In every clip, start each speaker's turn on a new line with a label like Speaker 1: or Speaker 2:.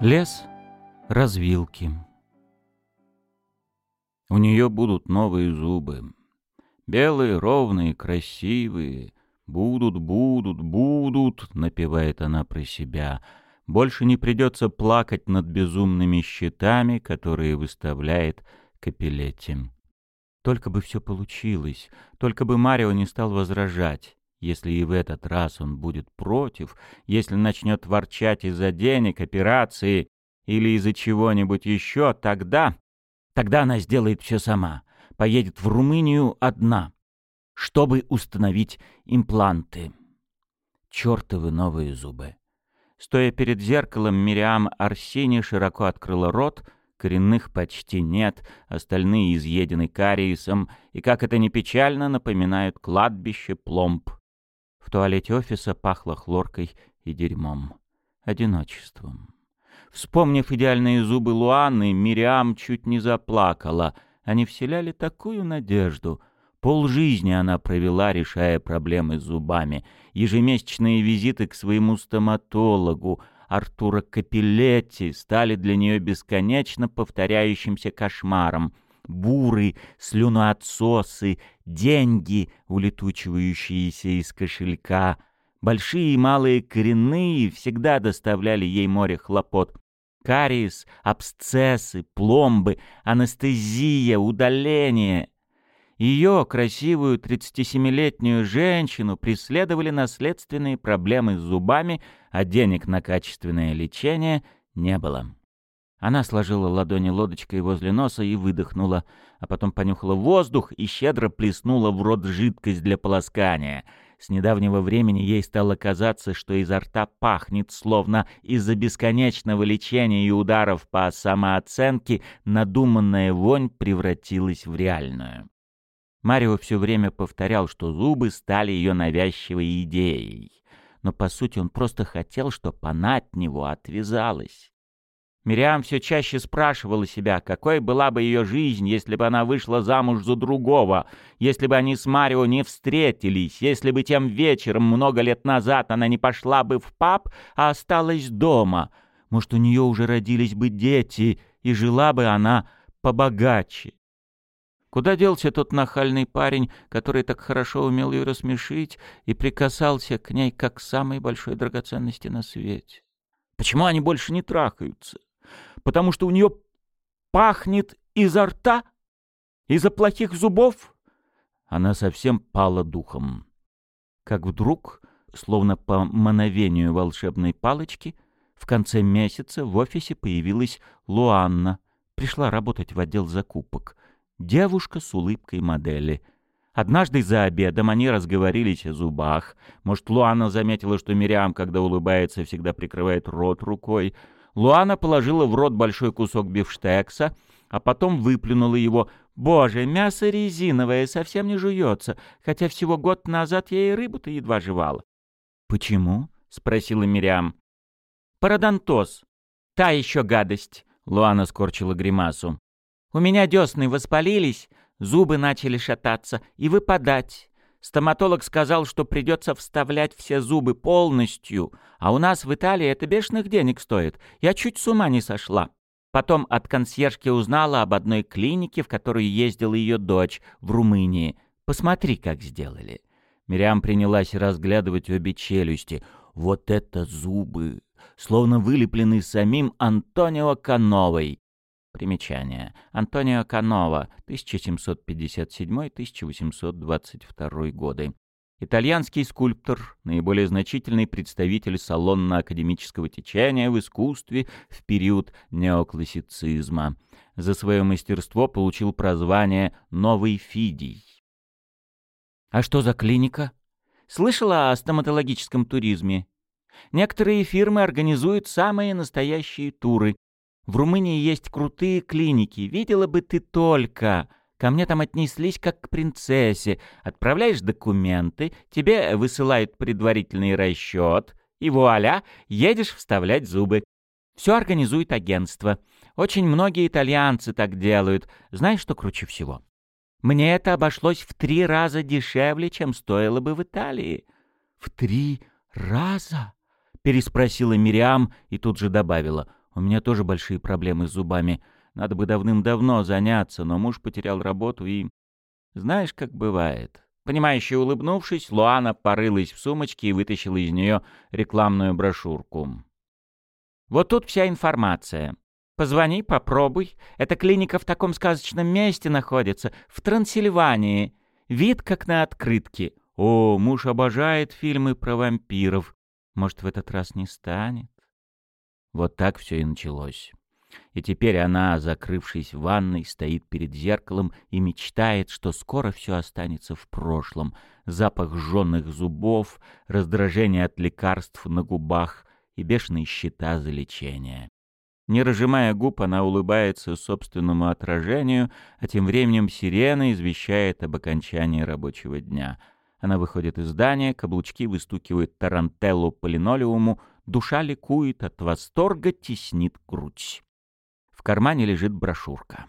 Speaker 1: Лес развилки. У нее будут новые зубы. Белые, ровные, красивые. Будут, будут, будут, напевает она про себя. Больше не придется плакать над безумными счетами, которые выставляет Капелетти. Только бы все получилось, только бы Марио не стал возражать. Если и в этот раз он будет против, если начнет ворчать из-за денег, операции или из-за чего-нибудь еще, тогда... Тогда она сделает все сама. Поедет в Румынию одна, чтобы установить импланты. Чертовы новые зубы. Стоя перед зеркалом, Мириам Арсени широко открыла рот — коренных почти нет, остальные изъедены кариесом и, как это ни печально, напоминают кладбище пломб. В туалете офиса пахло хлоркой и дерьмом. Одиночеством. Вспомнив идеальные зубы Луаны, Мириам чуть не заплакала. Они вселяли такую надежду. Полжизни она провела, решая проблемы с зубами. Ежемесячные визиты к своему стоматологу — Артура Капеллетти стали для нее бесконечно повторяющимся кошмаром. Буры, слюноотсосы, деньги, улетучивающиеся из кошелька. Большие и малые коренные всегда доставляли ей море хлопот. Кариес, абсцессы, пломбы, анестезия, удаление. Ее, красивую 37-летнюю женщину, преследовали наследственные проблемы с зубами, а денег на качественное лечение не было. Она сложила ладони лодочкой возле носа и выдохнула, а потом понюхала воздух и щедро плеснула в рот жидкость для полоскания. С недавнего времени ей стало казаться, что изо рта пахнет, словно из-за бесконечного лечения и ударов по самооценке надуманная вонь превратилась в реальную. Марио все время повторял, что зубы стали ее навязчивой идеей. Но, по сути, он просто хотел, чтобы она от него отвязалась. Мириам все чаще спрашивала себя, какой была бы ее жизнь, если бы она вышла замуж за другого, если бы они с Марио не встретились, если бы тем вечером много лет назад она не пошла бы в паб, а осталась дома. Может, у нее уже родились бы дети, и жила бы она побогаче. Куда делся тот нахальный парень, который так хорошо умел ее рассмешить и прикасался к ней как к самой большой драгоценности на свете? Почему они больше не трахаются? Потому что у нее пахнет изо рта? Из-за плохих зубов? Она совсем пала духом. Как вдруг, словно по мановению волшебной палочки, в конце месяца в офисе появилась Луанна. Пришла работать в отдел закупок — Девушка с улыбкой модели. Однажды за обедом они разговорились о зубах. Может, Луана заметила, что Мириам, когда улыбается, всегда прикрывает рот рукой. Луана положила в рот большой кусок бифштекса, а потом выплюнула его. «Боже, мясо резиновое, совсем не жуется, хотя всего год назад я и рыбу-то едва жевала». «Почему?» — спросила Мириам. «Парадонтоз. Та еще гадость», — Луана скорчила гримасу. У меня десны воспалились, зубы начали шататься и выпадать. Стоматолог сказал, что придется вставлять все зубы полностью, а у нас в Италии это бешеных денег стоит. Я чуть с ума не сошла. Потом от консьержки узнала об одной клинике, в которую ездила ее дочь, в Румынии. Посмотри, как сделали. Мириам принялась разглядывать обе челюсти. Вот это зубы! Словно вылеплены самим Антонио Кановой. Примечание. Антонио Канова, 1757-1822 годы. Итальянский скульптор, наиболее значительный представитель салонно-академического течения в искусстве в период неоклассицизма. За свое мастерство получил прозвание «Новый Фидий». «А что за клиника?» «Слышала о стоматологическом туризме?» Некоторые фирмы организуют самые настоящие туры, в Румынии есть крутые клиники, видела бы ты только. Ко мне там отнеслись как к принцессе. Отправляешь документы, тебе высылают предварительный расчет, и вуаля, едешь вставлять зубы. Все организует агентство. Очень многие итальянцы так делают. Знаешь, что круче всего? Мне это обошлось в три раза дешевле, чем стоило бы в Италии. — В три раза? — переспросила Мириам и тут же добавила — У меня тоже большие проблемы с зубами. Надо бы давным-давно заняться, но муж потерял работу и... Знаешь, как бывает. Понимающе улыбнувшись, Луана порылась в сумочке и вытащила из нее рекламную брошюрку. «Вот тут вся информация. Позвони, попробуй. Эта клиника в таком сказочном месте находится, в Трансильвании. Вид как на открытке. О, муж обожает фильмы про вампиров. Может, в этот раз не станет?» Вот так все и началось. И теперь она, закрывшись в ванной, стоит перед зеркалом и мечтает, что скоро все останется в прошлом. Запах жженных зубов, раздражение от лекарств на губах и бешеные счета за лечение. Не разжимая губ, она улыбается собственному отражению, а тем временем сирена извещает об окончании рабочего дня. Она выходит из здания, каблучки выстукивают тарантеллу по линолеуму, душа ликует от восторга, теснит грудь. В кармане лежит брошюрка.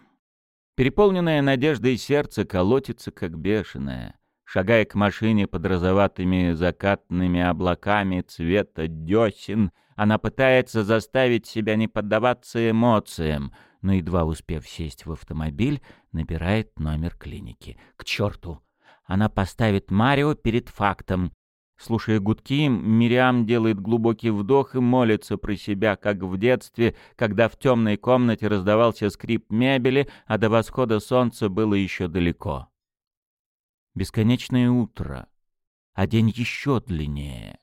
Speaker 1: Переполненное надеждой сердце колотится, как бешеное. Шагая к машине под розоватыми закатными облаками цвета десен, она пытается заставить себя не поддаваться эмоциям, но, едва успев сесть в автомобиль, набирает номер клиники. К черту! Она поставит Марио перед фактом. Слушая гудки, Мириам делает глубокий вдох и молится про себя, как в детстве, когда в темной комнате раздавался скрип мебели, а до восхода солнца было еще далеко. Бесконечное утро, а день еще длиннее.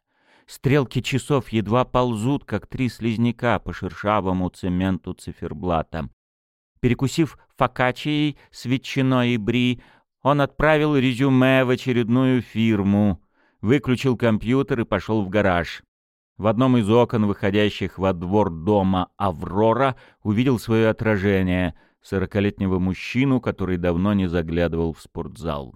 Speaker 1: Стрелки часов едва ползут, как три слизняка по шершавому цементу циферблата. Перекусив фокачией с ветчиной и бри, он отправил резюме в очередную фирму — выключил компьютер и пошел в гараж. В одном из окон, выходящих во двор дома «Аврора», увидел свое отражение — сорокалетнего мужчину, который давно не заглядывал в спортзал.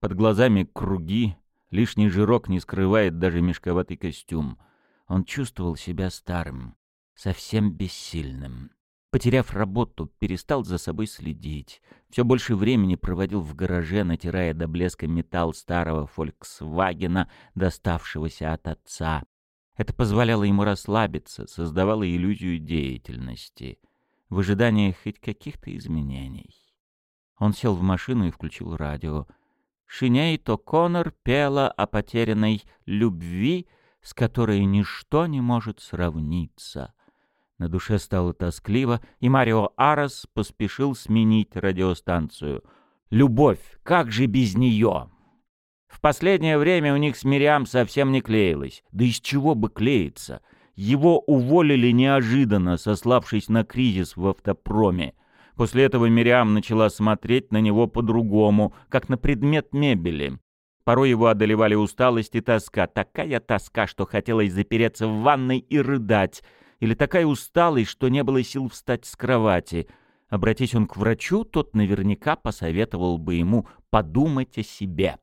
Speaker 1: Под глазами круги, лишний жирок не скрывает даже мешковатый костюм. Он чувствовал себя старым, совсем бессильным. Потеряв работу, перестал за собой следить. Все больше времени проводил в гараже, натирая до блеска металл старого «Фольксвагена», доставшегося от отца. Это позволяло ему расслабиться, создавало иллюзию деятельности, в ожидании хоть каких-то изменений. Он сел в машину и включил радио. Шинейто Коннор пела о потерянной любви, с которой ничто не может сравниться — на душе стало тоскливо, и Марио Арас поспешил сменить радиостанцию. «Любовь! Как же без нее?» В последнее время у них с Мириам совсем не клеилось. Да из чего бы клеиться? Его уволили неожиданно, сославшись на кризис в автопроме. После этого Мириам начала смотреть на него по-другому, как на предмет мебели. Порой его одолевали усталость и тоска. Такая тоска, что хотелось запереться в ванной и рыдать — или такая усталость, что не было сил встать с кровати. Обратись он к врачу, тот наверняка посоветовал бы ему подумать о себе.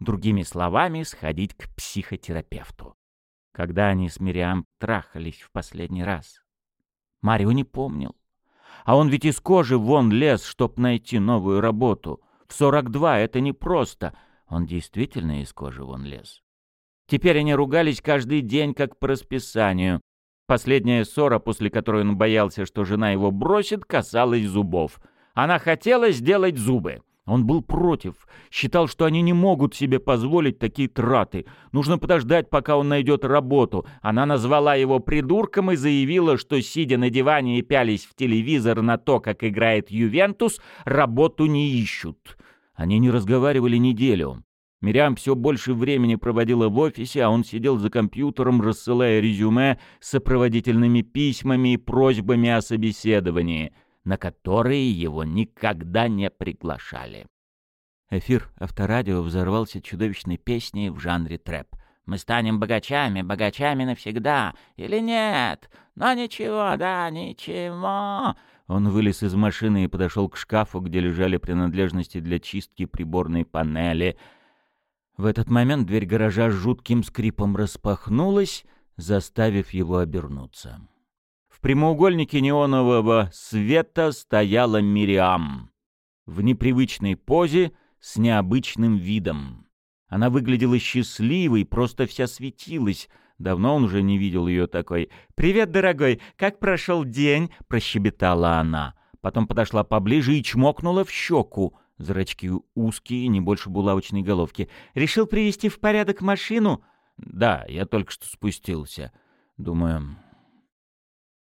Speaker 1: Другими словами, сходить к психотерапевту. Когда они с Мириам трахались в последний раз? Марио не помнил. А он ведь из кожи вон лез, чтоб найти новую работу. В 42 это непросто. Он действительно из кожи вон лез. Теперь они ругались каждый день, как по расписанию. Последняя ссора, после которой он боялся, что жена его бросит, касалась зубов. Она хотела сделать зубы. Он был против, считал, что они не могут себе позволить такие траты. Нужно подождать, пока он найдет работу. Она назвала его придурком и заявила, что, сидя на диване и пялись в телевизор на то, как играет Ювентус, работу не ищут. Они не разговаривали неделю. Мириам все больше времени проводила в офисе, а он сидел за компьютером, рассылая резюме с сопроводительными письмами и просьбами о собеседовании, на которые его никогда не приглашали. Эфир авторадио взорвался чудовищной песней в жанре трэп. «Мы станем богачами, богачами навсегда, или нет? Но ничего, да, ничего!» Он вылез из машины и подошел к шкафу, где лежали принадлежности для чистки приборной панели — в этот момент дверь гаража с жутким скрипом распахнулась, заставив его обернуться. В прямоугольнике неонового света стояла Мириам. В непривычной позе, с необычным видом. Она выглядела счастливой, просто вся светилась, Давно он уже не видел ее такой. «Привет, дорогой! Как прошел день?» — прощебетала она. Потом подошла поближе и чмокнула в щеку. Зрачки узкие, не больше булавочной головки. «Решил привести в порядок машину?» «Да, я только что спустился. Думаю...»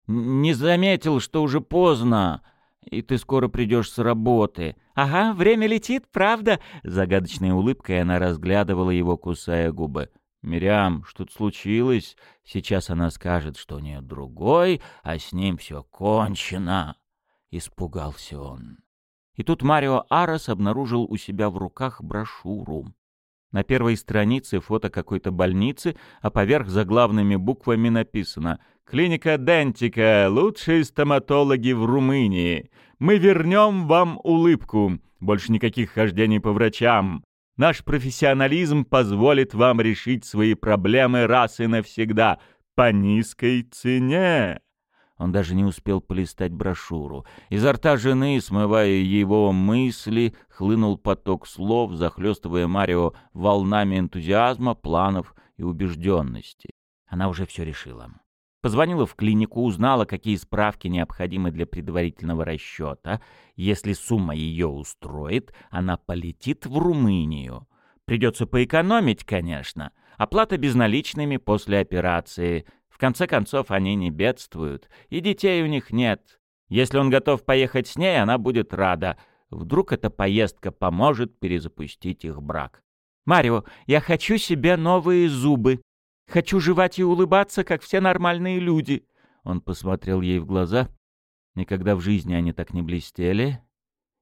Speaker 1: «Не заметил, что уже поздно, и ты скоро придешь с работы». «Ага, время летит, правда?» Загадочной улыбкой она разглядывала его, кусая губы. «Мирям, что-то случилось? Сейчас она скажет, что у нее другой, а с ним все кончено». Испугался он. И тут Марио Арос обнаружил у себя в руках брошюру. На первой странице фото какой-то больницы, а поверх заглавными буквами написано «Клиника Дентика, лучшие стоматологи в Румынии. Мы вернем вам улыбку. Больше никаких хождений по врачам. Наш профессионализм позволит вам решить свои проблемы раз и навсегда по низкой цене». Он даже не успел полистать брошюру. Изо рта жены, смывая его мысли, хлынул поток слов, захлестывая Марио волнами энтузиазма, планов и убежденности. Она уже все решила. Позвонила в клинику, узнала, какие справки необходимы для предварительного расчета. Если сумма ее устроит, она полетит в Румынию. Придется поэкономить, конечно. Оплата безналичными после операции. В конце концов, они не бедствуют, и детей у них нет. Если он готов поехать с ней, она будет рада. Вдруг эта поездка поможет перезапустить их брак. «Марио, я хочу себе новые зубы. Хочу жевать и улыбаться, как все нормальные люди». Он посмотрел ей в глаза. Никогда в жизни они так не блестели.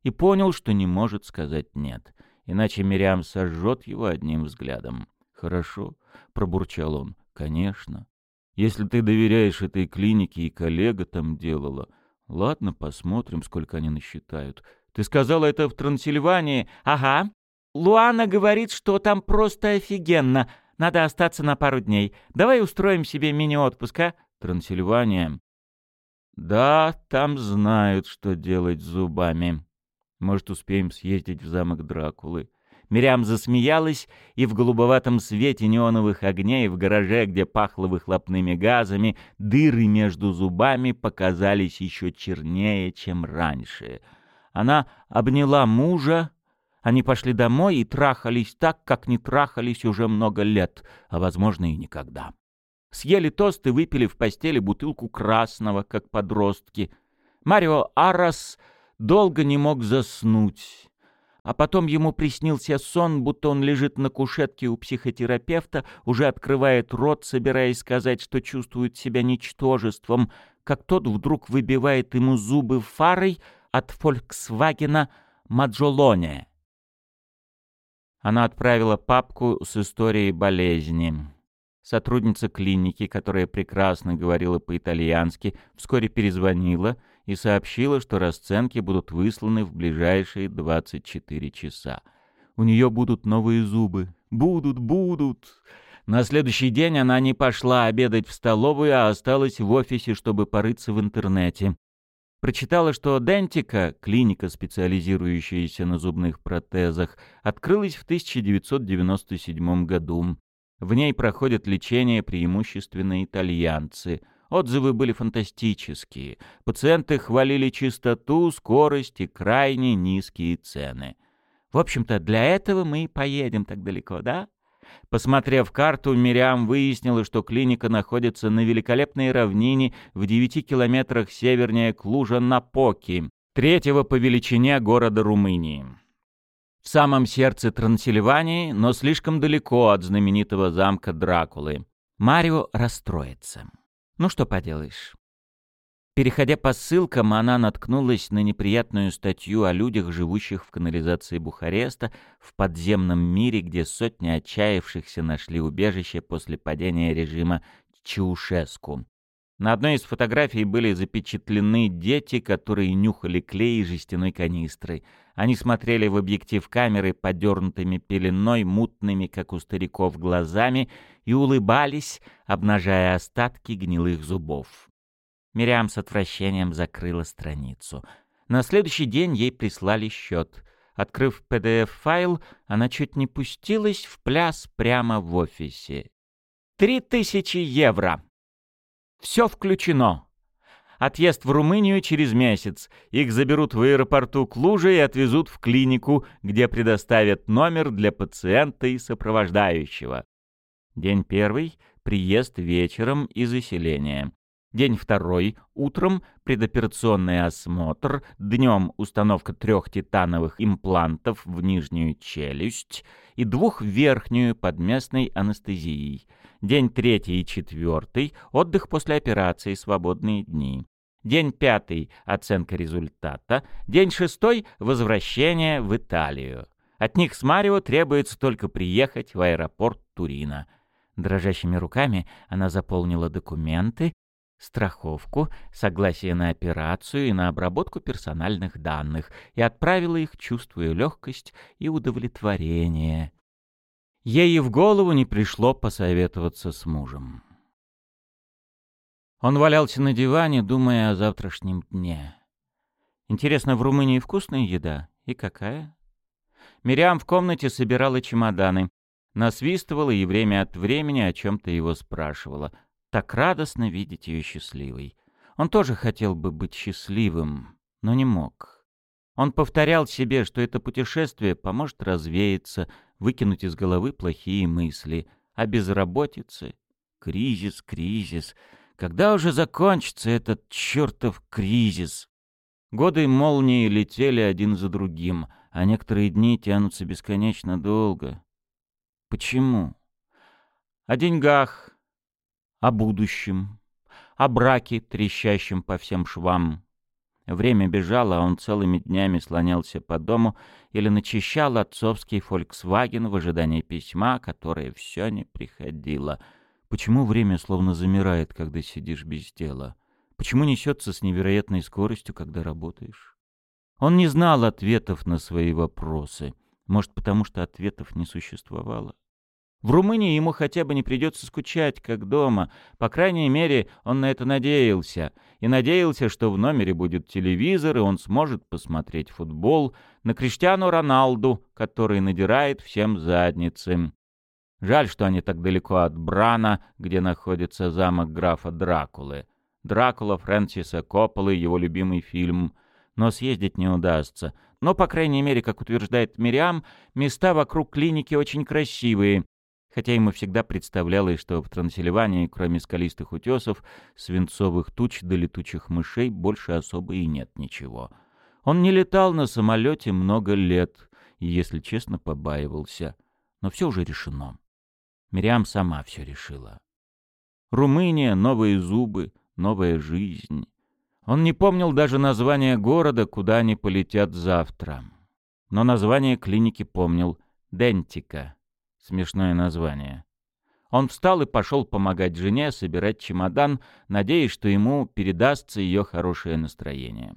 Speaker 1: И понял, что не может сказать «нет». Иначе Мириам сожжет его одним взглядом. «Хорошо», — пробурчал он. «Конечно». Если ты доверяешь этой клинике и коллега там делала, ладно, посмотрим, сколько они насчитают. Ты сказала это в Трансильвании? Ага. Луана говорит, что там просто офигенно. Надо остаться на пару дней. Давай устроим себе мини-отпуск, а? Трансильвания. Да, там знают, что делать с зубами. Может, успеем съездить в замок Дракулы. Мирям засмеялась, и в голубоватом свете неоновых огней в гараже, где пахло выхлопными газами, дыры между зубами показались еще чернее, чем раньше. Она обняла мужа, они пошли домой и трахались так, как не трахались уже много лет, а, возможно, и никогда. Съели тост и выпили в постели бутылку красного, как подростки. Марио Арас долго не мог заснуть. А потом ему приснился сон, будто он лежит на кушетке у психотерапевта, уже открывает рот, собираясь сказать, что чувствует себя ничтожеством, как тот вдруг выбивает ему зубы фарой от «Фольксвагена» Маджолоне. Она отправила папку с историей болезни. Сотрудница клиники, которая прекрасно говорила по-итальянски, вскоре перезвонила — и сообщила, что расценки будут высланы в ближайшие 24 часа. У нее будут новые зубы. Будут, будут. На следующий день она не пошла обедать в столовую, а осталась в офисе, чтобы порыться в интернете. Прочитала, что Дентика, клиника, специализирующаяся на зубных протезах, открылась в 1997 году. В ней проходят лечение преимущественно итальянцы – Отзывы были фантастические. Пациенты хвалили чистоту, скорость и крайне низкие цены. В общем-то, для этого мы и поедем так далеко, да? Посмотрев карту, Мириам выяснила, что клиника находится на великолепной равнине в 9 километрах севернее Клужа-Напоки, третьего по величине города Румынии. В самом сердце Трансильвании, но слишком далеко от знаменитого замка Дракулы. Марио расстроится. Ну что поделаешь. Переходя по ссылкам, она наткнулась на неприятную статью о людях, живущих в канализации Бухареста, в подземном мире, где сотни отчаявшихся нашли убежище после падения режима Чаушеску. На одной из фотографий были запечатлены дети, которые нюхали клей и жестяной канистры. Они смотрели в объектив камеры подернутыми пеленой, мутными, как у стариков, глазами и улыбались, обнажая остатки гнилых зубов. Мириам с отвращением закрыла страницу. На следующий день ей прислали счет. Открыв PDF-файл, она чуть не пустилась в пляс прямо в офисе. Три тысячи евро. Все включено. Отъезд в Румынию через месяц. Их заберут в аэропорту Клужа и отвезут в клинику, где предоставят номер для пациента и сопровождающего. День первый — приезд вечером и заселение. День второй — утром предоперационный осмотр, днем установка трех титановых имплантов в нижнюю челюсть и двух в верхнюю под местной анестезией. День третий и четвертый — отдых после операции, свободные дни. День пятый — оценка результата. День шестой — возвращение в Италию. От них с Марио требуется только приехать в аэропорт Турина. Дрожащими руками она заполнила документы, страховку, согласие на операцию и на обработку персональных данных и отправила их, чувствуя легкость и удовлетворение. Ей и в голову не пришло посоветоваться с мужем. Он валялся на диване, думая о завтрашнем дне. Интересно, в Румынии вкусная еда? И какая? Мириам в комнате собирала чемоданы. Насвистывала и время от времени о чем-то его спрашивала. Так радостно видеть ее счастливой. Он тоже хотел бы быть счастливым, но не мог. Он повторял себе, что это путешествие поможет развеяться, выкинуть из головы плохие мысли о безработице. Кризис, кризис. Когда уже закончится этот чертов кризис? Годы молнии летели один за другим, а некоторые дни тянутся бесконечно долго. Почему? О деньгах, о будущем, о браке, трещащем по всем швам. Время бежало, а он целыми днями слонялся по дому или начищал отцовский «Фольксваген» в ожидании письма, которое все не приходило. Почему время словно замирает, когда сидишь без дела? Почему несется с невероятной скоростью, когда работаешь? Он не знал ответов на свои вопросы. Может, потому что ответов не существовало? В Румынии ему хотя бы не придется скучать, как дома. По крайней мере, он на это надеялся. И надеялся, что в номере будет телевизор, и он сможет посмотреть футбол на Криштиану Роналду, который надирает всем задницы. Жаль, что они так далеко от Брана, где находится замок графа Дракулы. Дракула Фрэнсиса Копполы, его любимый фильм. Но съездить не удастся. Но, по крайней мере, как утверждает Мириам, места вокруг клиники очень красивые хотя ему всегда представлялось, что в Трансильвании, кроме скалистых утесов, свинцовых туч до летучих мышей, больше особо и нет ничего. Он не летал на самолете много лет и, если честно, побаивался. Но все уже решено. Мириам сама все решила. Румыния, новые зубы, новая жизнь. Он не помнил даже название города, куда они полетят завтра. Но название клиники помнил — Дентика. Смешное название. Он встал и пошел помогать жене собирать чемодан, надеясь, что ему передастся ее хорошее настроение.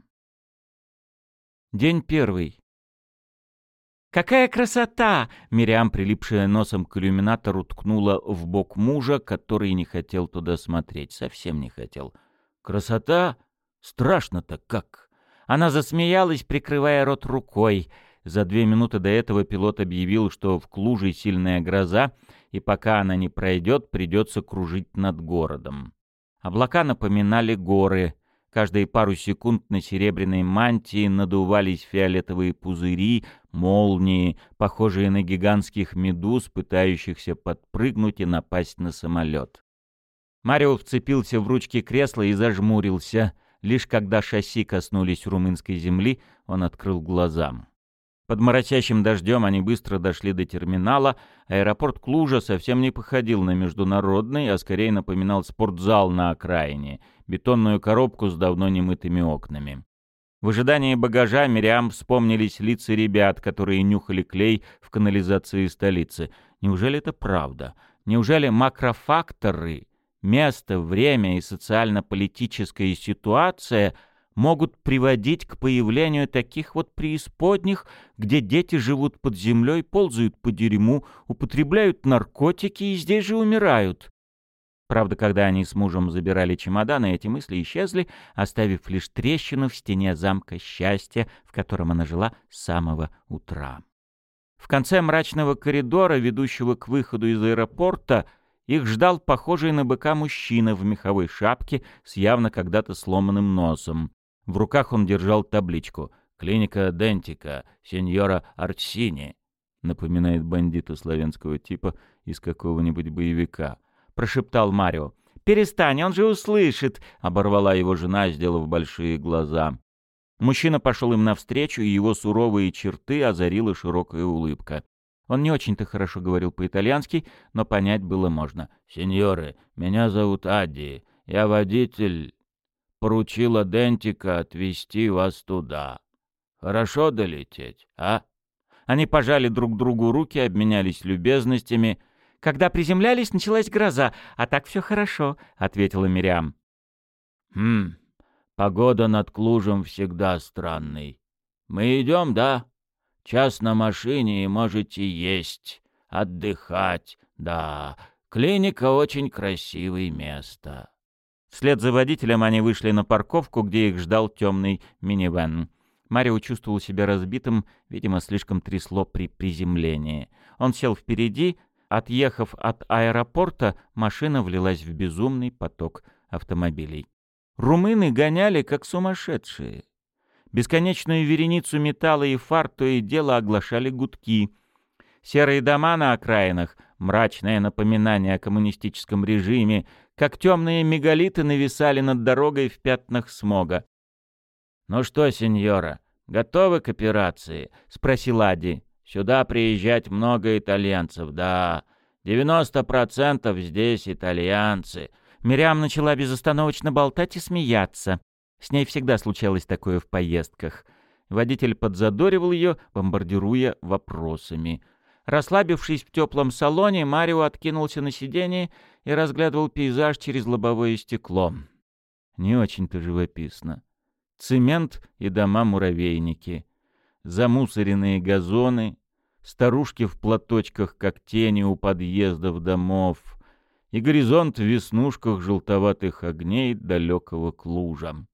Speaker 1: День первый. «Какая красота!» — Мириам, прилипшая носом к иллюминатору, ткнула в бок мужа, который не хотел туда смотреть, совсем не хотел. «Красота? Страшно-то как!» Она засмеялась, прикрывая рот рукой — за две минуты до этого пилот объявил, что в Клуже сильная гроза, и пока она не пройдет, придется кружить над городом. Облака напоминали горы. Каждые пару секунд на серебряной мантии надувались фиолетовые пузыри, молнии, похожие на гигантских медуз, пытающихся подпрыгнуть и напасть на самолет. Марио вцепился в ручки кресла и зажмурился. Лишь когда шасси коснулись румынской земли, он открыл глаза. Под моросящим дождем они быстро дошли до терминала. Аэропорт Клужа совсем не походил на международный, а скорее напоминал спортзал на окраине, бетонную коробку с давно немытыми окнами. В ожидании багажа Мириам вспомнились лица ребят, которые нюхали клей в канализации столицы. Неужели это правда? Неужели макрофакторы, место, время и социально-политическая ситуация — могут приводить к появлению таких вот преисподних, где дети живут под землей, ползают по дерьму, употребляют наркотики и здесь же умирают. Правда, когда они с мужем забирали чемоданы, эти мысли исчезли, оставив лишь трещину в стене замка счастья, в котором она жила с самого утра. В конце мрачного коридора, ведущего к выходу из аэропорта, Их ждал похожий на быка мужчина в меховой шапке с явно когда-то сломанным носом. В руках он держал табличку «Клиника Дентика, сеньора Арчини», напоминает бандита славянского типа из какого-нибудь боевика. Прошептал Марио. «Перестань, он же услышит!» — оборвала его жена, сделав большие глаза. Мужчина пошел им навстречу, и его суровые черты озарила широкая улыбка. Он не очень-то хорошо говорил по-итальянски, но понять было можно. «Сеньоры, меня зовут Адди. Я водитель. Поручила Дентика отвезти вас туда. Хорошо долететь, а?» Они пожали друг другу руки, обменялись любезностями. «Когда приземлялись, началась гроза, а так все хорошо», — ответила Мириам. «Хм, погода над Клужем всегда странной. Мы идем, да?» Час на машине и можете есть, отдыхать. Да, клиника очень красивое место. Вслед за водителем они вышли на парковку, где их ждал темный минивэн. Марио чувствовал себя разбитым, видимо, слишком трясло при приземлении. Он сел впереди, отъехав от аэропорта, машина влилась в безумный поток автомобилей. Румыны гоняли, как сумасшедшие. Бесконечную вереницу металла и фар то и дело оглашали гудки. Серые дома на окраинах, мрачное напоминание о коммунистическом режиме, как темные мегалиты нависали над дорогой в пятнах смога. «Ну что, сеньора, готовы к операции?» — спросил Ади. «Сюда приезжать много итальянцев, да. Девяносто процентов здесь итальянцы». Мириам начала безостановочно болтать и смеяться. С ней всегда случалось такое в поездках. Водитель подзадоривал ее, бомбардируя вопросами. Расслабившись в теплом салоне, Марио откинулся на сиденье и разглядывал пейзаж через лобовое стекло. Не очень-то живописно. Цемент и дома-муравейники. Замусоренные газоны, старушки в платочках, как тени у подъездов домов, и горизонт в веснушках желтоватых огней далекого Клужа.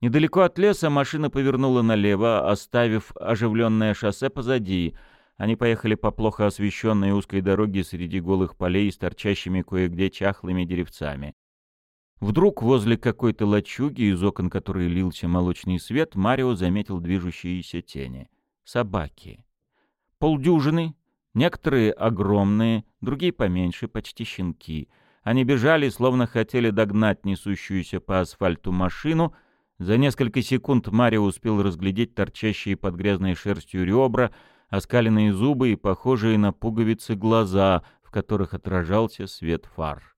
Speaker 1: Недалеко от леса машина повернула налево, оставив оживленное шоссе позади. Они поехали по плохо освещенной узкой дороге среди голых полей с торчащими кое-где чахлыми деревцами. Вдруг возле какой-то лачуги, из окон которой лился молочный свет, Марио заметил движущиеся тени. Собаки. Полдюжины, некоторые огромные, другие поменьше, почти щенки. Они бежали, словно хотели догнать несущуюся по асфальту машину — за несколько секунд Марио успел разглядеть торчащие под грязной шерстью ребра, оскаленные зубы и похожие на пуговицы глаза, в которых отражался свет фар.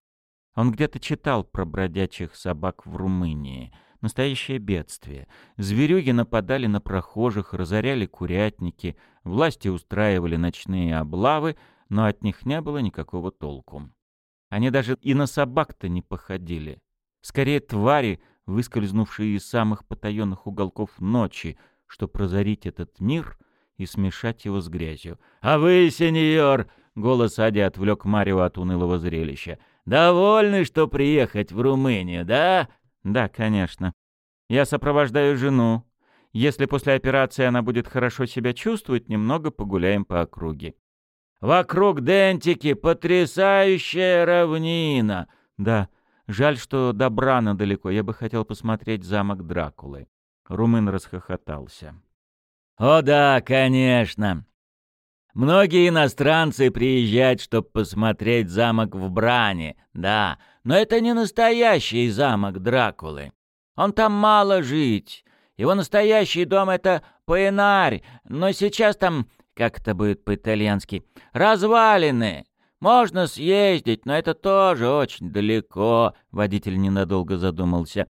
Speaker 1: Он где-то читал про бродячих собак в Румынии. Настоящее бедствие. Зверюги нападали на прохожих, разоряли курятники, власти устраивали ночные облавы, но от них не было никакого толку. Они даже и на собак-то не походили. Скорее, твари — выскользнувшие из самых потаенных уголков ночи, чтобы прозорить этот мир и смешать его с грязью. «А вы, сеньор!» — голос Ади отвлек Марио от унылого зрелища. «Довольны, что приехать в Румынию, да?» «Да, конечно. Я сопровождаю жену. Если после операции она будет хорошо себя чувствовать, немного погуляем по округе». «Вокруг Дентики потрясающая равнина!» «Да, Жаль, что до Брана далеко. Я бы хотел посмотреть замок Дракулы. Румын расхохотался. «О да, конечно. Многие иностранцы приезжают, чтобы посмотреть замок в Бране, да. Но это не настоящий замок Дракулы. Он там мало жить. Его настоящий дом — это Паэнарь, но сейчас там, как это будет по-итальянски, развалины. Можно съездить, но это тоже очень далеко, водитель ненадолго задумался.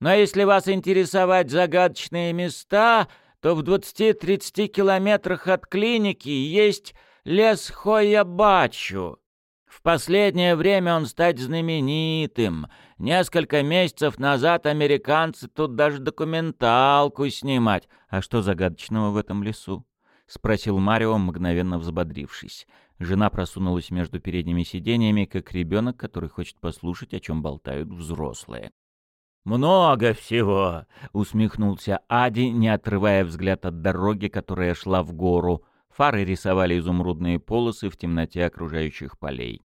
Speaker 1: Но если вас интересовать загадочные места, то в 20-30 километрах от клиники есть лес Хоябачу. В последнее время он стать знаменитым. Несколько месяцев назад американцы тут даже документалку снимать. А что загадочного в этом лесу? — спросил Марио, мгновенно взбодрившись. Жена просунулась между передними сиденьями, как ребенок, который хочет послушать, о чем болтают взрослые. «Много всего!» — усмехнулся Ади, не отрывая взгляд от дороги, которая шла в гору. Фары рисовали изумрудные полосы в темноте окружающих полей.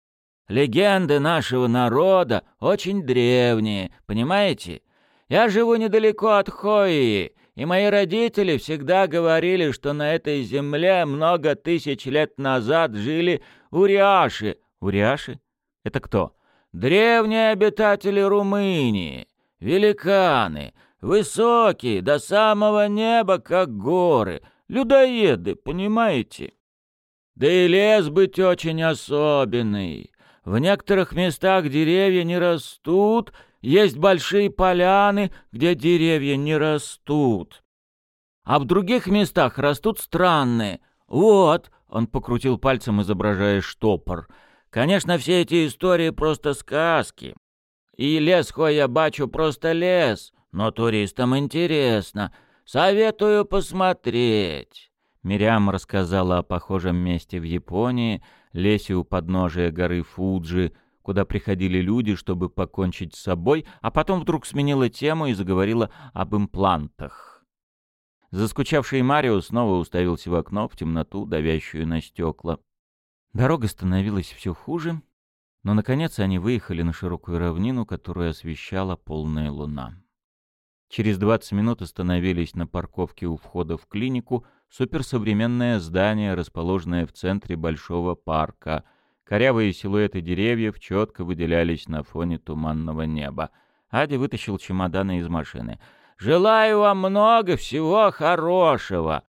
Speaker 2: Легенды нашего народа очень древние, понимаете? Я живу недалеко от Хои, и мои родители всегда говорили, что на этой земле много тысяч лет назад жили уриаши.
Speaker 1: Уриаши? Это кто?
Speaker 2: Древние обитатели Румынии, великаны, высокие, до самого неба, как горы, людоеды, понимаете? Да и лес быть очень особенный. В некоторых местах деревья не растут, есть большие поляны, где деревья не растут. А в других местах растут странные. Вот, он покрутил пальцем, изображая штопор. Конечно, все эти истории просто сказки. И лес Хоя Бачу просто лес, но туристам интересно. Советую посмотреть.
Speaker 1: Мириам рассказала о похожем месте в Японии, лесе у подножия горы Фуджи, куда приходили люди, чтобы покончить с собой, а потом вдруг сменила тему и заговорила об имплантах. Заскучавший Марио снова уставился в окно, в темноту, давящую на стекла. Дорога становилась все хуже, но, наконец, они выехали на широкую равнину, которую освещала полная луна. Через 20 минут остановились на парковке у входа в клинику, суперсовременное здание, расположенное в центре большого парка. Корявые силуэты деревьев четко выделялись на фоне туманного неба. Ади вытащил чемоданы из машины.
Speaker 2: «Желаю вам много всего хорошего!»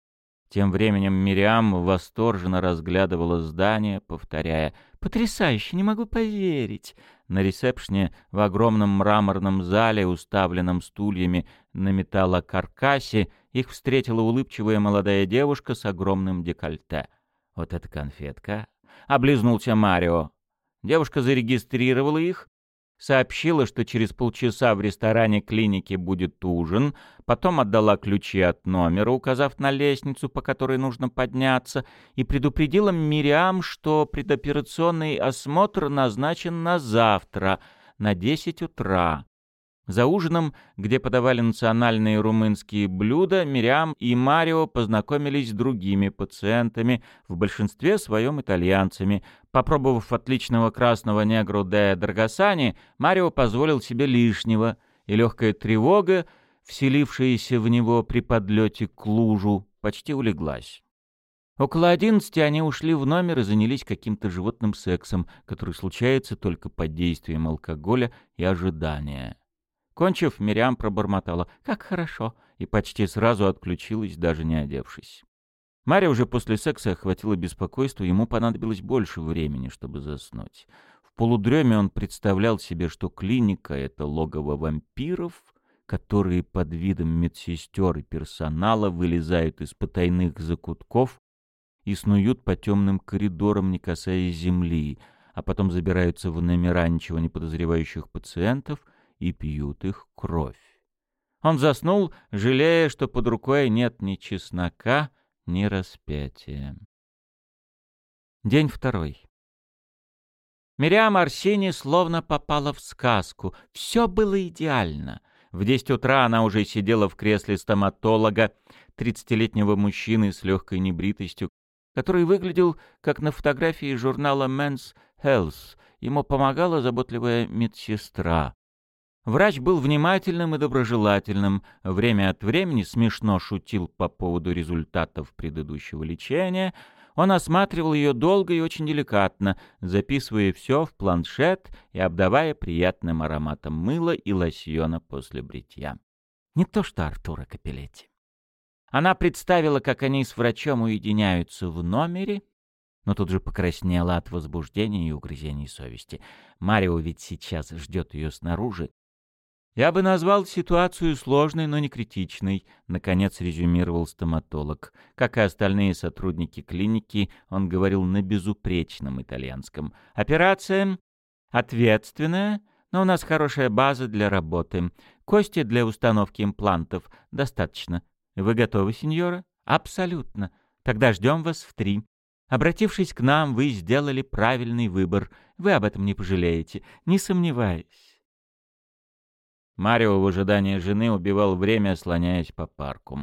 Speaker 1: Тем временем Мириам восторженно разглядывала здание, повторяя «Потрясающе, не могу поверить!» На ресепшне в огромном мраморном зале, уставленном стульями на металлокаркасе, их встретила улыбчивая молодая девушка с огромным декольте. «Вот эта конфетка!» — облизнулся Марио. Девушка зарегистрировала их, сообщила, что через полчаса в ресторане клиники будет ужин, потом отдала ключи от номера, указав на лестницу, по которой нужно подняться, и предупредила Мириам, что предоперационный осмотр назначен на завтра, на 10 утра. За ужином, где подавали национальные румынские блюда, Мириам и Марио познакомились с другими пациентами, в большинстве своем итальянцами. Попробовав отличного красного негру де Драгосани, Марио позволил себе лишнего, и легкая тревога, вселившаяся в него при подлете к лужу, почти улеглась. Около одиннадцати они ушли в номер и занялись каким-то животным сексом, который случается только под действием алкоголя и ожидания. Кончив, Мириам пробормотала «Как хорошо!» и почти сразу отключилась, даже не одевшись. Мария уже после секса охватило беспокойство, ему понадобилось больше времени, чтобы заснуть. В полудреме он представлял себе, что клиника — это логово вампиров, которые под видом медсестер и персонала вылезают из потайных закутков и снуют по темным коридорам, не касаясь земли, а потом забираются в номера ничего не подозревающих пациентов — и пьют их кровь. Он заснул, жалея, что под рукой нет ни чеснока, ни распятия. День второй. Мириам Арсени словно попала в сказку. Все было идеально. В десять утра она уже сидела в кресле стоматолога, тридцатилетнего мужчины с легкой небритостью, который выглядел, как на фотографии журнала Men's Health. Ему помогала заботливая медсестра. Врач был внимательным и доброжелательным, время от времени смешно шутил по поводу результатов предыдущего лечения. Он осматривал ее долго и очень деликатно, записывая все в планшет и обдавая приятным ароматом мыла и лосьона после бритья. Не то что Артура Капеллетти. Она представила, как они с врачом уединяются в номере, но тут же покраснела от возбуждения и угрызений совести. Марио ведь сейчас ждет ее снаружи, «Я бы назвал ситуацию сложной, но не критичной», — наконец резюмировал стоматолог. Как и остальные сотрудники клиники, он говорил на безупречном итальянском. «Операция ответственная, но у нас хорошая база для работы. Кости для установки имплантов достаточно. Вы готовы, сеньора?» «Абсолютно. Тогда ждем вас в три. Обратившись к нам, вы сделали правильный выбор. Вы об этом не пожалеете, не сомневаюсь». Марио в ожидании жены убивал время, слоняясь по парку.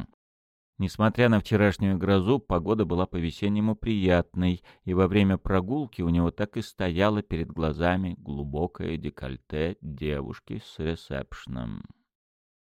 Speaker 1: Несмотря на вчерашнюю грозу, погода была по-весеннему приятной, и во время прогулки у него так и стояло перед глазами глубокое декольте девушки с ресепшном.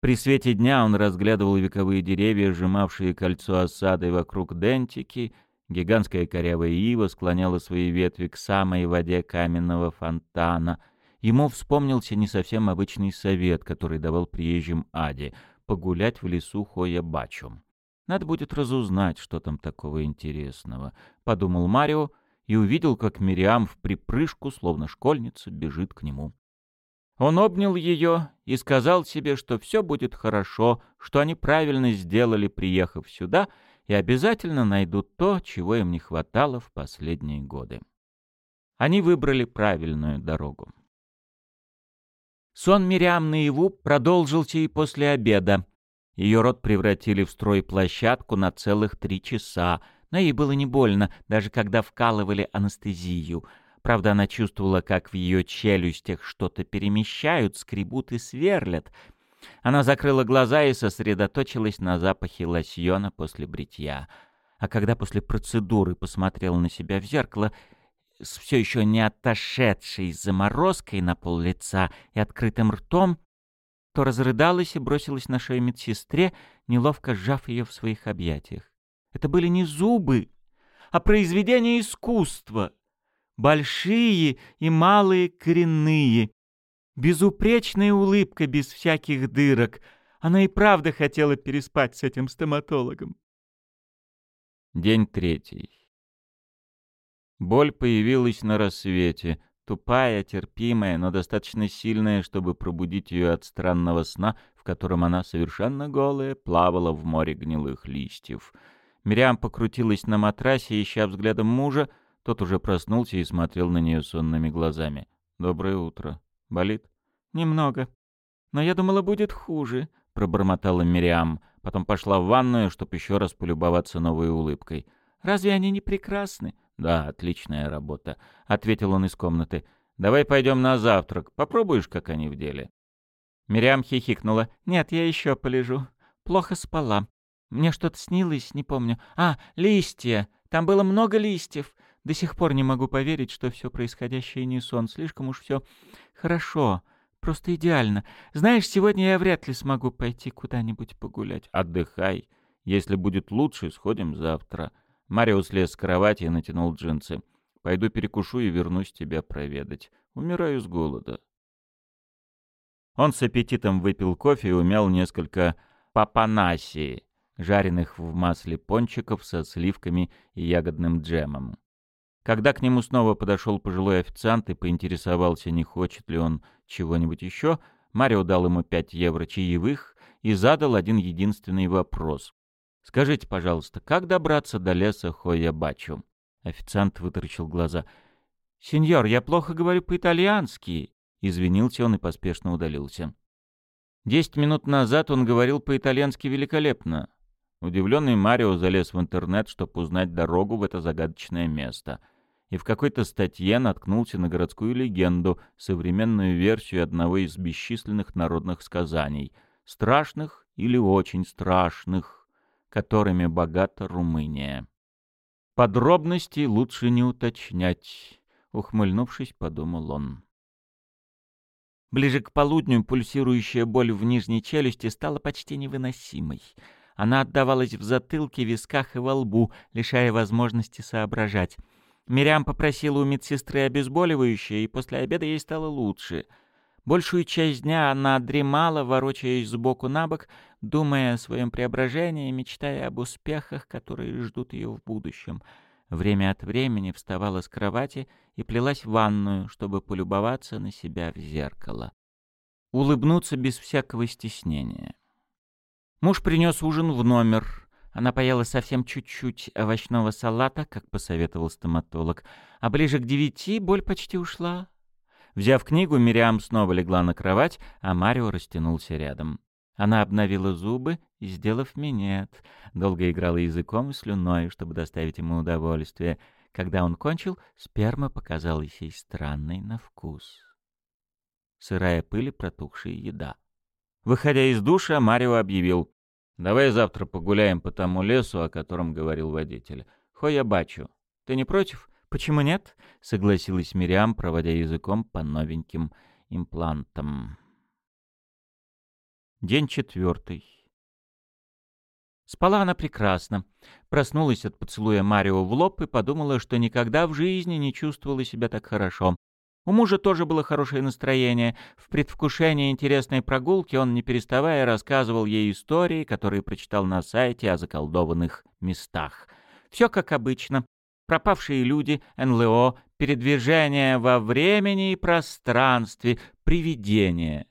Speaker 1: При свете дня он разглядывал вековые деревья, сжимавшие кольцо осады вокруг Дентики. Гигантская корявая ива склоняла свои ветви к самой воде каменного фонтана. Ему вспомнился не совсем обычный совет, который давал приезжим Аде — погулять в лесу Хоя-Бачум. Надо будет разузнать, что там такого интересного, — подумал Марио и увидел, как Мириам в припрыжку, словно школьница, бежит к нему. Он обнял ее и сказал себе, что все будет хорошо, что они правильно сделали, приехав сюда, и обязательно найдут то, чего им не хватало в последние годы. Они выбрали правильную дорогу. Сон Мириам наяву продолжился и после обеда. Ее рот превратили в стройплощадку на целых три часа, но ей было не больно, даже когда вкалывали анестезию. Правда, она чувствовала, как в ее челюстях что-то перемещают, скребут и сверлят. Она закрыла глаза и сосредоточилась на запахе лосьона после бритья. А когда после процедуры посмотрела на себя в зеркало, с все еще не отошедшей заморозкой на пол лица и открытым ртом, то разрыдалась и бросилась на шею медсестре, неловко сжав ее в своих объятиях. Это были не зубы, а произведения искусства. Большие и малые коренные. Безупречная улыбка без всяких дырок. Она и правда хотела переспать с этим стоматологом.
Speaker 2: День третий. Боль появилась на рассвете, Тупая, терпимая, но достаточно сильная, чтобы пробудить ее от странного сна, в котором она, совершенно голая, плавала в море гнилых листьев. Мириам покрутилась на матрасе, ища взглядом мужа. Тот уже проснулся и смотрел на нее сонными глазами. «Доброе утро. Болит?»
Speaker 1: «Немного. Но я думала, будет хуже», — пробормотала Мириам. Потом пошла в ванную, чтобы еще раз полюбоваться новой улыбкой. «Разве они не прекрасны?»
Speaker 2: «Да, отличная работа», — ответил он из комнаты. «Давай пойдем на завтрак. Попробуешь, как они в деле?»
Speaker 1: Мириам хихикнула. «Нет, я еще полежу. Плохо спала. Мне что-то снилось, не помню. А, листья. Там было много листьев. До сих пор не могу поверить, что все происходящее не сон. Слишком уж все хорошо. Просто идеально. Знаешь, сегодня я вряд ли смогу пойти куда-нибудь погулять.
Speaker 2: Отдыхай. Если будет лучше, сходим завтра. Марио слез с кровати и натянул джинсы. «Пойду перекушу и вернусь тебя проведать. Умираю с голода». Он с аппетитом выпил кофе и умял несколько папанаси, жареных в масле пончиков со сливками и ягодным джемом. Когда к нему снова подошел пожилой официант и поинтересовался, не хочет ли он чего-нибудь еще, Марио дал ему пять евро чаевых и задал один единственный вопрос. Скажите, пожалуйста, как добраться до леса Хоябачу?» Официант вытаращил глаза. «Сеньор, я плохо говорю по-итальянски», — извинился он и поспешно удалился. Десять минут назад он говорил по-итальянски великолепно. Удивленный Марио залез в интернет, чтобы узнать дорогу в это загадочное место. И в какой-то статье наткнулся на городскую легенду, современную версию одного из бесчисленных народных сказаний. Страшных или очень страшных которыми богата Румыния. Подробностей лучше не уточнять, ухмыльнувшись, подумал он.
Speaker 1: Ближе к полудню пульсирующая боль в нижней челюсти стала почти невыносимой. Она отдавалась в затылке, висках и во лбу, лишая возможности соображать. Мирям попросила у медсестры обезболивающее, и после обеда ей стало лучше — Большую часть дня она дремала, ворочаясь сбоку на бок, думая о своем преображении, мечтая об успехах, которые ждут ее в будущем. Время от времени вставала с кровати и плелась в ванную, чтобы полюбоваться на себя в зеркало. Улыбнуться без всякого стеснения. Муж принес ужин в номер. Она поела совсем чуть-чуть овощного салата, как посоветовал стоматолог, а ближе к девяти боль почти ушла. Взяв книгу, Мириам снова легла на кровать, а Марио растянулся рядом. Она обновила зубы и, сделав минет, долго играла языком и слюной, чтобы доставить ему удовольствие. Когда он кончил, сперма показалась ей странной на вкус. Сырая пыль и протухшая еда. Выходя из душа, Марио объявил. Давай завтра погуляем по тому лесу, о котором говорил водитель. Хоя бачу. Ты не против?
Speaker 2: Почему нет? Согласилась Мириам, проводя языком по новеньким имплантам. День четвертый. Спала она прекрасно. Проснулась от поцелуя Марио в лоб и подумала, что никогда в жизни не чувствовала себя так хорошо. У мужа тоже было хорошее настроение. В предвкушении интересной прогулки он, не переставая, рассказывал ей истории, которые прочитал на сайте о заколдованных местах. Все как обычно. Пропавшие люди, НЛО, передвижение во времени и пространстве, привидения.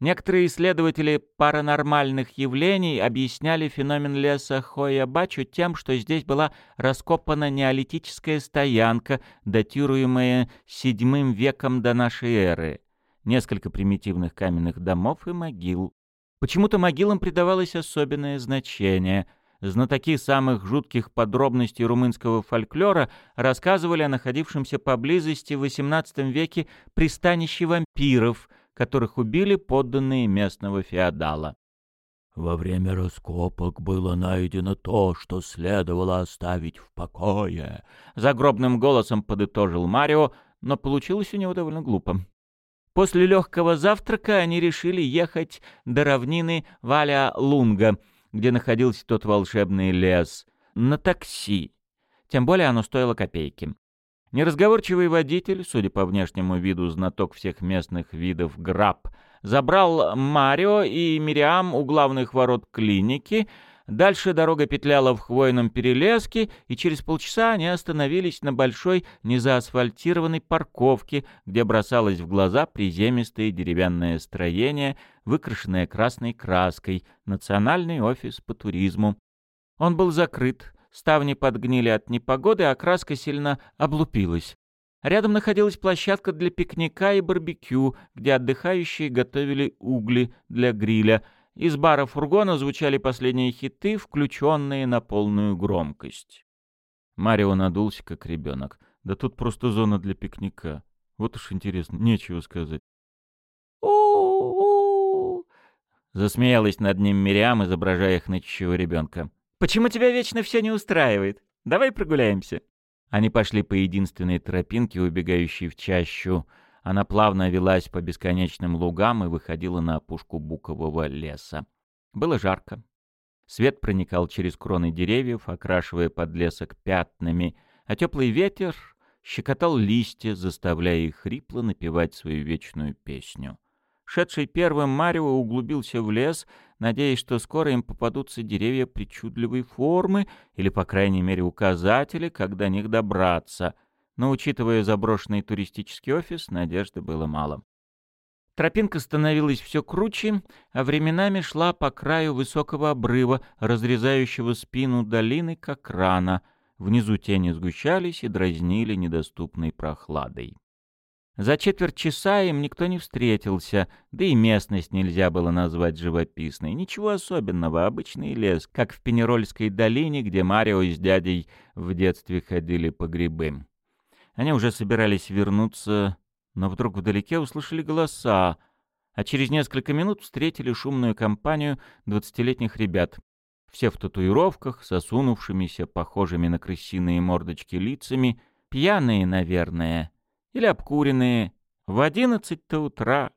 Speaker 2: Некоторые исследователи паранормальных явлений объясняли феномен леса Хоя-Бачу тем, что здесь была раскопана неолитическая стоянка, датируемая VII веком до нашей эры. Несколько примитивных каменных домов и могил. Почему-то могилам придавалось особенное значение. Знатоки самых жутких подробностей румынского фольклора рассказывали о находившемся поблизости в XVIII веке пристанище вампиров — которых убили подданные местного феодала.
Speaker 1: Во время раскопок было найдено то, что следовало оставить в покое.
Speaker 2: Загробным голосом подытожил Марио, но получилось у него довольно глупо. После легкого завтрака они решили ехать до равнины Валя-Лунга, где находился тот волшебный лес, на такси. Тем более оно стоило копейки. Неразговорчивый водитель, судя по внешнему виду знаток всех местных видов граб, забрал Марио и Мириам у главных ворот клиники. Дальше дорога петляла в хвойном перелеске, и через полчаса они остановились на большой незаасфальтированной парковке, где бросалось в глаза приземистое деревянное строение, выкрашенное красной краской, национальный офис по туризму. Он был закрыт, Ставни подгнили от непогоды, а краска сильно облупилась. Рядом находилась площадка для пикника и барбекю, где отдыхающие готовили угли для гриля. Из бара фургона звучали последние хиты, включенные на полную громкость.
Speaker 1: Марио надулся, как ребенок. Да тут просто зона для пикника. Вот уж интересно, нечего сказать.
Speaker 2: «У-у-у!» Засмеялась над ним Мириам, изображая хнычущего ребенка. Почему тебя вечно все не устраивает? Давай прогуляемся». Они пошли по единственной тропинке, убегающей в чащу. Она плавно велась по бесконечным лугам и выходила на опушку букового леса. Было жарко. Свет проникал через кроны деревьев, окрашивая подлесок пятнами, а теплый ветер щекотал листья, заставляя их хрипло напевать свою вечную песню. Шедший первым Марио углубился в лес, надеясь, что скоро им попадутся деревья причудливой формы или, по крайней мере, указатели, как до них добраться. Но, учитывая заброшенный туристический офис, надежды было мало. Тропинка становилась все круче, а временами шла по краю высокого обрыва, разрезающего спину долины, как рана. Внизу тени сгущались и дразнили недоступной прохладой. За четверть часа им никто не встретился, да и местность нельзя было назвать живописной. Ничего особенного, обычный лес, как в Пенерольской долине, где Марио с дядей в детстве ходили по грибы. Они уже собирались вернуться, но вдруг вдалеке услышали голоса, а через несколько минут встретили шумную компанию двадцатилетних ребят. Все в татуировках, сосунувшимися, похожими на крысиные мордочки лицами, пьяные, наверное, или обкуренные. В одиннадцать-то утра.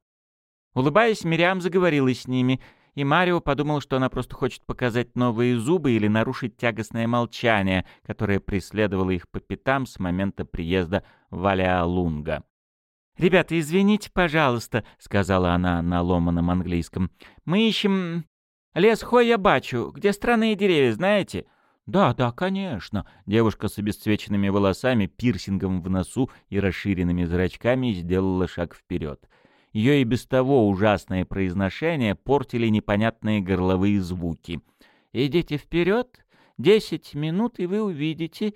Speaker 2: Улыбаясь, Мириам заговорила с ними, и Марио подумал, что она просто хочет показать новые зубы или нарушить тягостное молчание, которое преследовало их по пятам с момента приезда в Валиалунга. «Ребята, извините, пожалуйста», — сказала она на ломаном английском. «Мы ищем лес Хоя-Бачу, где странные деревья, знаете? «Да, да, конечно». Девушка с обесцвеченными волосами, пирсингом в носу и расширенными зрачками сделала шаг вперед. Ее и без того ужасное произношение портили непонятные горловые звуки. «Идите вперед, десять минут, и вы увидите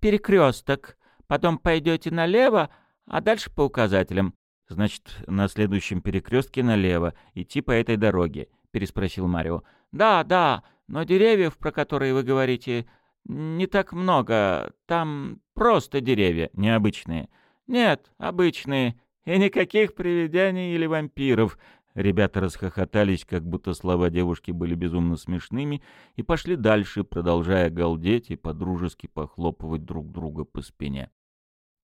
Speaker 2: перекресток. Потом пойдете налево, а дальше по указателям». «Значит, на следующем перекрестке налево, идти по этой дороге», — переспросил Марио. «Да, да, но деревьев, про которые вы говорите, не так много. Там просто деревья, необычные. Нет, обычные. И никаких привидений или вампиров.
Speaker 1: Ребята расхохотались, как будто слова девушки были безумно смешными, и пошли дальше, продолжая галдеть и подружески похлопывать друг друга по спине.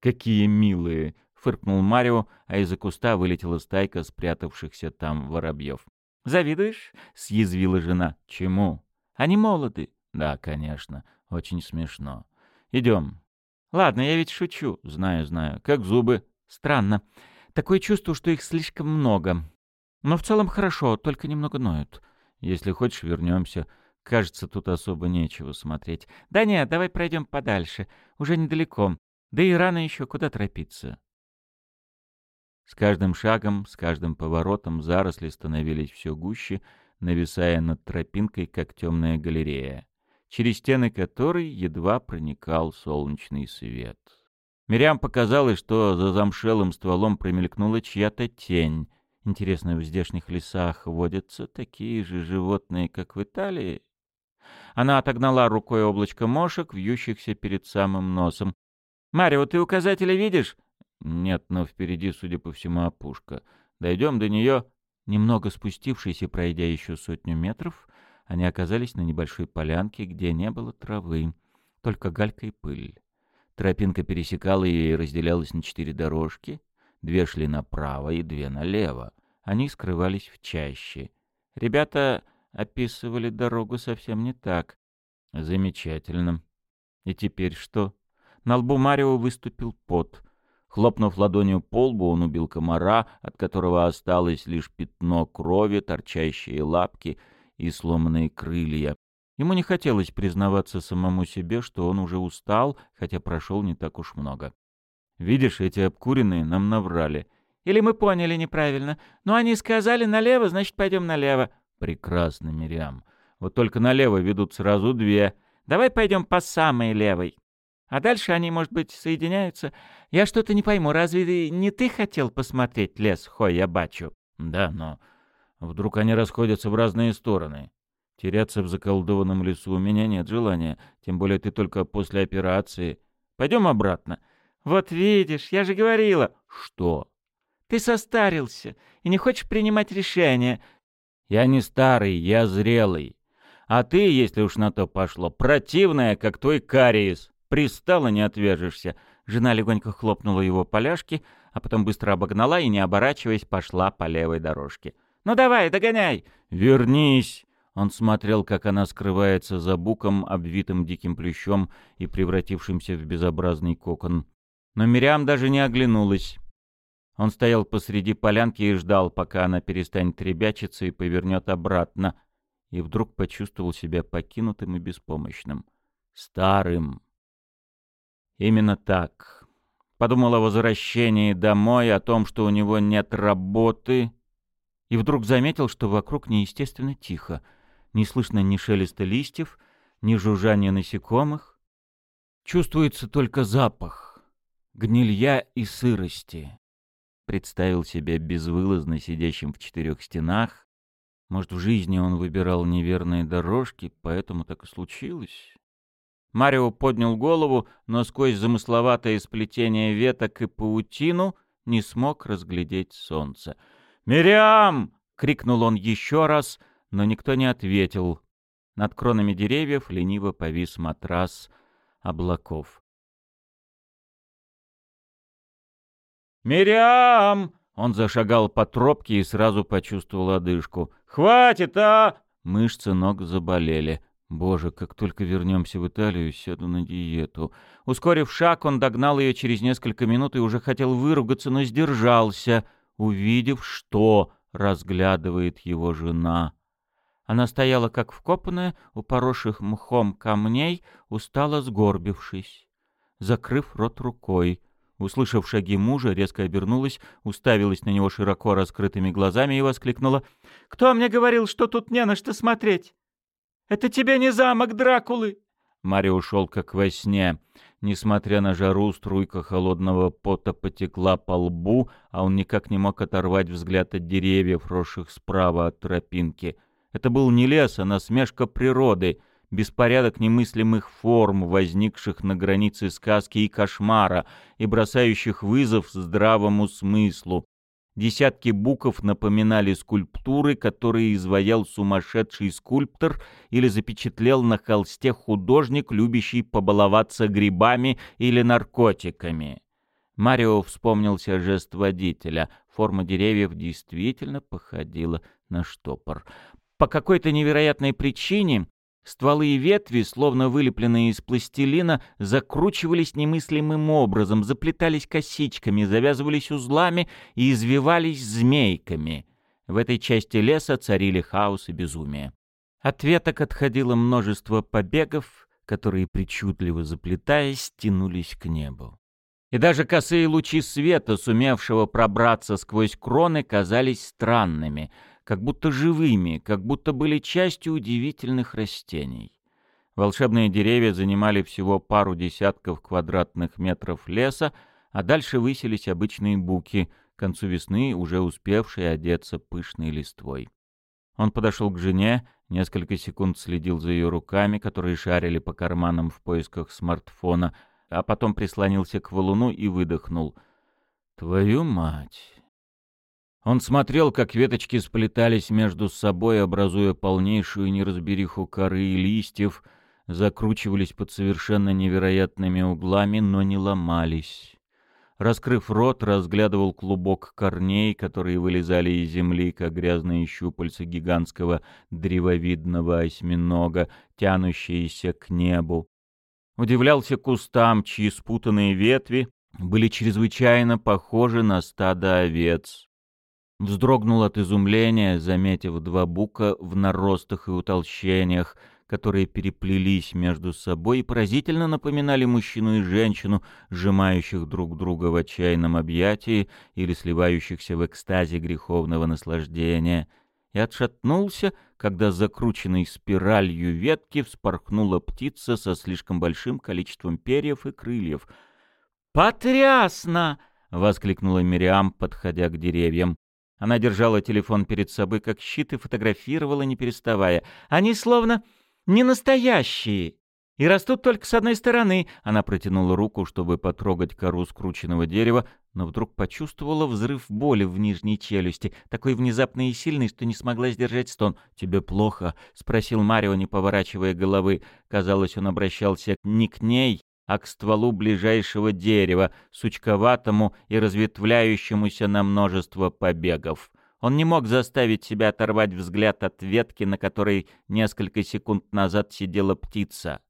Speaker 1: «Какие милые!» — фыркнул Марио, а из-за куста вылетела стайка спрятавшихся там воробьев.
Speaker 2: «Завидуешь?» — съязвила жена.
Speaker 1: «Чему?»
Speaker 2: «Они молоды».
Speaker 1: «Да, конечно. Очень смешно. Идем».
Speaker 2: «Ладно, я ведь шучу».
Speaker 1: «Знаю, знаю. Как зубы?»
Speaker 2: «Странно. Такое чувство, что их слишком много. Но в целом хорошо, только немного ноют.
Speaker 1: Если хочешь, вернемся. Кажется, тут особо нечего смотреть.
Speaker 2: Да нет, давай пройдем подальше. Уже недалеко. Да и рано еще куда торопиться.
Speaker 1: С каждым шагом, с каждым поворотом заросли становились все гуще, нависая над тропинкой, как темная галерея, через стены которой едва проникал солнечный свет. Мирям показалось, что за замшелым стволом промелькнула чья-то тень, Интересно, в здешних лесах водятся такие же животные, как в Италии? Она отогнала рукой облачко мошек, вьющихся перед самым носом.
Speaker 2: «Марио, ты указатели видишь?»
Speaker 1: «Нет, но впереди, судя по всему, опушка. Дойдем до нее...» Немного спустившись и пройдя еще сотню метров, они оказались на небольшой полянке, где не было травы, только галька и пыль. Тропинка пересекала ее и разделялась на четыре дорожки — Две шли направо и две налево. Они скрывались в чаще. Ребята описывали дорогу совсем не так. Замечательно. И теперь что? На лбу Марио выступил пот. Хлопнув ладонью по лбу, он убил комара, от которого осталось лишь пятно крови, торчащие лапки и сломанные крылья. Ему не хотелось признаваться самому себе, что он уже устал, хотя прошел не так уж много. Видишь, эти обкуренные нам наврали.
Speaker 2: Или мы поняли неправильно. Но они сказали налево, значит, пойдем налево.
Speaker 1: Прекрасно, Мириам. Вот только налево ведут сразу две.
Speaker 2: Давай пойдем по самой левой. А дальше они, может быть, соединяются. Я что-то не пойму, разве не ты хотел посмотреть лес Хой-Ябачу?
Speaker 1: Да, но вдруг они расходятся в разные стороны. Теряться в заколдованном лесу у меня нет желания, тем более ты только после операции. Пойдем обратно.
Speaker 2: «Вот видишь, я же говорила».
Speaker 1: «Что?»
Speaker 2: «Ты состарился и не хочешь принимать решения».
Speaker 1: «Я не старый, я зрелый. А ты, если уж на то пошло, противная, как твой кариес. Пристала, не отвяжешься».
Speaker 2: Жена легонько хлопнула его поляшки, а потом быстро обогнала и, не оборачиваясь, пошла по левой дорожке. «Ну давай, догоняй!»
Speaker 1: «Вернись!» Он смотрел, как она скрывается за буком, обвитым диким плющом и превратившимся в безобразный кокон. Но Мириам даже не оглянулась. Он стоял посреди полянки и ждал, пока она перестанет ребячиться и повернет обратно, и вдруг почувствовал себя покинутым и беспомощным. Старым. Именно так. Подумал о возвращении домой, о том, что у него нет работы, и вдруг заметил, что вокруг неестественно тихо. Не слышно ни шелеста листьев, ни жужжания насекомых. Чувствуется только запах гнилья и сырости. Представил себя безвылазно сидящим в четырех стенах. Может, в жизни он выбирал неверные дорожки, поэтому так и случилось. Марио поднял голову, но сквозь замысловатое сплетение веток и паутину не смог разглядеть солнце. «Мириам!» — крикнул он еще раз, но никто не ответил. Над кронами деревьев лениво повис матрас облаков. «Мириам!» Он зашагал по тропке и сразу почувствовал одышку. «Хватит, а!» Мышцы ног заболели. Боже, как только вернемся в Италию, сяду на диету. Ускорив шаг, он догнал ее через несколько минут и уже хотел выругаться, но сдержался, увидев, что разглядывает его жена. Она стояла как вкопанная, у поросших мхом камней, устало сгорбившись, закрыв рот рукой. Услышав шаги мужа, резко обернулась, уставилась на него широко раскрытыми глазами и воскликнула. «Кто мне говорил, что тут не на что смотреть? Это тебе не замок Дракулы!» Марио ушел как во сне. Несмотря на жару, струйка холодного пота потекла по лбу, а он никак не мог оторвать взгляд от деревьев, росших справа от тропинки. Это был не лес, а насмешка природы — беспорядок немыслимых форм, возникших на границе сказки и кошмара и бросающих вызов здравому смыслу. Десятки буков напоминали скульптуры, которые изваял сумасшедший скульптор или запечатлел на холсте художник, любящий побаловаться грибами или наркотиками. Марио вспомнился жест водителя. Форма деревьев действительно походила на штопор. По какой-то невероятной причине Стволы и ветви, словно вылепленные из пластилина, закручивались немыслимым образом, заплетались косичками, завязывались узлами и извивались змейками. В этой части леса царили хаос и безумие. От веток отходило множество побегов, которые, причудливо заплетаясь, тянулись к небу. И даже косые лучи света, сумевшего пробраться сквозь кроны, казались странными — как будто живыми, как будто были частью удивительных растений. Волшебные деревья занимали всего пару десятков квадратных метров леса, а дальше высились обычные буки, к концу весны уже успевшие одеться пышной листвой. Он подошел к жене, несколько секунд следил за ее руками, которые шарили по карманам в поисках смартфона, а потом прислонился к валуну и выдохнул. «Твою мать! Он смотрел, как веточки сплетались между собой, образуя полнейшую неразбериху коры и листьев, закручивались под совершенно невероятными углами, но не ломались. Раскрыв рот, разглядывал клубок корней, которые вылезали из земли, как грязные щупальца гигантского древовидного осьминога, тянущиеся к небу. Удивлялся кустам, чьи спутанные ветви были чрезвычайно похожи на стадо овец. Вздрогнул от изумления, заметив два бука в наростах и утолщениях, которые переплелись между собой и поразительно напоминали мужчину и женщину, сжимающих друг друга в отчаянном объятии или сливающихся в экстазе греховного наслаждения, и отшатнулся, когда закрученной спиралью ветки вспорхнула птица со слишком большим количеством перьев и крыльев. «Потрясно!» — воскликнула Мириам, подходя к деревьям. Она держала телефон перед собой как щит и фотографировала, не переставая. «Они словно не настоящие. И растут только с одной стороны». Она протянула руку, чтобы потрогать кору скрученного дерева, но вдруг почувствовала взрыв боли в нижней челюсти, такой внезапный и сильный, что не смогла сдержать стон. «Тебе плохо?» — спросил Марио, не поворачивая головы. Казалось, он обращался не к ней, а к стволу ближайшего дерева, сучковатому и разветвляющемуся на множество побегов. Он не мог заставить себя оторвать взгляд от ветки, на которой несколько секунд назад сидела птица.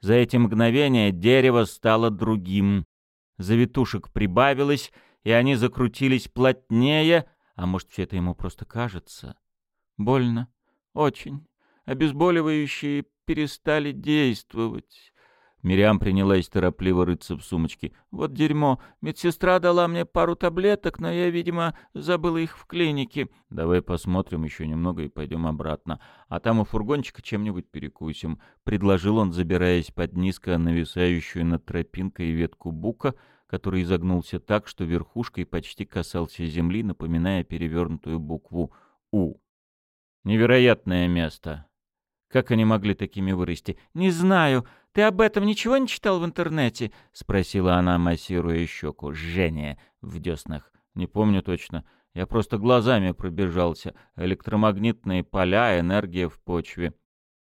Speaker 1: За эти мгновения дерево стало другим. Завитушек прибавилось, и они закрутились плотнее, а может, все это ему просто кажется. Больно. Очень. Обезболивающие перестали действовать. Мириам принялась торопливо рыться в сумочке. «Вот дерьмо. Медсестра дала мне пару таблеток, но я, видимо, забыла их в клинике. Давай посмотрим еще немного и пойдем обратно. А там у фургончика чем-нибудь перекусим», — предложил он, забираясь под низко нависающую над тропинкой ветку бука, который изогнулся так, что верхушкой почти касался земли, напоминая перевернутую букву «У». «Невероятное место. Как они могли такими вырасти? Не знаю. Ты об этом ничего не читал в интернете? Спросила она, массируя щеку. Жжение в деснах. Не помню точно. Я просто глазами пробежался. Электромагнитные поля, энергия в почве.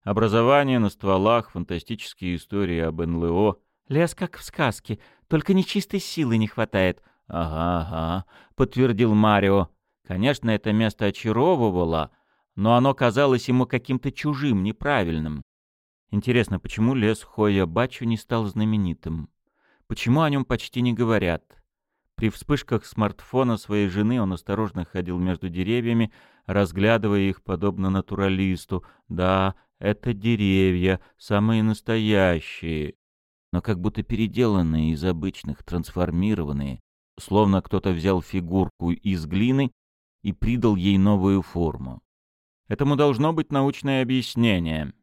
Speaker 1: Образование на стволах, фантастические истории об НЛО. Лес как в сказке, только нечистой силы не хватает. Ага, ага, подтвердил Марио. Конечно, это место очаровывало, но оно казалось ему каким-то чужим, неправильным. Интересно, почему лес Хоя-Бачу не стал знаменитым? Почему о нем почти не говорят? При вспышках смартфона своей жены он осторожно ходил между деревьями, разглядывая их подобно натуралисту. Да, это деревья, самые настоящие, но как будто переделанные из обычных, трансформированные, словно кто-то взял фигурку из глины и придал ей новую форму. Этому должно быть научное объяснение.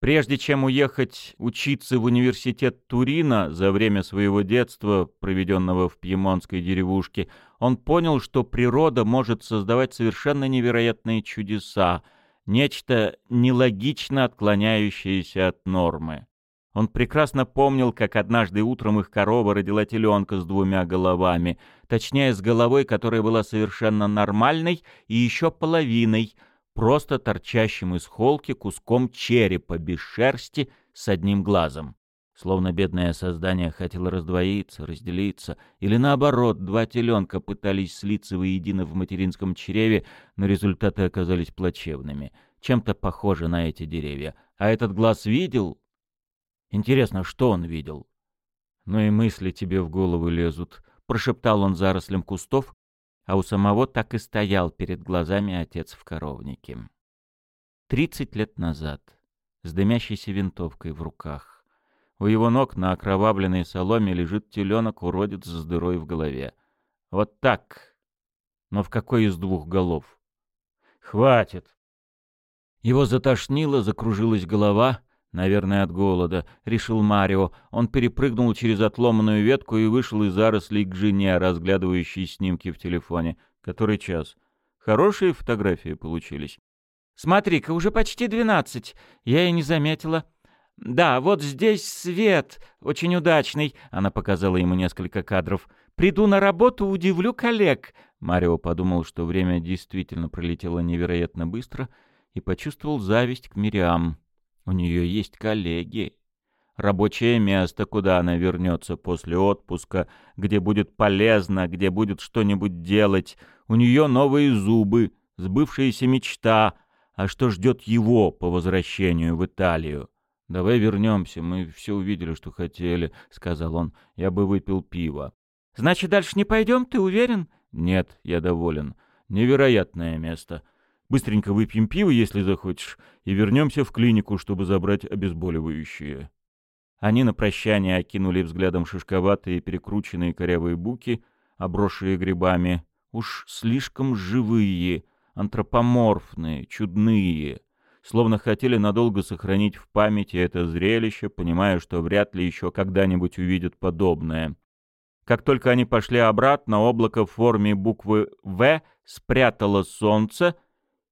Speaker 1: Прежде чем уехать учиться в университет Турина за время своего детства, проведенного в пьемонтской деревушке, он понял, что природа может создавать совершенно невероятные чудеса, нечто нелогично отклоняющееся от нормы. Он прекрасно помнил, как однажды утром их корова родила теленка с двумя головами, точнее, с головой, которая была совершенно нормальной, и еще половиной, просто торчащим из холки куском черепа без шерсти с одним глазом. Словно бедное создание хотело раздвоиться, разделиться, или наоборот, два теленка пытались слиться воедино в материнском чреве, но результаты оказались плачевными. Чем-то похоже на эти деревья. А этот глаз видел, Интересно, что он видел? Ну и мысли тебе в голову лезут, прошептал он зарослям кустов, а у самого так и стоял перед глазами отец в коровнике. Тридцать лет назад, с дымящейся винтовкой в руках. У его ног на окровавленной соломе лежит теленок-уродец с дырой в голове. Вот так. Но в какой из двух голов? Хватит. Его затошнило, закружилась голова, Наверное, от голода, решил Марио. Он перепрыгнул через отломанную ветку и вышел из зарослей к жене, разглядывающей снимки в телефоне. Который час? Хорошие фотографии получились. Смотри-ка, уже почти двенадцать. Я и не заметила. Да, вот здесь свет, очень удачный. Она показала ему несколько кадров. Приду на работу, удивлю коллег. Марио подумал, что время действительно пролетело невероятно быстро, и почувствовал зависть к Мириам. У нее есть коллеги. Рабочее место, куда она вернется после отпуска, где будет полезно, где будет что-нибудь делать. У нее новые зубы, сбывшаяся мечта. А что ждет его по возвращению в Италию? «Давай вернемся, мы все увидели, что хотели», — сказал он. «Я бы выпил пиво». «Значит, дальше не пойдем, ты уверен?» «Нет, я доволен. Невероятное место. Быстренько выпьем пиво, если захочешь, и вернемся в клинику, чтобы забрать обезболивающие». Они на прощание окинули взглядом шишковатые перекрученные корявые буки, обросшие грибами, уж слишком живые, антропоморфные, чудные, словно хотели надолго сохранить в памяти это зрелище, понимая, что вряд ли еще когда-нибудь увидят подобное. Как только они пошли обратно, облако в форме буквы «В» спрятало солнце —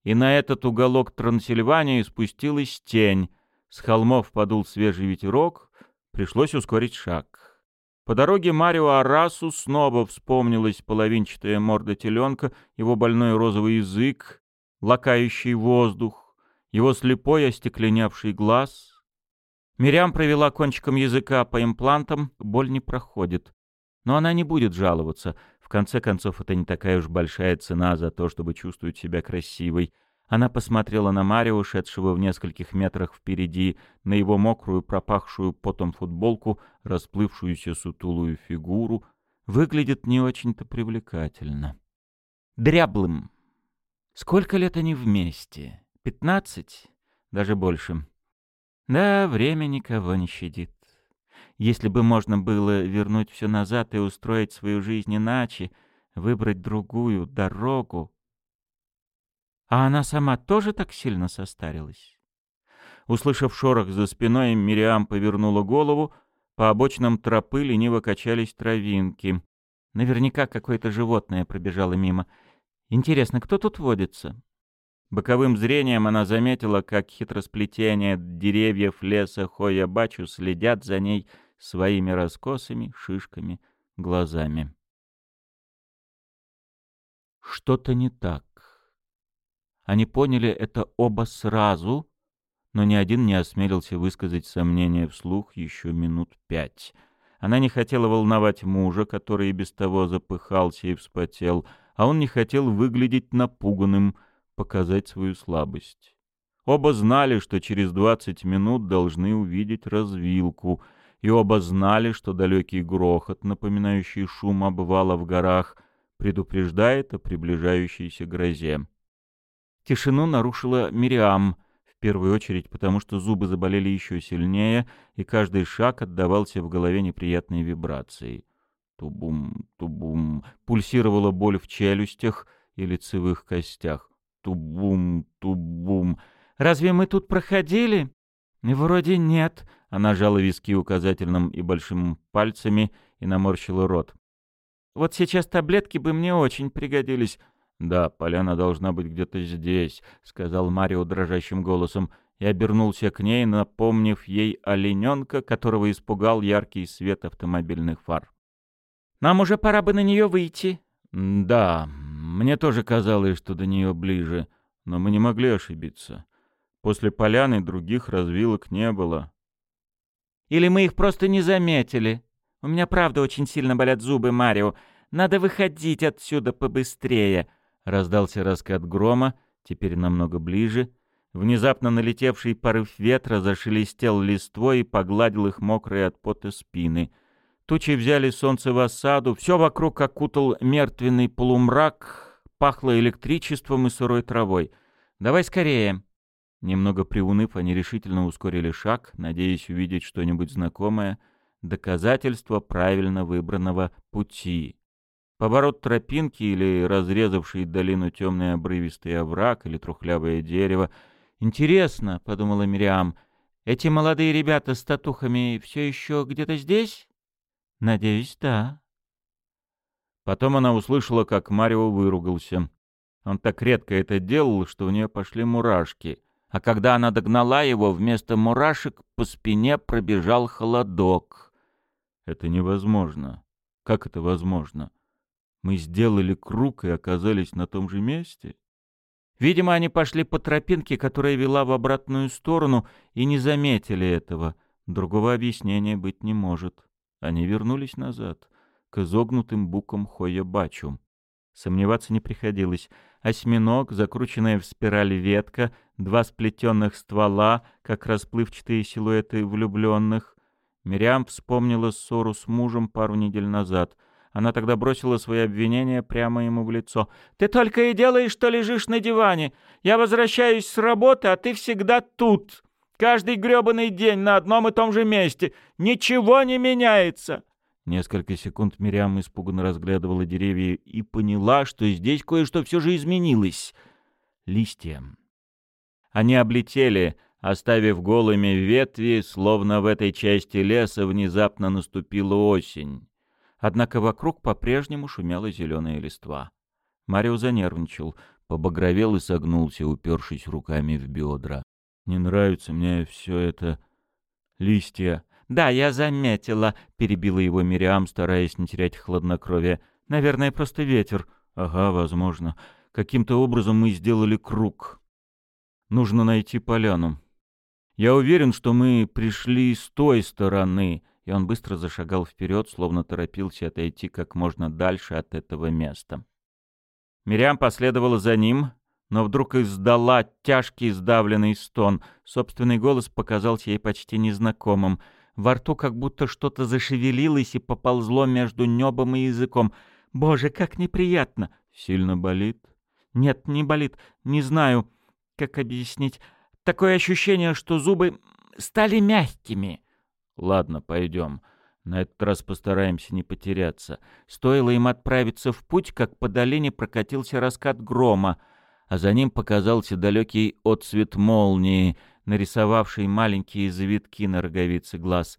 Speaker 1: и на этот уголок Трансильвании спустилась тень. С холмов подул свежий ветерок, пришлось ускорить шаг. По дороге Марио Арасу снова вспомнилась половинчатая морда теленка, его больной розовый язык, лакающий воздух, его слепой остекленевший глаз. Мирям провела кончиком языка по имплантам, боль не проходит. Но она не будет жаловаться, в конце концов, это не такая уж большая цена за то, чтобы чувствовать себя красивой. Она посмотрела на Марио, шедшего в нескольких метрах впереди, на его мокрую, пропахшую потом футболку, расплывшуюся сутулую фигуру. Выглядит не очень-то привлекательно. Дряблым. Сколько лет они вместе? Пятнадцать? Даже больше. Да, время никого не щадит. Если бы можно было вернуть все назад и устроить свою жизнь иначе, выбрать другую дорогу. А она сама тоже так сильно состарилась? Услышав шорох за спиной, Мириам повернула голову, по обочинам тропы лениво качались травинки. Наверняка какое-то животное пробежало мимо. Интересно, кто тут водится? Боковым зрением она заметила, как хитросплетение деревьев леса Хоя-Бачу следят за ней своими раскосыми шишками глазами. Что-то не так. Они поняли это оба сразу, но ни один не осмелился высказать сомнения вслух еще минут пять. Она не хотела волновать мужа, который и без того запыхался и вспотел, а он не хотел выглядеть напуганным, показать свою слабость. Оба знали, что через двадцать минут должны увидеть развилку — и оба знали, что далекий грохот, напоминающий шум обвала в горах, предупреждает о приближающейся грозе. Тишину нарушила Мириам, в первую очередь потому, что зубы заболели еще сильнее, и каждый шаг отдавался в голове неприятной вибрацией. Тубум, тубум, пульсировала боль в челюстях и лицевых костях. Тубум, тубум. «Разве мы тут проходили?» «Вроде нет», она жала виски указательным и большим пальцами и наморщила рот. «Вот сейчас таблетки бы мне очень пригодились». «Да, поляна должна быть где-то здесь», — сказал Марио дрожащим голосом. и обернулся к ней, напомнив ей олененка, которого испугал яркий свет автомобильных фар.
Speaker 2: «Нам уже пора бы на нее выйти».
Speaker 1: «Да, мне тоже казалось, что до нее ближе, но мы не могли ошибиться. После поляны других развилок не было».
Speaker 2: «Или мы их просто не заметили. У меня правда очень сильно болят зубы, Марио. Надо выходить отсюда побыстрее», — раздался раскат грома, теперь намного ближе — Внезапно налетевший порыв ветра зашелестел листвой и погладил их мокрые от пота спины. Тучи взяли солнце в осаду, все вокруг окутал мертвенный полумрак, пахло электричеством и сырой травой. «Давай скорее!» Немного приуныв, они решительно ускорили шаг, надеясь увидеть что-нибудь знакомое, доказательство правильно выбранного пути. Поворот тропинки или разрезавший долину темный обрывистый овраг или трухлявое дерево — «Интересно», — подумала Мириам, — «эти молодые ребята с татухами все еще где-то здесь?» «Надеюсь, да». Потом она услышала, как Марио выругался. Он так редко это делал, что у нее пошли мурашки. А когда она догнала его, вместо мурашек по спине пробежал холодок. «Это невозможно. Как это возможно? Мы сделали круг и оказались на том же месте?» Видимо, они пошли по тропинке, которая вела в обратную сторону, и не заметили этого. Другого объяснения быть не может. Они вернулись назад, к изогнутым букам Хоя-Бачу. Сомневаться не приходилось. Осьминог, закрученная в спираль ветка, два сплетенных ствола, как расплывчатые силуэты влюбленных. Мириам вспомнила ссору с мужем пару недель назад — она тогда бросила свои обвинения прямо ему в лицо. «Ты только и делаешь, что лежишь на диване. Я возвращаюсь с работы, а ты всегда тут. Каждый грёбаный день на одном и том же месте. Ничего не меняется!» Несколько секунд Мириам испуганно разглядывала деревья и поняла, что здесь кое-что все же изменилось. Листья. Они облетели, оставив голыми ветви, словно в этой части леса внезапно наступила осень. Однако вокруг по-прежнему шумела зеленая листва. Марио занервничал, побагровел и согнулся, упершись руками в бедра. «Не нравится мне все это... листья». «Да, я заметила», — перебила его Мириам, стараясь не терять хладнокровие. «Наверное, просто ветер». «Ага, возможно. Каким-то образом мы сделали круг. Нужно найти поляну. Я уверен, что мы пришли с той стороны, и он быстро зашагал вперед, словно торопился отойти как можно дальше от этого места. Мириам последовала за ним, но вдруг издала тяжкий сдавленный стон. Собственный голос показался ей почти незнакомым. Во рту как будто что-то зашевелилось и поползло между небом и языком. «Боже, как неприятно!» «Сильно болит?» «Нет, не болит. Не знаю, как объяснить. Такое ощущение, что зубы стали мягкими». Ладно, пойдем. На этот раз постараемся не потеряться. Стоило им отправиться в путь, как по долине прокатился раскат грома, а за ним показался далекий отцвет молнии, нарисовавший маленькие завитки на роговице глаз.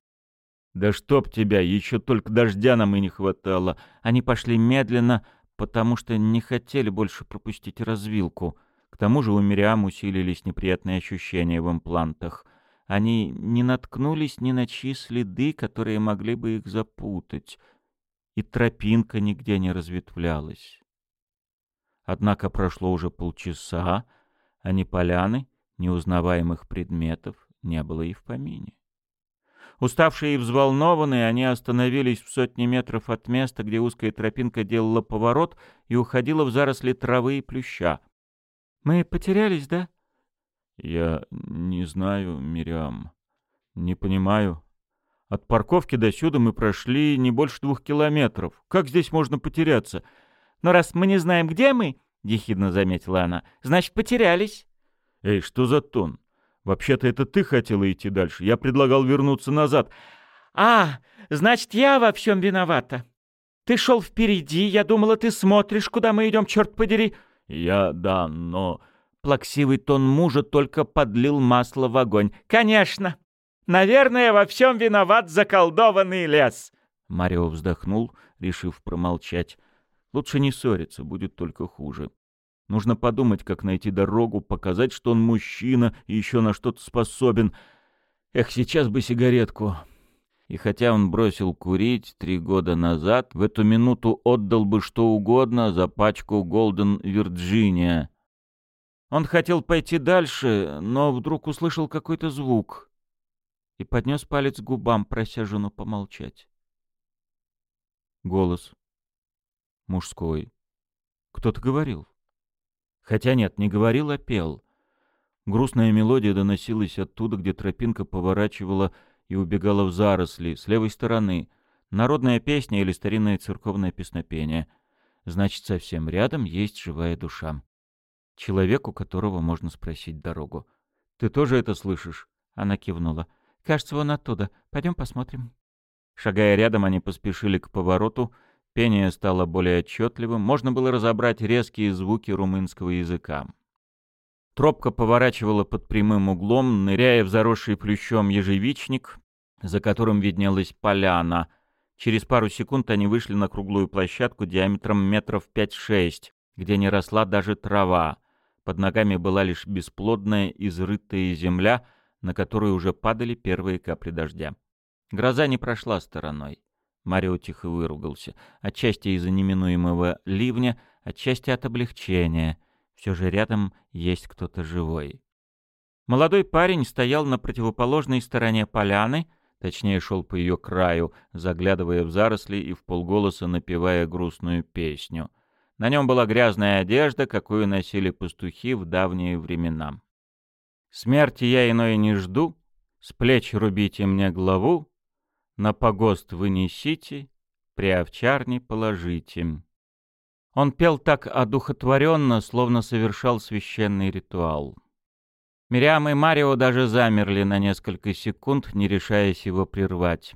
Speaker 2: «Да чтоб тебя, еще только дождя нам и не хватало!» Они пошли медленно, потому что не хотели больше пропустить развилку. К тому же у Мириам усилились неприятные ощущения в имплантах — они не наткнулись ни на чьи следы, которые могли бы их запутать, и тропинка нигде не разветвлялась. Однако прошло уже полчаса, а ни поляны, ни узнаваемых предметов не было и в помине. Уставшие и взволнованные, они остановились в сотне метров от места, где узкая тропинка делала поворот и уходила в заросли травы и плюща. «Мы потерялись, да?» Я не знаю, Мириам. Не понимаю. От парковки до сюда мы прошли не больше двух километров. Как здесь можно потеряться? Но раз мы не знаем, где мы, — ехидно заметила она, — значит, потерялись.
Speaker 1: Эй, что за тон? Вообще-то это ты хотела идти дальше. Я предлагал вернуться назад.
Speaker 2: А, значит, я во всем виновата. Ты шел впереди, я думала, ты смотришь, куда мы идем, черт подери.
Speaker 1: Я, да, но...
Speaker 2: Плаксивый тон мужа только подлил масло в огонь. «Конечно! Наверное, во всем виноват заколдованный лес!»
Speaker 1: Марио вздохнул, решив промолчать. «Лучше не ссориться, будет только хуже». Нужно подумать, как найти дорогу, показать, что он мужчина и еще на что-то способен. Эх, сейчас бы сигаретку. И хотя он бросил курить три года назад, в эту минуту отдал бы что угодно за пачку Голден Вирджиния. Он хотел пойти дальше, но вдруг услышал какой-то звук и поднес палец к губам, прося жену помолчать. Голос. Мужской. Кто-то говорил. Хотя нет, не говорил, а пел. Грустная мелодия доносилась оттуда, где тропинка поворачивала и убегала в заросли, с левой стороны. Народная песня или старинное церковное песнопение. Значит, совсем рядом есть живая душа. Человек, у которого можно спросить дорогу. «Ты тоже это слышишь?» Она кивнула. «Кажется, вон оттуда. Пойдем посмотрим». Шагая рядом, они поспешили к повороту, Пение стало более отчетливым, можно было разобрать резкие звуки румынского языка. Тропка поворачивала под прямым углом, ныряя в заросший плющом ежевичник, за которым виднелась поляна. Через пару секунд они вышли на круглую площадку диаметром метров 5-6, где не росла даже трава. Под ногами была лишь бесплодная, изрытая земля, на которую уже падали первые капли дождя. Гроза не прошла стороной. Марио тихо выругался. Отчасти из-за неминуемого ливня, отчасти от облегчения. Все же рядом есть кто-то живой. Молодой парень стоял на противоположной стороне поляны, точнее шел по ее краю, заглядывая в заросли и в полголоса напевая грустную песню. На нем была грязная одежда, какую носили пастухи в давние времена. «Смерти я иной не жду, с плеч рубите мне главу, на погост вынесите, при овчарне положите. Он пел так одухотворенно, словно совершал священный ритуал. Мириам и Марио даже замерли на несколько секунд, не решаясь его прервать.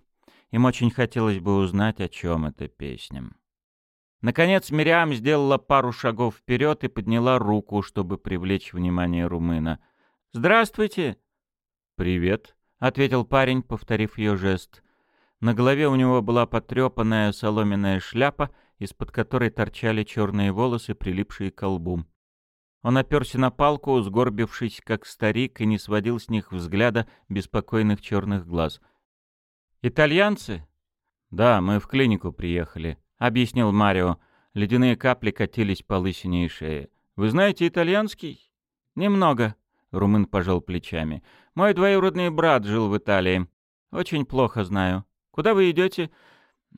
Speaker 1: Им очень хотелось бы узнать, о чем эта песня. Наконец Мириам сделала пару шагов вперед и подняла руку, чтобы привлечь внимание румына. «Здравствуйте!» «Привет», — ответил парень, повторив ее жест. На голове у него была потрепанная соломенная шляпа, из-под которой торчали черные волосы, прилипшие к колбу. Он оперся на палку, сгорбившись, как старик, и не сводил с них взгляда беспокойных черных глаз. «Итальянцы?» «Да, мы в клинику приехали», — объяснил Марио. Ледяные капли катились по лысине и шее. «Вы знаете итальянский?» «Немного», — Румын пожал плечами. «Мой двоюродный брат жил в Италии. Очень плохо знаю. Куда вы идете?»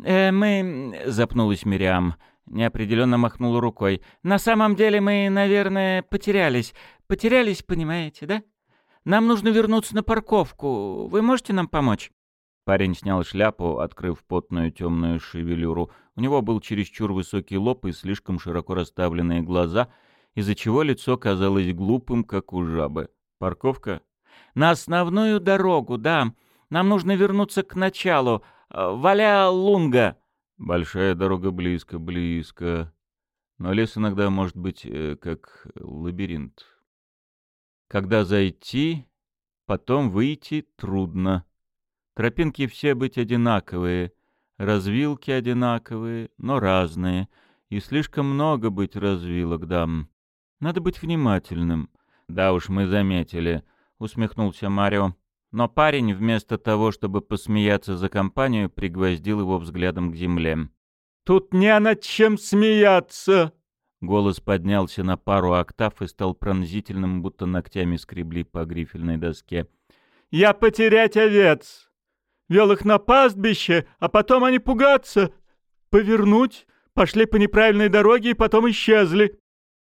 Speaker 1: «Э, мы...» — запнулась Мириам. Неопределенно махнула рукой. «На самом деле мы, наверное, потерялись. Потерялись, понимаете, да? Нам нужно вернуться на парковку. Вы можете нам помочь?» Парень снял шляпу, открыв потную темную шевелюру. У него был чересчур высокий лоб и слишком широко расставленные глаза, из-за чего лицо казалось глупым, как у жабы. «Парковка?» «На основную дорогу, да. Нам нужно вернуться к началу. Э, Валя Лунга. Большая дорога близко, близко. Но лес иногда может быть э, как лабиринт. Когда зайти, потом выйти трудно. Тропинки все быть одинаковые, развилки одинаковые, но разные. И слишком много быть развилок, дам. Надо быть внимательным. Да уж, мы заметили, — усмехнулся Марио. Но парень, вместо того, чтобы посмеяться за компанию, пригвоздил его взглядом к земле. «Тут не над чем смеяться!» Голос поднялся на пару октав и стал пронзительным, будто ногтями скребли по грифельной доске. «Я потерять овец! Вел их на пастбище, а потом они пугаться! Повернуть, пошли по неправильной дороге и потом исчезли!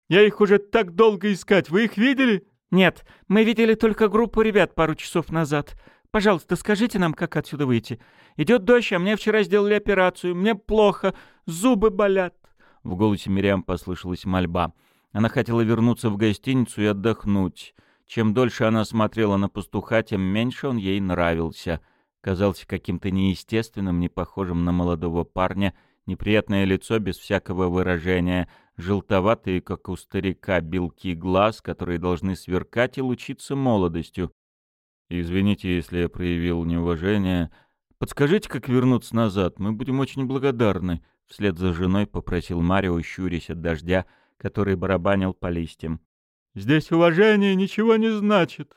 Speaker 1: Я их уже так долго искать, вы их видели?» «Нет, мы видели только группу ребят пару часов назад. Пожалуйста, скажите нам, как отсюда выйти. Идет дождь, а мне вчера сделали операцию. Мне плохо, зубы болят». В голосе Мириам послышалась мольба. Она хотела вернуться в гостиницу и отдохнуть. Чем дольше она смотрела на пастуха, тем меньше он ей нравился. Казался каким-то неестественным, не похожим на молодого парня, неприятное лицо без всякого выражения — желтоватые, как у старика, белки глаз, которые должны сверкать и лучиться молодостью. Извините, если я проявил неуважение. Подскажите, как вернуться назад, мы будем очень благодарны. Вслед за женой попросил Марио, щурясь от дождя, который барабанил по листьям.
Speaker 3: «Здесь уважение ничего не значит.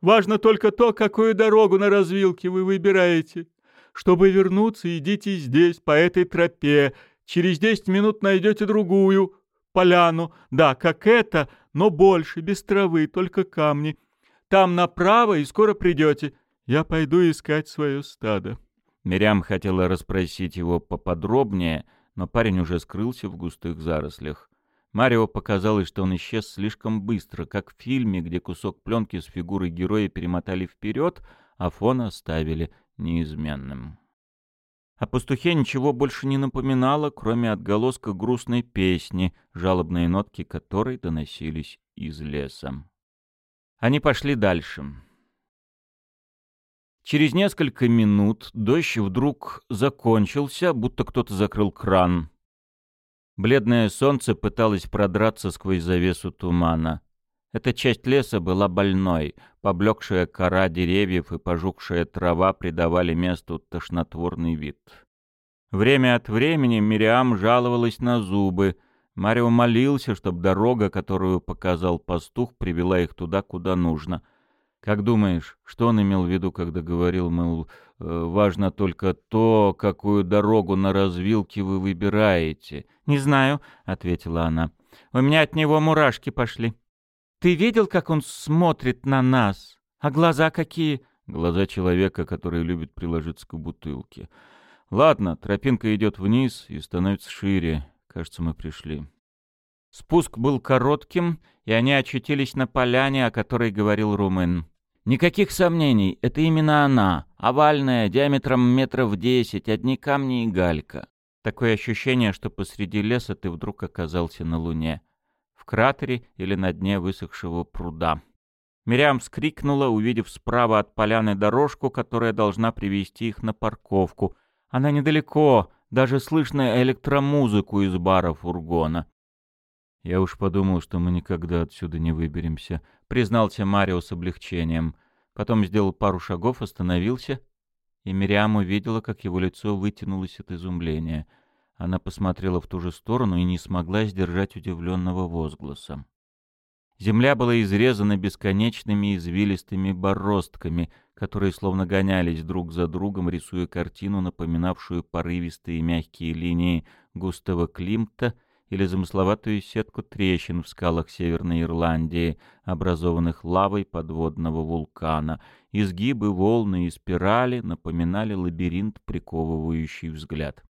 Speaker 3: Важно только то, какую дорогу на развилке вы выбираете. Чтобы вернуться, идите здесь, по этой тропе. Через десять минут найдете другую, поляну. Да, как это, но больше, без травы, только камни. Там направо и скоро придете. Я пойду искать свое стадо».
Speaker 1: Мирям хотела расспросить его поподробнее, но парень уже скрылся в густых зарослях. Марио показалось, что он исчез слишком быстро, как в фильме, где кусок пленки с фигурой героя перемотали вперед, а фон оставили неизменным. О пастухе ничего больше не напоминало, кроме отголоска грустной песни, жалобные нотки которой доносились из леса. Они пошли дальше. Через несколько минут дождь вдруг закончился, будто кто-то закрыл кран. Бледное солнце пыталось продраться сквозь завесу тумана. Эта часть леса была больной, поблекшая кора деревьев и пожухшая трава придавали месту тошнотворный вид. Время от времени Мириам жаловалась на зубы. Марио молился, чтобы дорога, которую показал пастух, привела их туда, куда нужно. Как думаешь, что он имел в виду, когда говорил, мол, «Э, важно только то, какую дорогу на развилке вы выбираете?
Speaker 2: «Не знаю», — ответила она. «У меня от него мурашки пошли. Ты видел, как он смотрит на нас? А глаза какие?»
Speaker 1: Глаза человека, который любит приложиться к бутылке. «Ладно, тропинка идет вниз и становится шире. Кажется, мы пришли».
Speaker 2: Спуск был коротким, и они очутились на поляне, о которой говорил Румын. Никаких сомнений, это именно она, овальная, диаметром метров десять, одни камни и галька. Такое ощущение, что посреди леса ты вдруг оказался на Луне, кратере или на дне высохшего пруда. Мириам вскрикнула, увидев справа от поляны дорожку, которая должна привести их на парковку. Она недалеко, даже слышно электромузыку из бара фургона.
Speaker 1: «Я уж подумал, что мы никогда отсюда не выберемся», — признался Марио с облегчением. Потом сделал пару шагов, остановился, и Мириам увидела, как его лицо вытянулось от изумления. Она посмотрела в ту же сторону и не смогла сдержать удивленного возгласа. Земля была изрезана бесконечными извилистыми бороздками, которые словно гонялись друг за другом, рисуя картину, напоминавшую порывистые мягкие линии густого Климта — или замысловатую сетку трещин в скалах Северной Ирландии, образованных лавой подводного вулкана. Изгибы, волны и спирали напоминали лабиринт, приковывающий взгляд.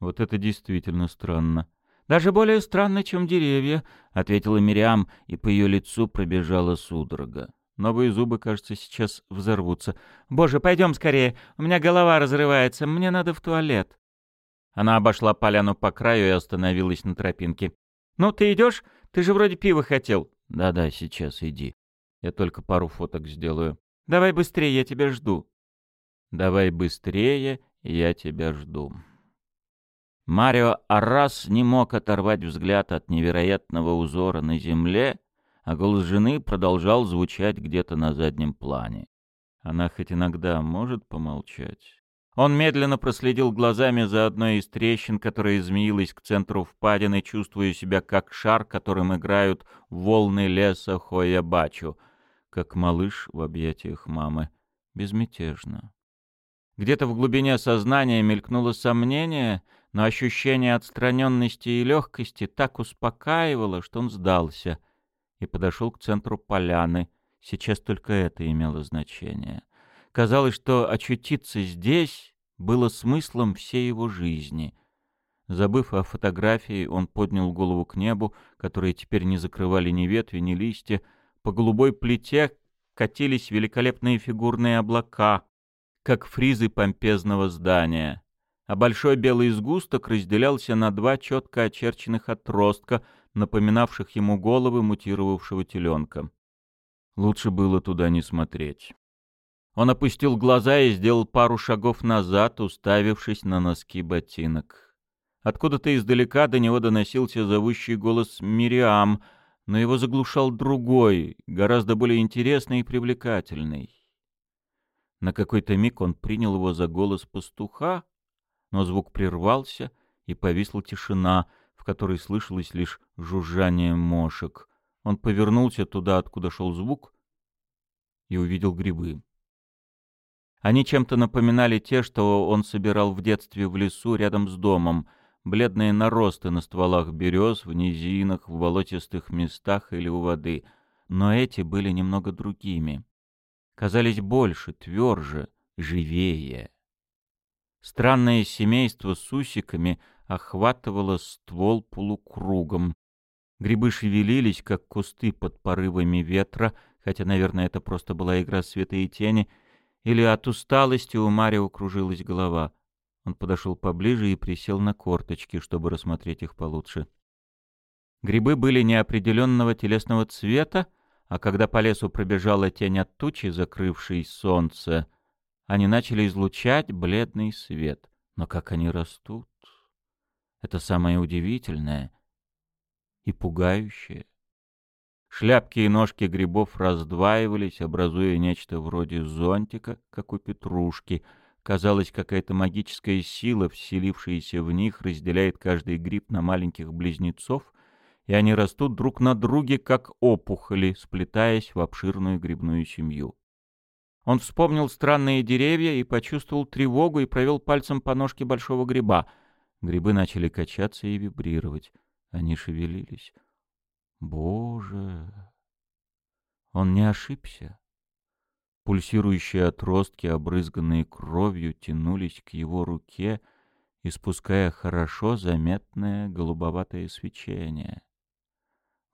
Speaker 1: «Вот это действительно странно», «Даже более странно, чем деревья», — ответила Мириам, и по ее лицу пробежала судорога. Новые зубы, кажется, сейчас взорвутся. «Боже, пойдем скорее, у меня голова разрывается, мне надо в туалет». Она обошла поляну по краю и остановилась на тропинке. «Ну, ты идешь? Ты же вроде пива хотел». «Да-да, сейчас иди. Я только пару фоток сделаю».
Speaker 2: «Давай быстрее, я тебя жду».
Speaker 1: «Давай быстрее, я тебя жду». Марио Аррас не мог оторвать взгляд от невероятного узора на земле, а голос жены продолжал звучать где-то на заднем плане. Она хоть иногда может помолчать.
Speaker 2: Он медленно проследил глазами за одной из трещин, которая измеилась к центру впадины, чувствуя себя как шар, которым играют волны леса Хоя-Бачу, как малыш в объятиях мамы, безмятежно. Где-то в глубине сознания мелькнуло сомнение, но ощущение отстраненности и легкости так успокаивало, что он сдался и подошел к центру поляны. Сейчас только это имело значение. Казалось, что очутиться здесь было смыслом всей его жизни. Забыв о фотографии, он поднял голову к небу, которые теперь не закрывали ни ветви, ни листья. По голубой плите катились великолепные фигурные облака, как фризы помпезного здания. А большой белый сгусток разделялся на два четко очерченных отростка, напоминавших ему головы мутировавшего теленка. Лучше было туда не смотреть. Он опустил глаза и сделал пару шагов назад, уставившись на носки ботинок. Откуда-то издалека до него доносился зовущий голос Мириам, но его заглушал другой, гораздо более интересный и привлекательный. На какой-то миг он принял его за голос пастуха, но звук прервался, и повисла тишина,
Speaker 1: которой слышалось лишь жужжание мошек. Он повернулся туда, откуда шел звук, и увидел грибы. Они чем-то напоминали те, что он собирал в детстве в лесу рядом с домом, бледные наросты на стволах берез, в низинах, в болотистых местах или у воды. Но эти были немного другими. Казались больше, тверже, живее. Странное семейство с усиками охватывало ствол полукругом. Грибы шевелились, как кусты под порывами ветра, хотя, наверное, это просто была игра света и тени, или от усталости у Марио кружилась голова. Он подошел поближе и присел на корточки, чтобы рассмотреть их получше. Грибы были неопределенного телесного цвета, а когда по лесу пробежала тень от тучи, закрывшей солнце, они начали излучать бледный свет. Но как они растут? Это самое удивительное и пугающее. Шляпки и ножки грибов раздваивались, образуя нечто вроде зонтика, как у петрушки — Казалось, какая-то магическая сила, вселившаяся в них, разделяет каждый гриб на маленьких близнецов, и они растут друг на друге, как опухоли, сплетаясь в обширную грибную семью. Он вспомнил странные деревья и почувствовал тревогу и провел пальцем по ножке большого гриба. Грибы начали качаться и вибрировать. Они шевелились. Боже! Он не ошибся. Пульсирующие отростки, обрызганные кровью, тянулись к его руке, испуская хорошо заметное голубоватое свечение.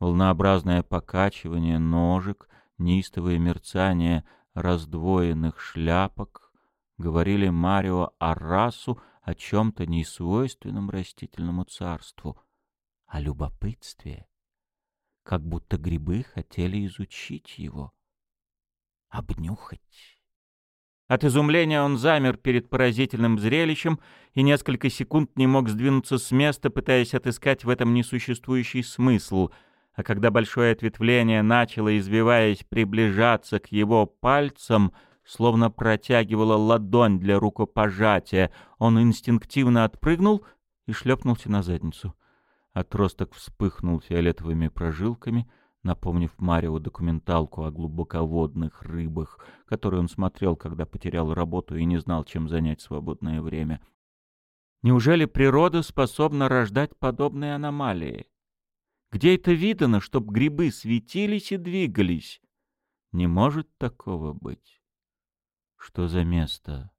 Speaker 1: Волнообразное покачивание ножек, неистовое мерцание раздвоенных шляпок говорили Марио о расу о чем-то несвойственном растительному царству, о любопытстве, как будто грибы хотели изучить его обнюхать. От изумления он замер перед поразительным зрелищем и несколько секунд не мог сдвинуться с места, пытаясь отыскать в этом несуществующий смысл. А когда большое ответвление начало, извиваясь, приближаться к его пальцам, словно протягивало ладонь для рукопожатия, он инстинктивно отпрыгнул и шлепнулся на задницу. Отросток вспыхнул фиолетовыми прожилками — напомнив Марио документалку о глубоководных рыбах, которую он смотрел, когда потерял работу и не знал, чем занять свободное время. Неужели природа способна рождать подобные аномалии? Где это видано, чтоб грибы светились и двигались? Не может такого быть. Что за место?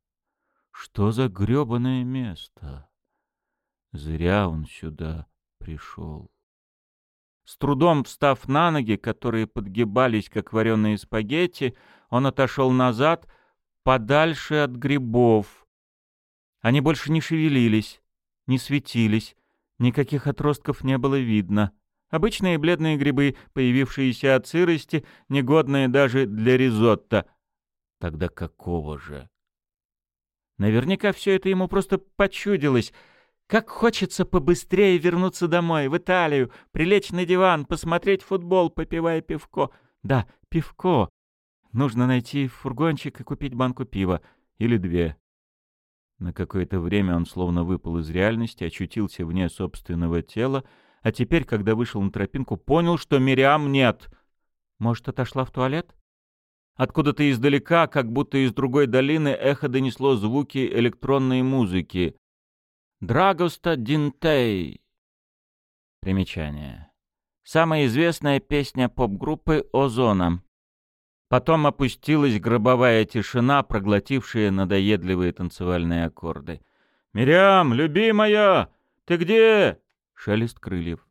Speaker 1: Что за грёбаное место? Зря он сюда пришел. С трудом встав на ноги, которые подгибались, как вареные спагетти, он отошел назад, подальше от грибов. Они больше не шевелились, не светились, никаких отростков не было видно. Обычные бледные грибы, появившиеся от сырости, негодные даже для ризотто. Тогда какого же? Наверняка все это ему просто почудилось — как хочется побыстрее вернуться домой, в Италию, прилечь на диван, посмотреть футбол, попивая пивко. Да, пивко. Нужно найти фургончик и купить банку пива. Или две. На какое-то время он словно выпал из реальности, очутился вне собственного тела, а теперь, когда вышел на тропинку, понял, что Мириам нет. Может, отошла в туалет? Откуда-то издалека, как будто из другой долины, эхо донесло звуки электронной музыки. Драгоста Динтей. Примечание. Самая известная песня поп-группы «Озона». Потом опустилась гробовая тишина, проглотившая надоедливые танцевальные аккорды. «Мириам, любимая! Ты где?» — шелест крыльев.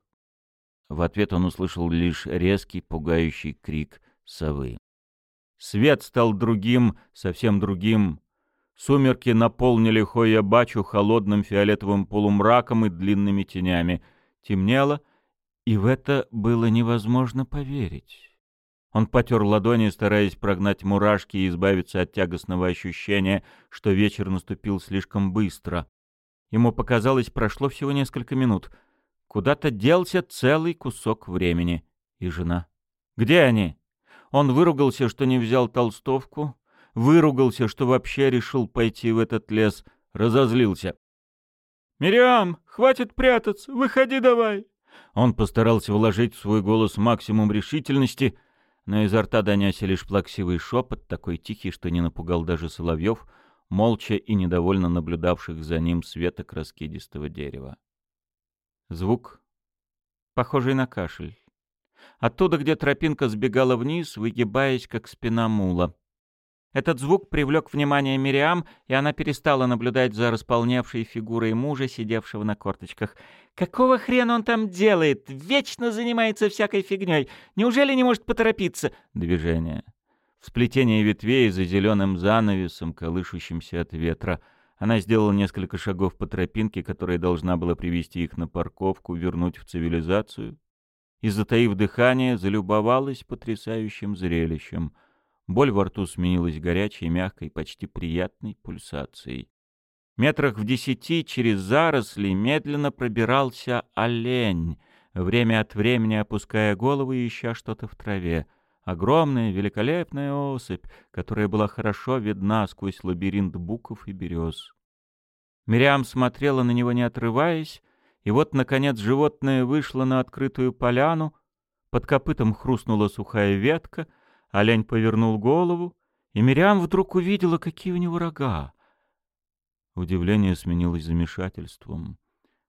Speaker 1: В ответ он услышал лишь резкий, пугающий крик совы. Свет стал другим, совсем другим, Сумерки наполнили Хоя-Бачу холодным фиолетовым полумраком и длинными тенями. Темнело, и в это было невозможно поверить. Он потер ладони, стараясь прогнать мурашки и избавиться от тягостного ощущения, что вечер наступил слишком быстро. Ему показалось, прошло всего несколько минут. Куда-то делся целый кусок времени. И жена. Где они? Он выругался, что не взял толстовку, выругался, что вообще решил пойти в этот лес, разозлился.
Speaker 3: «Мириам, хватит прятаться! Выходи давай!»
Speaker 1: Он постарался вложить в свой голос максимум решительности, но изо рта донесся лишь плаксивый шепот, такой тихий, что не напугал даже соловьев, молча и недовольно наблюдавших за ним светок раскидистого дерева. Звук, похожий на кашель. Оттуда, где тропинка сбегала вниз, выгибаясь, как спина мула. Этот звук привлек внимание Мириам, и она перестала наблюдать за располневшей фигурой мужа, сидевшего на корточках. «Какого хрена он там делает? Вечно занимается всякой фигней. Неужели не может поторопиться?» Движение. Сплетение ветвей за зеленым занавесом, колышущимся от ветра. Она сделала несколько шагов по тропинке, которая должна была привести их на парковку, вернуть в цивилизацию. И, затаив дыхание, залюбовалась потрясающим зрелищем — Боль во рту сменилась горячей, мягкой, почти приятной пульсацией. Метрах в десяти через заросли медленно пробирался олень, время от времени опуская голову и ища что-то в траве. Огромная, великолепная особь, которая была хорошо видна сквозь лабиринт буков и берез. Мириам смотрела на него, не отрываясь, и вот, наконец, животное вышло на открытую поляну, под копытом хрустнула сухая ветка — Олень повернул голову, и Мириам вдруг увидела, какие у него рога. Удивление сменилось замешательством.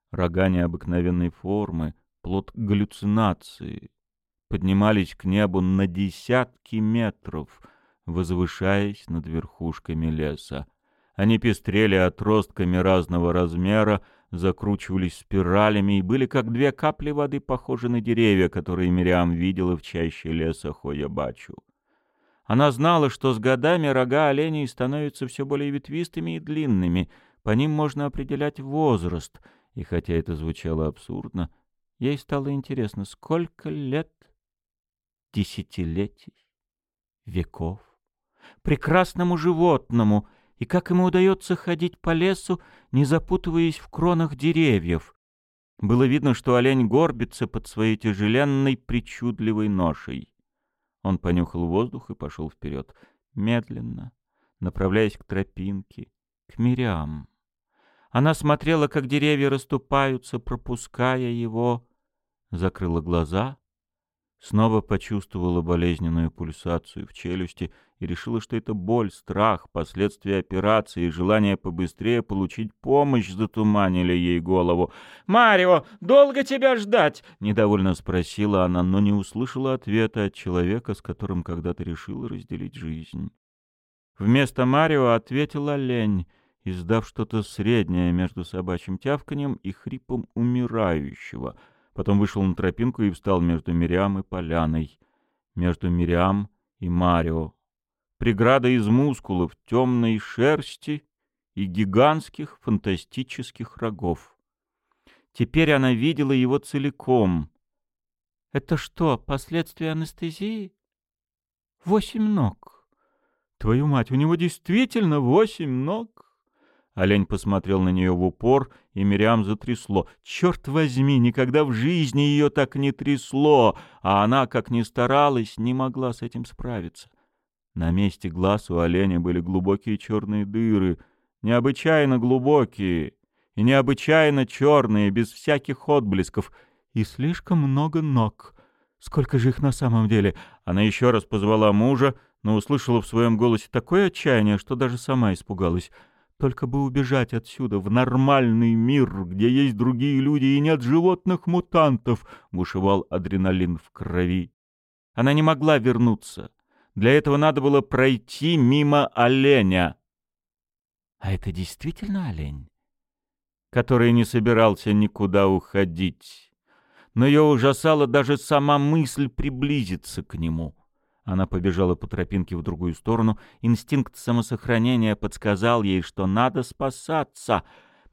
Speaker 1: Рога необыкновенной формы, плод галлюцинации, поднимались к небу на десятки метров, возвышаясь над верхушками леса. Они пестрели отростками разного размера, закручивались спиралями и были как две капли воды похожи на деревья, которые Мириам видела в чаще леса Хоябачу. Она знала, что с годами рога оленей становятся все более ветвистыми и длинными, по ним можно определять возраст, и хотя это звучало абсурдно, ей стало интересно, сколько лет, десятилетий, веков, прекрасному животному, и как ему удается ходить по лесу, не запутываясь в кронах деревьев. Было видно, что олень горбится под своей тяжеленной причудливой ношей. Он понюхал воздух и пошел вперед, медленно, направляясь к тропинке, к Мириам. Она смотрела, как деревья расступаются, пропуская его, закрыла глаза, снова почувствовала болезненную пульсацию в челюсти и решила, что это боль, страх, последствия операции и желание побыстрее получить помощь затуманили ей голову. «Марио, долго тебя ждать?» — недовольно спросила она, но не услышала ответа от человека, с которым когда-то решила разделить жизнь. Вместо Марио ответила лень, издав что-то среднее между собачьим тявканьем и хрипом умирающего. Потом вышел на тропинку и встал между Мириам и Поляной, между Мириам и Марио, преграда из мускулов, темной шерсти и гигантских фантастических рогов. Теперь она видела его целиком. «Это что, последствия анестезии?» «Восемь ног». «Твою мать, у него действительно восемь ног?» Олень посмотрел на нее в упор, и Мириам затрясло. Черт возьми, никогда в жизни ее так не трясло, а она, как ни старалась, не могла с этим справиться. На месте глаз у оленя были глубокие черные дыры, необычайно глубокие и необычайно черные, без всяких отблесков, и слишком много ног. Сколько же их на самом деле? Она еще раз позвала мужа, но услышала в своем голосе такое отчаяние, что даже сама испугалась. Только бы убежать отсюда, в нормальный мир, где есть другие люди и нет животных-мутантов, бушевал адреналин в крови. Она не могла вернуться. Для этого надо было пройти мимо оленя. А это действительно олень, который не собирался никуда уходить. Но ее ужасала даже сама мысль приблизиться к нему. Она побежала по тропинке в другую сторону. Инстинкт самосохранения подсказал ей, что надо спасаться.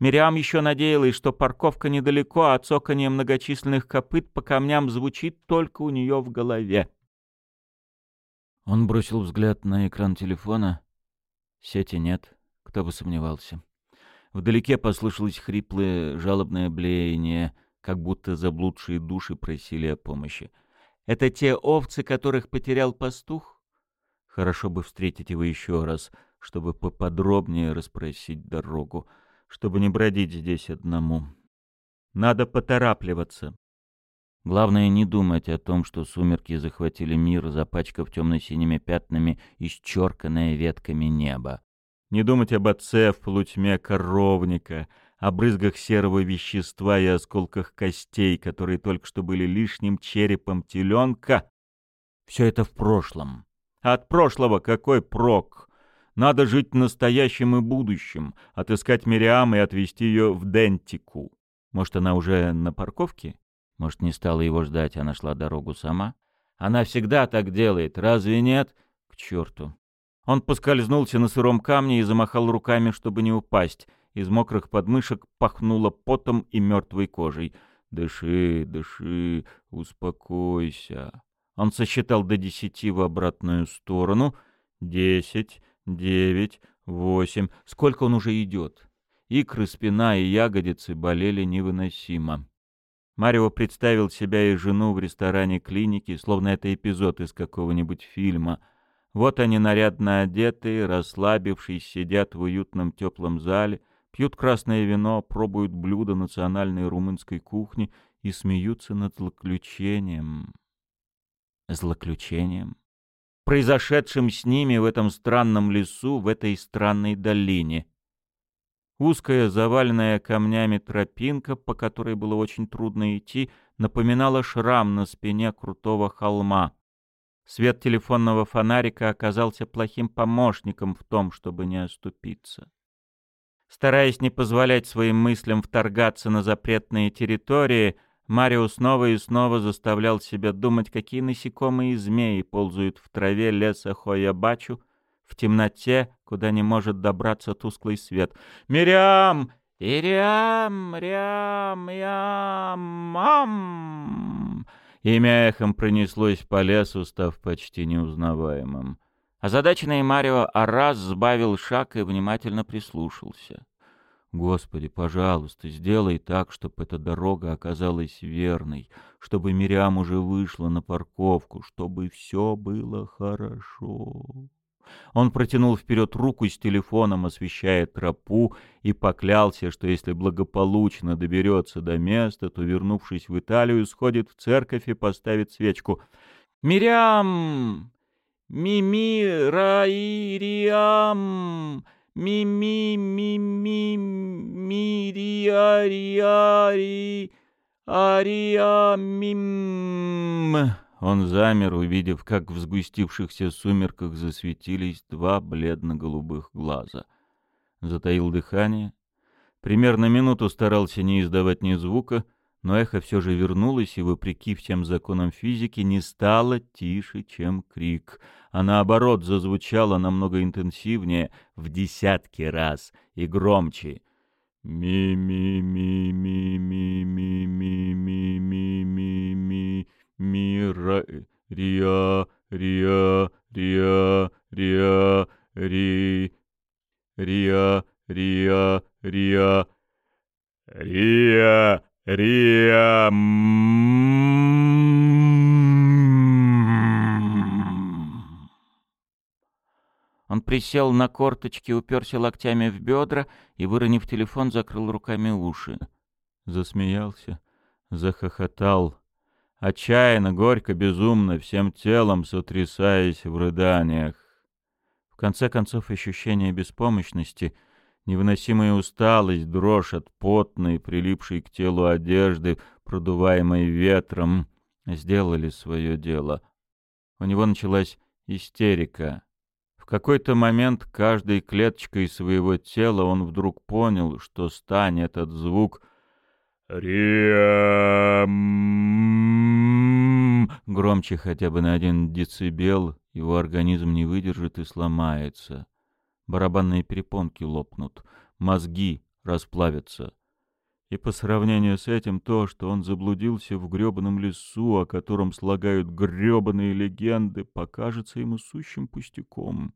Speaker 1: Мириам еще надеялась, что парковка недалеко, а цоканье многочисленных копыт по камням звучит только у нее в голове. Он бросил взгляд на экран телефона. Сети нет, кто бы сомневался. Вдалеке послышалось хриплое, жалобное блеяние, как будто заблудшие души просили о помощи. «Это те овцы, которых потерял пастух?» Хорошо бы встретить его еще раз, чтобы поподробнее расспросить дорогу. чтобы не бродить здесь одному. Надо поторапливаться. Главное не думать о том, что сумерки захватили мир, запачкав темно-синими пятнами исчерканное ветками небо. Не думать об отце в полутьме коровника, о брызгах серого вещества и осколках костей, которые только что были лишним черепом теленка. Все это в прошлом. От прошлого какой прок? Надо жить настоящим и будущим, отыскать Мириам и отвезти ее в Дентику. Может, она уже на парковке? Может, не стала его ждать, а нашла дорогу сама? Она всегда так делает, разве нет? К черту. Он поскользнулся на сыром камне и замахал руками, чтобы не упасть. Из мокрых подмышек пахнуло потом и мертвой кожей. «Дыши, дыши, успокойся». Он сосчитал до десяти в обратную сторону. Десять, девять, восемь. Сколько он уже идет? Икры, спина и ягодицы болели невыносимо. Марио представил себя и жену в ресторане клиники, словно это эпизод из какого-нибудь фильма. Вот они нарядно одетые, расслабившись, сидят в уютном теплом зале, пьют красное вино, пробуют блюда национальной румынской кухни и смеются над злоключением. Злоключением? Произошедшим с ними в этом странном лесу, в этой странной долине — Узкая, заваленная камнями тропинка, по которой было очень трудно идти, напоминала шрам на спине крутого холма. Свет телефонного фонарика оказался плохим помощником в том, чтобы не оступиться. Стараясь не позволять своим мыслям вторгаться на запретные территории, Марио снова и снова заставлял себя думать, какие насекомые и змеи ползают в траве леса Хоябачу, в темноте, куда не может добраться тусклый свет. «Мириам! Ириам! Риам! Ям! Мам!» Имя эхом пронеслось по лесу, став почти неузнаваемым. Озадаченный Марио Арас сбавил шаг и внимательно прислушался. «Господи, пожалуйста, сделай так, чтобы эта дорога оказалась верной, чтобы Мириам уже вышла на парковку, чтобы все было хорошо». Он протянул вперед руку с телефоном, освещая тропу, и поклялся, что если благополучно доберется до места, то, вернувшись в Италию, сходит в церковь и поставит свечку. «Мирям! Мими Раириам! Мими Мими Мириариари Ариамим!» Он замер, увидев, как в сгустившихся сумерках засветились два бледно-голубых глаза. Затаил дыхание. Примерно минуту старался не издавать ни звука, но эхо все же вернулось и, вопреки всем законам физики, не стало тише, чем крик, а наоборот зазвучало намного интенсивнее, в десятки раз и громче. «Ми-ми-ми-ми-ми-ми-ми-ми-ми-ми» Мира, риа, риа, риа, риа, ри, риа, риа, риа, риа, риа, Он присел на корточки, уперся локтями в бедра и, выронив телефон, закрыл руками уши. Засмеялся, захохотал отчаянно, горько, безумно, всем телом сотрясаясь в рыданиях. В конце концов, ощущение беспомощности, невыносимая усталость, дрожь от потной, прилипшей к телу одежды, продуваемой ветром, сделали свое дело. У него началась истерика. В какой-то момент каждой клеточкой своего тела он вдруг понял, что стань этот звук «Риам!» Громче хотя бы на один децибел его организм не выдержит и сломается. Барабанные перепонки лопнут, мозги расплавятся. И по сравнению с этим то, что он заблудился в грёбаном лесу, о котором слагают грёбаные легенды, покажется ему сущим пустяком.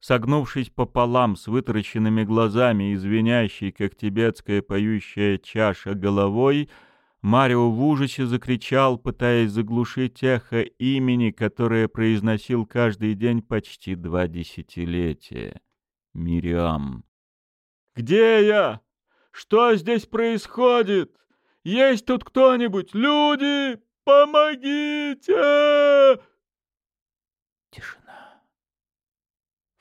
Speaker 1: Согнувшись пополам с вытаращенными глазами и звенящей, как тибетская поющая чаша, головой, Марио в ужасе закричал, пытаясь заглушить эхо имени, которое произносил каждый день почти два десятилетия. Мириам.
Speaker 3: Где я? Что здесь происходит? Есть тут кто-нибудь? Люди, помогите!»
Speaker 1: Тишина.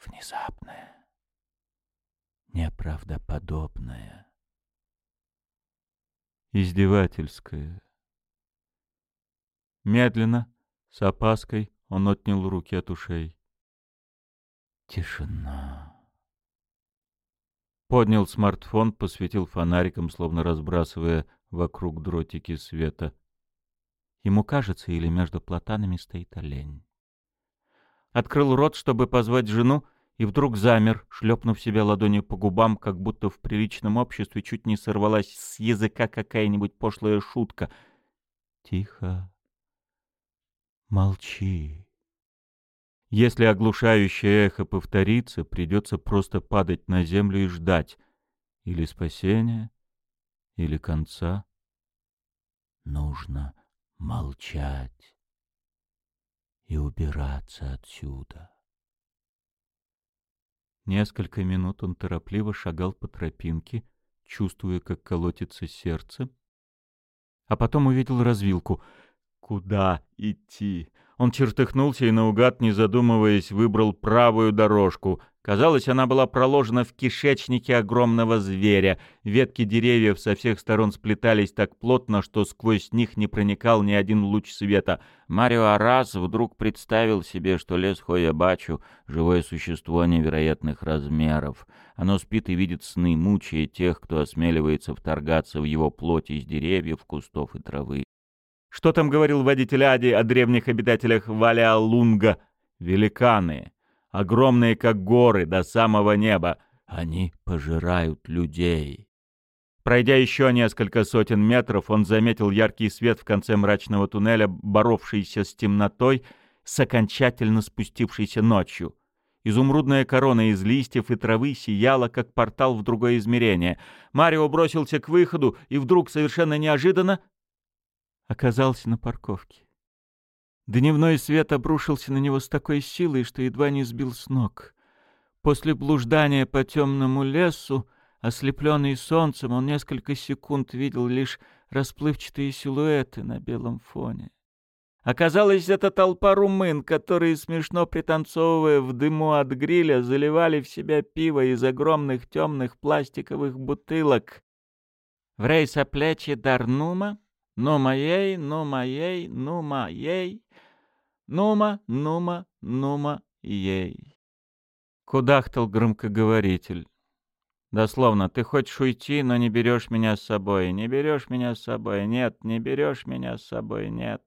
Speaker 1: Внезапная. Неправдоподобная. Издевательская. Медленно, с опаской, он отнял руки от ушей. Тишина. Поднял смартфон, посветил фонариком, словно разбрасывая вокруг дротики света. Ему кажется, или между платанами стоит олень. Открыл рот, чтобы позвать жену, и вдруг замер, шлепнув себя ладонью по губам, как будто в приличном обществе чуть не сорвалась с языка какая-нибудь пошлая шутка. «Тихо. Молчи». Если оглушающее эхо повторится, придется просто падать на землю и ждать. Или спасения, или конца. Нужно молчать и убираться отсюда. Несколько минут он торопливо шагал по тропинке, чувствуя, как колотится сердце, а потом увидел развилку. Куда идти? Он чертыхнулся и наугад, не задумываясь, выбрал правую дорожку. Казалось, она была проложена в кишечнике огромного зверя. Ветки деревьев со всех сторон сплетались так плотно, что сквозь них не проникал ни один луч света. Марио Арас вдруг представил себе, что лес Хоябачу — живое существо невероятных размеров. Оно спит и видит сны, мучая тех, кто осмеливается вторгаться в его плоть из деревьев, кустов и травы. Что там говорил водитель Ади о древних обитателях Валиалунга? Великаны, огромные как горы до самого неба. Они пожирают людей. Пройдя еще несколько сотен метров, он заметил яркий свет в конце мрачного туннеля, боровшийся с темнотой, с окончательно спустившейся ночью. Изумрудная корона из листьев и травы сияла, как портал в другое измерение. Марио бросился к выходу, и вдруг, совершенно неожиданно, оказался на парковке. Дневной свет обрушился на него с такой силой, что едва не сбил с ног. После блуждания по темному лесу, ослепленный солнцем, он несколько секунд видел лишь расплывчатые силуэты на белом фоне. Оказалось, это толпа румын, которые, смешно пританцовывая в дыму от гриля, заливали в себя пиво из огромных темных пластиковых бутылок. В рейса плечи Дарнума ну моей, ну моей, ну моей, нума, нума, нума ей. Кудахтал громкоговоритель. Дословно, ты хочешь уйти, но не берешь меня с собой, не берешь меня с собой, нет, не берешь меня с собой, нет.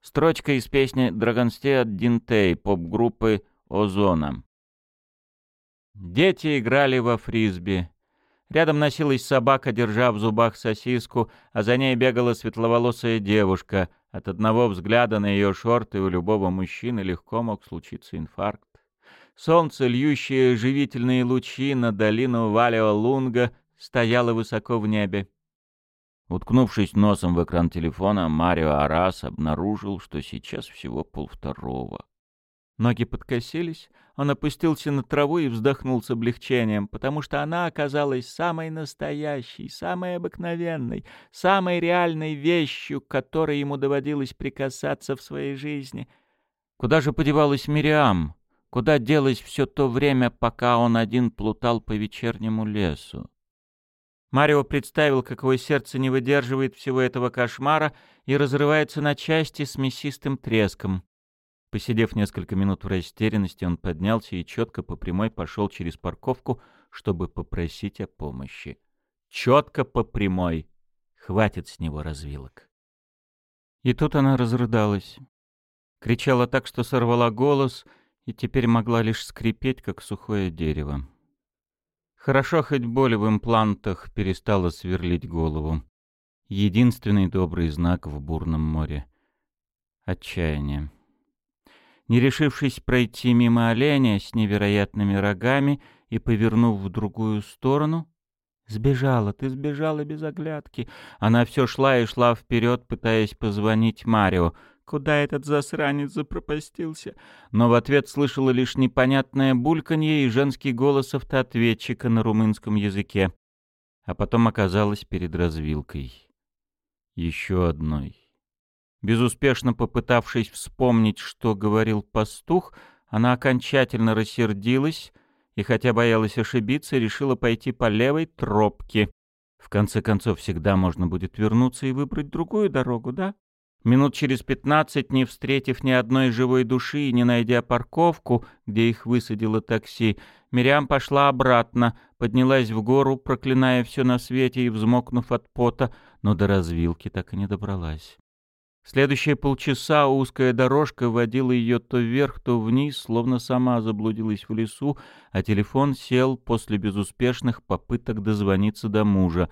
Speaker 1: Строчка из песни «Драгонсте» от Динтей, поп-группы «Озона». Дети играли во фрисби. Рядом носилась собака, держа в зубах сосиску, а за ней бегала светловолосая девушка. От одного взгляда на ее шорты у любого мужчины легко мог случиться инфаркт. Солнце, льющее живительные лучи на долину Валио-Лунга, стояло высоко в небе. Уткнувшись носом в экран телефона, Марио Арас обнаружил, что сейчас всего полвторого. Ноги подкосились, он опустился на траву и вздохнул с облегчением, потому что она оказалась самой настоящей, самой обыкновенной, самой реальной вещью, которой ему доводилось прикасаться в своей жизни. Куда же подевалась Мириам? Куда делось все то время, пока он один плутал по вечернему лесу? Марио представил, как его сердце не выдерживает всего этого кошмара и разрывается на части с мясистым треском. Посидев несколько минут в растерянности, он поднялся и четко по прямой пошел через парковку, чтобы попросить о помощи. Четко по прямой. Хватит с него развилок. И тут она разрыдалась. Кричала так, что сорвала голос, и теперь могла лишь скрипеть, как сухое дерево. Хорошо, хоть боль в имплантах перестала сверлить голову. Единственный добрый знак в бурном море. Отчаяние. Не решившись пройти мимо оленя с невероятными рогами и повернув в другую сторону, Сбежала, ты сбежала без оглядки. Она все шла и шла вперед, пытаясь позвонить Марио. куда этот засранец запропастился. Но в ответ слышала лишь непонятное бульканье и женский голос автоответчика на румынском языке. А потом оказалась перед развилкой. Еще одной. Безуспешно попытавшись вспомнить, что говорил пастух, она окончательно рассердилась и, хотя боялась ошибиться, решила пойти по левой тропке. В конце концов, всегда можно будет вернуться и выбрать другую дорогу, да? Минут через пятнадцать, не встретив ни одной живой души и не найдя парковку, где их высадило такси, Мириам пошла обратно, поднялась в гору, проклиная все на свете и взмокнув от пота, но до развилки так и не добралась. Следующие полчаса узкая дорожка водила ее то вверх, то вниз, словно сама заблудилась в лесу, а телефон сел после безуспешных попыток дозвониться до мужа.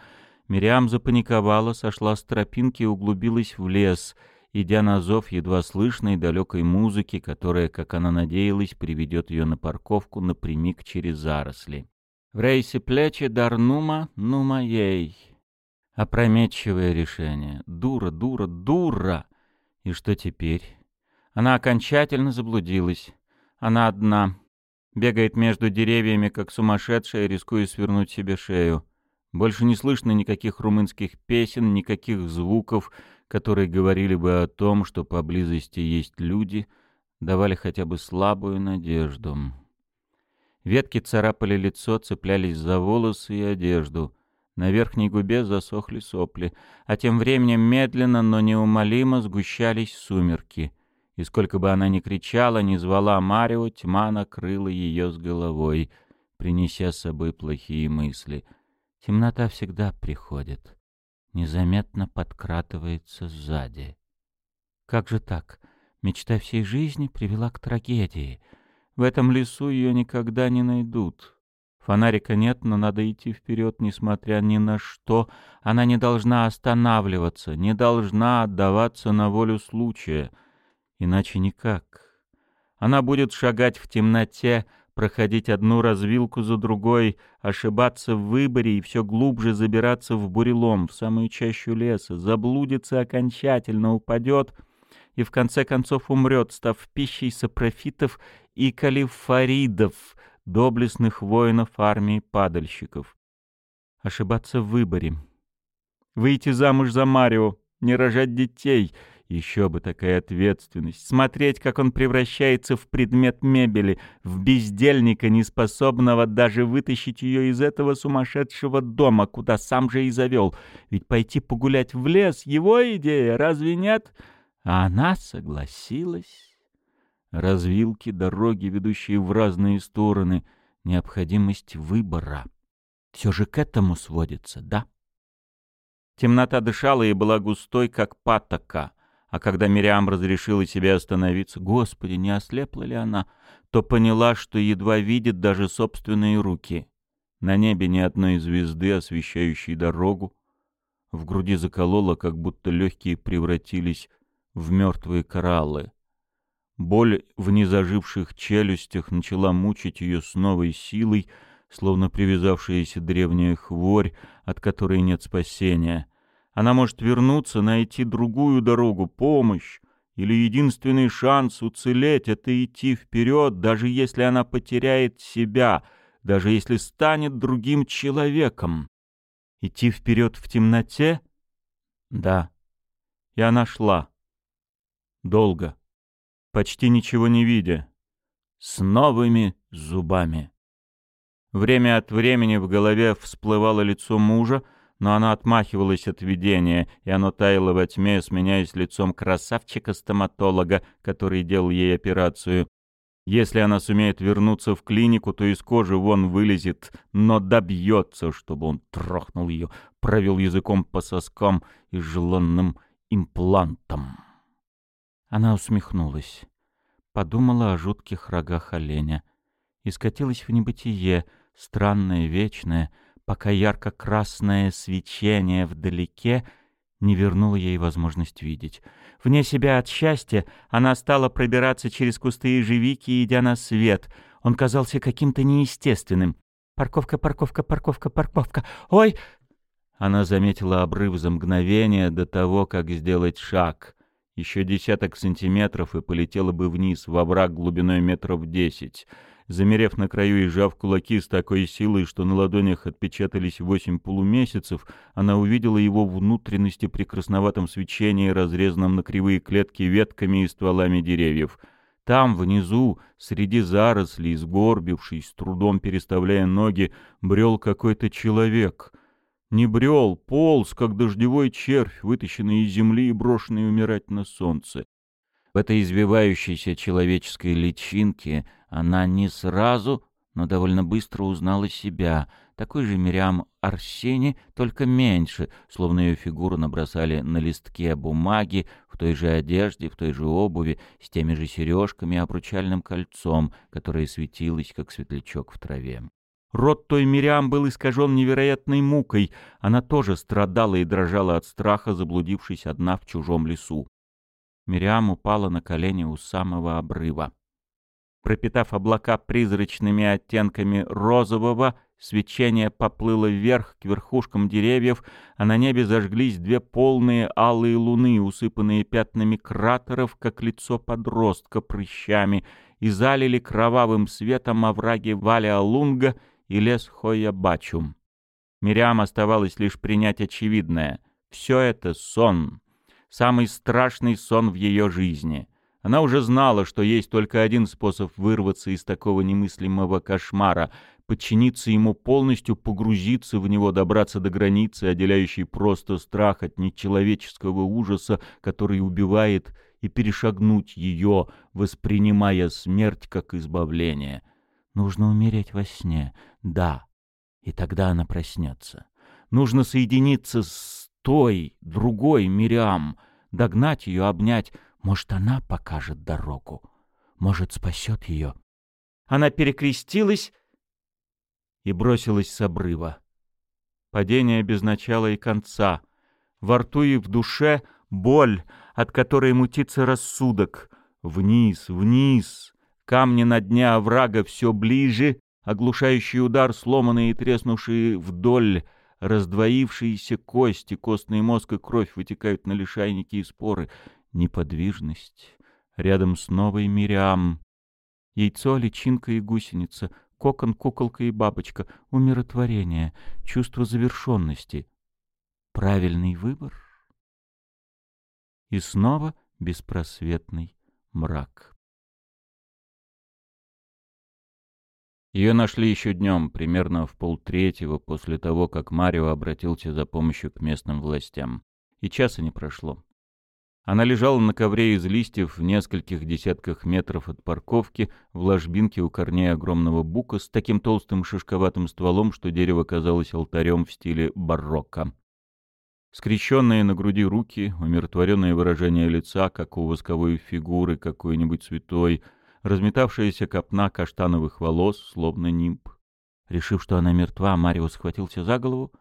Speaker 1: Мириам запаниковала, сошла с тропинки и углубилась в лес, идя на зов едва слышной далекой музыки, которая, как она надеялась, приведет ее на парковку напрямик через заросли. В рейсе плечи Дарнума, ну моей. Опрометчивое решение. Дура, дура, дура! И что теперь? Она окончательно заблудилась. Она одна. Бегает между деревьями, как сумасшедшая, рискуя свернуть себе шею. Больше не слышно никаких румынских песен, никаких звуков, которые говорили бы о том, что поблизости есть люди, давали хотя бы слабую надежду. Ветки царапали лицо, цеплялись за волосы и одежду. На верхней губе засохли сопли, а тем временем медленно, но неумолимо сгущались сумерки. И сколько бы она ни кричала, ни звала Марио, тьма накрыла ее с головой, принеся с собой плохие мысли. Темнота всегда приходит, незаметно подкратывается сзади. Как же так? Мечта всей жизни привела к трагедии. В этом лесу ее никогда не найдут. Фонарика нет, но надо идти вперед, несмотря ни на что. Она не должна останавливаться, не должна отдаваться на волю случая. Иначе никак. Она будет шагать в темноте, проходить одну развилку за другой, ошибаться в выборе и все глубже забираться в бурелом, в самую чащу леса, заблудится окончательно, упадет и в конце концов умрет, став пищей сапрофитов и калифаридов — доблестных воинов армии падальщиков. Ошибаться в выборе. Выйти замуж за Марио, не рожать детей — еще бы такая ответственность. Смотреть, как он превращается в предмет мебели, в бездельника, неспособного даже вытащить ее из этого сумасшедшего дома, куда сам же и завел. Ведь пойти погулять в лес — его идея, разве нет? А она согласилась развилки, дороги, ведущие в разные стороны, необходимость выбора. Все же к этому сводится, да? Темнота дышала и была густой, как патока. А когда Мириам разрешила себе остановиться, господи, не ослепла ли она, то поняла, что едва видит даже собственные руки. На небе ни одной звезды, освещающей дорогу. В груди закололо, как будто легкие превратились в мертвые кораллы. Боль в незаживших челюстях начала мучить ее с новой силой, словно привязавшаяся древняя хворь, от которой нет спасения. Она может вернуться, найти другую дорогу, помощь, или единственный шанс уцелеть — это идти вперед, даже если она потеряет себя, даже если станет другим человеком. Идти вперед в темноте? Да. И она шла. Долго почти ничего не видя, с новыми зубами. Время от времени в голове всплывало лицо мужа, но она отмахивалась от видения, и оно таяло во тьме, сменяясь лицом красавчика-стоматолога, который делал ей операцию. Если она сумеет вернуться в клинику, то из кожи вон вылезет, но добьется, чтобы он трахнул ее, провел языком по соскам и желанным имплантом. Она усмехнулась, подумала о жутких рогах оленя и скатилась в небытие, странное, вечное, пока ярко-красное свечение вдалеке не вернуло ей возможность видеть. Вне себя от счастья она стала пробираться через кусты ежевики, идя на свет. Он казался каким-то неестественным. «Парковка, парковка, парковка, парковка! Ой!» Она заметила обрыв за мгновение до того, как сделать шаг Еще десяток сантиметров и полетела бы вниз, во враг глубиной метров десять. Замерев на краю и сжав кулаки с такой силой, что на ладонях отпечатались восемь полумесяцев, она увидела его внутренности при красноватом свечении, разрезанном на кривые клетки ветками и стволами деревьев. Там, внизу, среди зарослей, сгорбившись, с трудом переставляя ноги, брел какой-то человек. Не брел, полз, как дождевой червь, вытащенный из земли и брошенный умирать на солнце. В этой извивающейся человеческой личинке она не сразу, но довольно быстро узнала себя. Такой же Мириам Арсени, только меньше, словно ее фигуру набросали на листке бумаги, в той же одежде, в той же обуви, с теми же сережками и обручальным кольцом, которое светилось, как светлячок в траве. Рот той Мириам был искажен невероятной мукой. Она тоже страдала и дрожала от страха, заблудившись одна в чужом лесу. Мириам упала на колени у самого обрыва. Пропитав облака призрачными оттенками розового, свечение поплыло вверх к верхушкам деревьев, а на небе зажглись две полные алые луны, усыпанные пятнами кратеров, как лицо подростка прыщами, и залили кровавым светом овраги Валиалунга и лес Хоя-Бачум. Мириам оставалось лишь принять очевидное. Все это сон. Самый страшный сон в ее жизни. Она уже знала, что есть только один способ вырваться из такого немыслимого кошмара — подчиниться ему полностью, погрузиться в него, добраться до границы, отделяющей просто страх от нечеловеческого ужаса, который убивает, и перешагнуть ее, воспринимая смерть как избавление — Нужно умереть во сне, да, и тогда она проснется. Нужно соединиться с той, другой Мириам, догнать ее, обнять. Может, она покажет дорогу, может, спасет ее. Она перекрестилась и бросилась с обрыва. Падение без начала и конца. Во рту и в душе боль, от которой мутится рассудок. Вниз, вниз, Камни на дне оврага все ближе, оглушающий удар, сломанные и треснувшие вдоль, раздвоившиеся кости, костный мозг и кровь вытекают на лишайники и споры. Неподвижность. Рядом с новой Мириам. Яйцо, личинка и гусеница, кокон, куколка и бабочка, умиротворение, чувство завершенности. Правильный выбор. И снова беспросветный мрак. Ее нашли еще днем, примерно в полтретьего после того, как Марио обратился за помощью к местным властям. И часа не прошло. Она лежала на ковре из листьев в нескольких десятках метров от парковки, в ложбинке у корней огромного бука с таким толстым шишковатым стволом, что дерево казалось алтарем в стиле барокко. Скрещенные на груди руки, умиротворенное выражение лица, как у восковой фигуры какой-нибудь святой — разметавшаяся копна каштановых волос, словно нимб. Решив, что она мертва, Марио схватился за голову,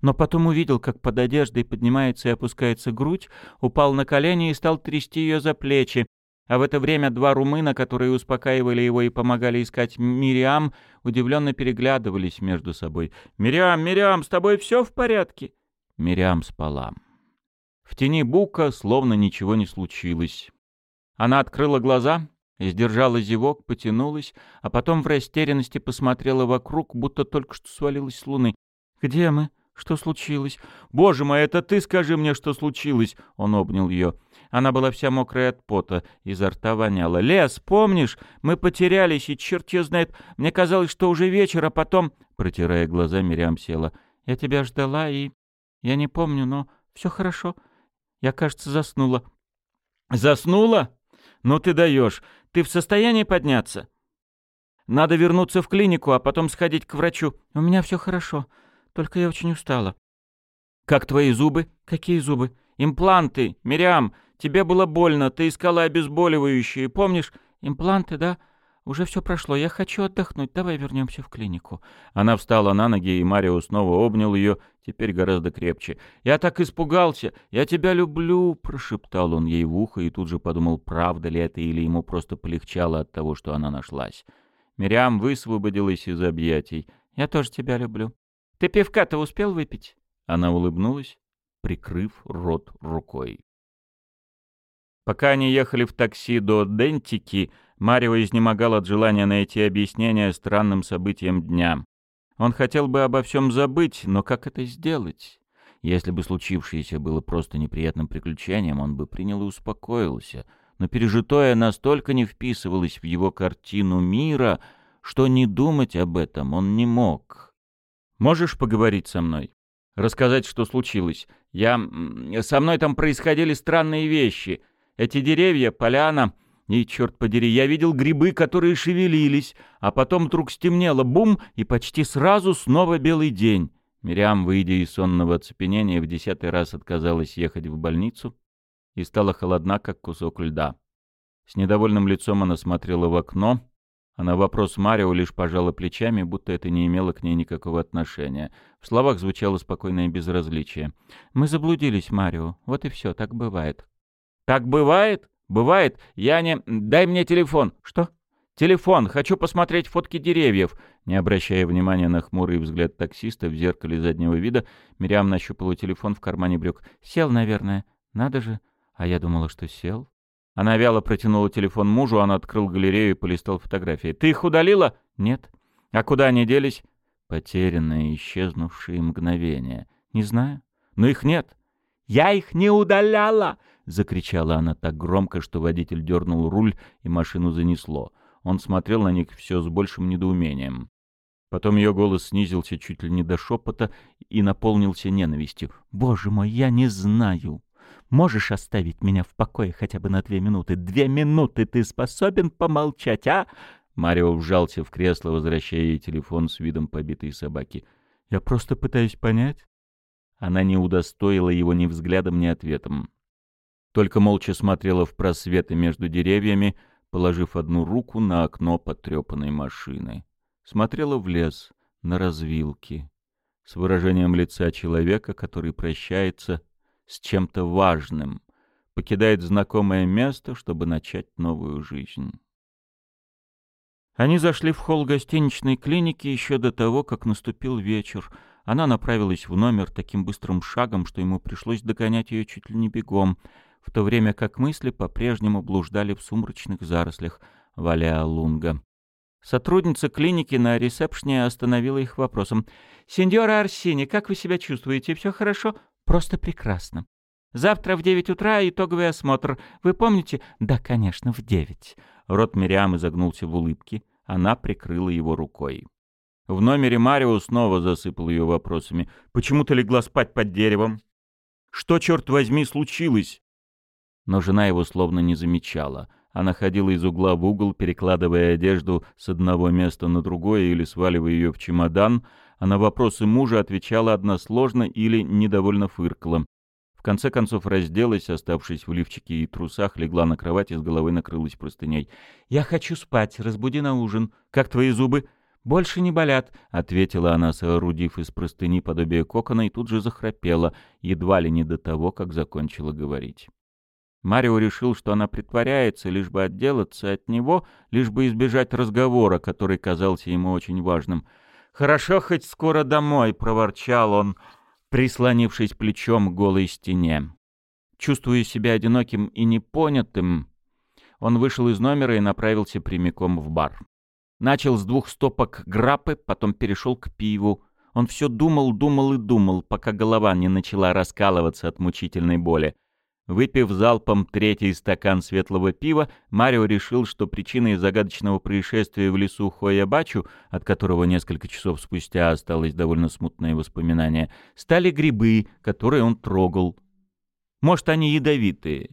Speaker 1: но потом увидел, как под одеждой поднимается и опускается грудь, упал на колени и стал трясти ее за плечи. А в это время два румына, которые успокаивали его и помогали искать Мириам, удивленно переглядывались между собой. «Мириам, Мириам, с тобой все в порядке?» Мириам спала. В тени бука словно ничего не случилось. Она открыла глаза Сдержала зевок, потянулась, а потом в растерянности посмотрела вокруг, будто только что свалилась с луны. «Где мы? Что случилось? Боже мой, это ты скажи мне, что случилось!» Он обнял ее. Она была вся мокрая от пота, изо рта воняла. «Лес, помнишь? Мы потерялись, и черт ее знает, мне казалось, что уже вечер, а потом...» Протирая глаза, Мириам села. «Я тебя ждала, и... Я не помню, но все хорошо. Я, кажется, заснула». «Заснула? Ну ты даешь. Ты в состоянии подняться? Надо вернуться в клинику, а потом сходить к врачу. У меня все хорошо, только я очень устала. Как твои зубы? Какие зубы? Импланты. Мириам, тебе было больно, ты искала обезболивающие, помнишь? Импланты, да? Уже все прошло, я хочу отдохнуть, давай вернемся в клинику. Она встала на ноги, и Марио снова обнял ее, теперь гораздо крепче. «Я так испугался! Я тебя люблю!» — прошептал он ей в ухо и тут же подумал, правда ли это или ему просто полегчало от того, что она нашлась. Мириам высвободилась из объятий. «Я тоже тебя люблю. Ты пивка-то успел выпить?» Она улыбнулась, прикрыв рот рукой. Пока они ехали в такси до Дентики, Марио изнемогал от желания найти объяснение странным событиям дня. Он хотел бы обо всем забыть, но как это сделать? Если бы случившееся было просто неприятным приключением, он бы принял и успокоился. Но пережитое настолько не вписывалось в его картину мира, что не думать об этом он не мог. «Можешь поговорить со мной? Рассказать, что случилось? Я... Со мной там происходили странные вещи. Эти деревья, поляна... И, черт подери, я видел грибы, которые шевелились, а потом вдруг стемнело, бум, и почти сразу снова белый день. Мириам, выйдя из сонного оцепенения, в десятый раз отказалась ехать в больницу и стала холодна, как кусок льда. С недовольным лицом она смотрела в окно, а на вопрос Марио лишь пожала плечами, будто это не имело к ней никакого отношения. В словах звучало спокойное безразличие. «Мы заблудились, Марио. Вот и все, так бывает. «Так бывает? Бывает. Я не... Дай мне телефон». «Что?» «Телефон. Хочу посмотреть фотки деревьев». Не обращая внимания на хмурый взгляд таксиста в зеркале заднего вида, Мириам нащупала телефон в кармане брюк. «Сел, наверное. Надо же. А я думала, что сел». Она вяло протянула телефон мужу, он открыл галерею и полистал фотографии. «Ты их удалила?» «Нет». «А куда они делись?» Потерянные, исчезнувшие мгновения. «Не знаю. Но их нет». «Я их не удаляла!» — закричала она так громко, что водитель дернул руль, и машину занесло. Он смотрел на них все с большим недоумением. Потом ее голос снизился чуть ли не до шепота и наполнился ненавистью. «Боже мой, я не знаю! Можешь оставить меня в покое хотя бы на две минуты? Две минуты ты способен помолчать, а?» Марио вжался в кресло, возвращая ей телефон с видом побитой собаки. «Я просто пытаюсь понять». Она не удостоила его ни взглядом, ни ответом только молча смотрела в просветы между деревьями, положив одну руку на окно потрепанной машины. Смотрела в лес, на развилки, с выражением лица человека, который прощается с чем-то важным, покидает знакомое место, чтобы начать новую жизнь. Они зашли в холл гостиничной клиники еще до того, как наступил вечер. Она направилась в номер таким быстрым шагом, что ему пришлось догонять ее чуть ли не бегом — в то время как мысли по-прежнему блуждали в сумрачных зарослях Валя Лунга. Сотрудница клиники на ресепшне остановила их вопросом. «Сеньора Арсини, как вы себя чувствуете? Все хорошо?» «Просто прекрасно. Завтра в девять утра итоговый осмотр. Вы помните?» «Да, конечно, в девять». Рот Мириам изогнулся в улыбке. Она прикрыла его рукой. В номере Марио снова засыпал ее вопросами. «Почему ты легла спать под деревом?» «Что, черт возьми, случилось?» но жена его словно не замечала. Она ходила из угла в угол, перекладывая одежду с одного места на другое или сваливая ее в чемодан, а на вопросы мужа отвечала односложно или недовольно фыркала. В конце концов разделась, оставшись в лифчике и трусах, легла на кровать и с головы накрылась простыней. «Я хочу спать, разбуди на ужин. Как твои зубы?» «Больше не болят», — ответила она, соорудив из простыни подобие кокона, и тут же захрапела, едва ли не до того, как закончила говорить. Марио решил, что она притворяется, лишь бы отделаться от него, лишь бы избежать разговора, который казался ему очень важным. «Хорошо, хоть скоро домой», — проворчал он, прислонившись плечом к голой стене. Чувствуя себя одиноким и непонятым, он вышел из номера и направился прямиком в бар. Начал с двух стопок граппы, потом перешел к пиву. Он все думал, думал и думал, пока голова не начала раскалываться от мучительной боли. Выпив залпом третий стакан светлого пива, Марио решил, что причиной загадочного происшествия в лесу Хоябачу, от которого несколько часов спустя осталось довольно смутное воспоминание, стали грибы, которые он трогал. Может, они ядовитые.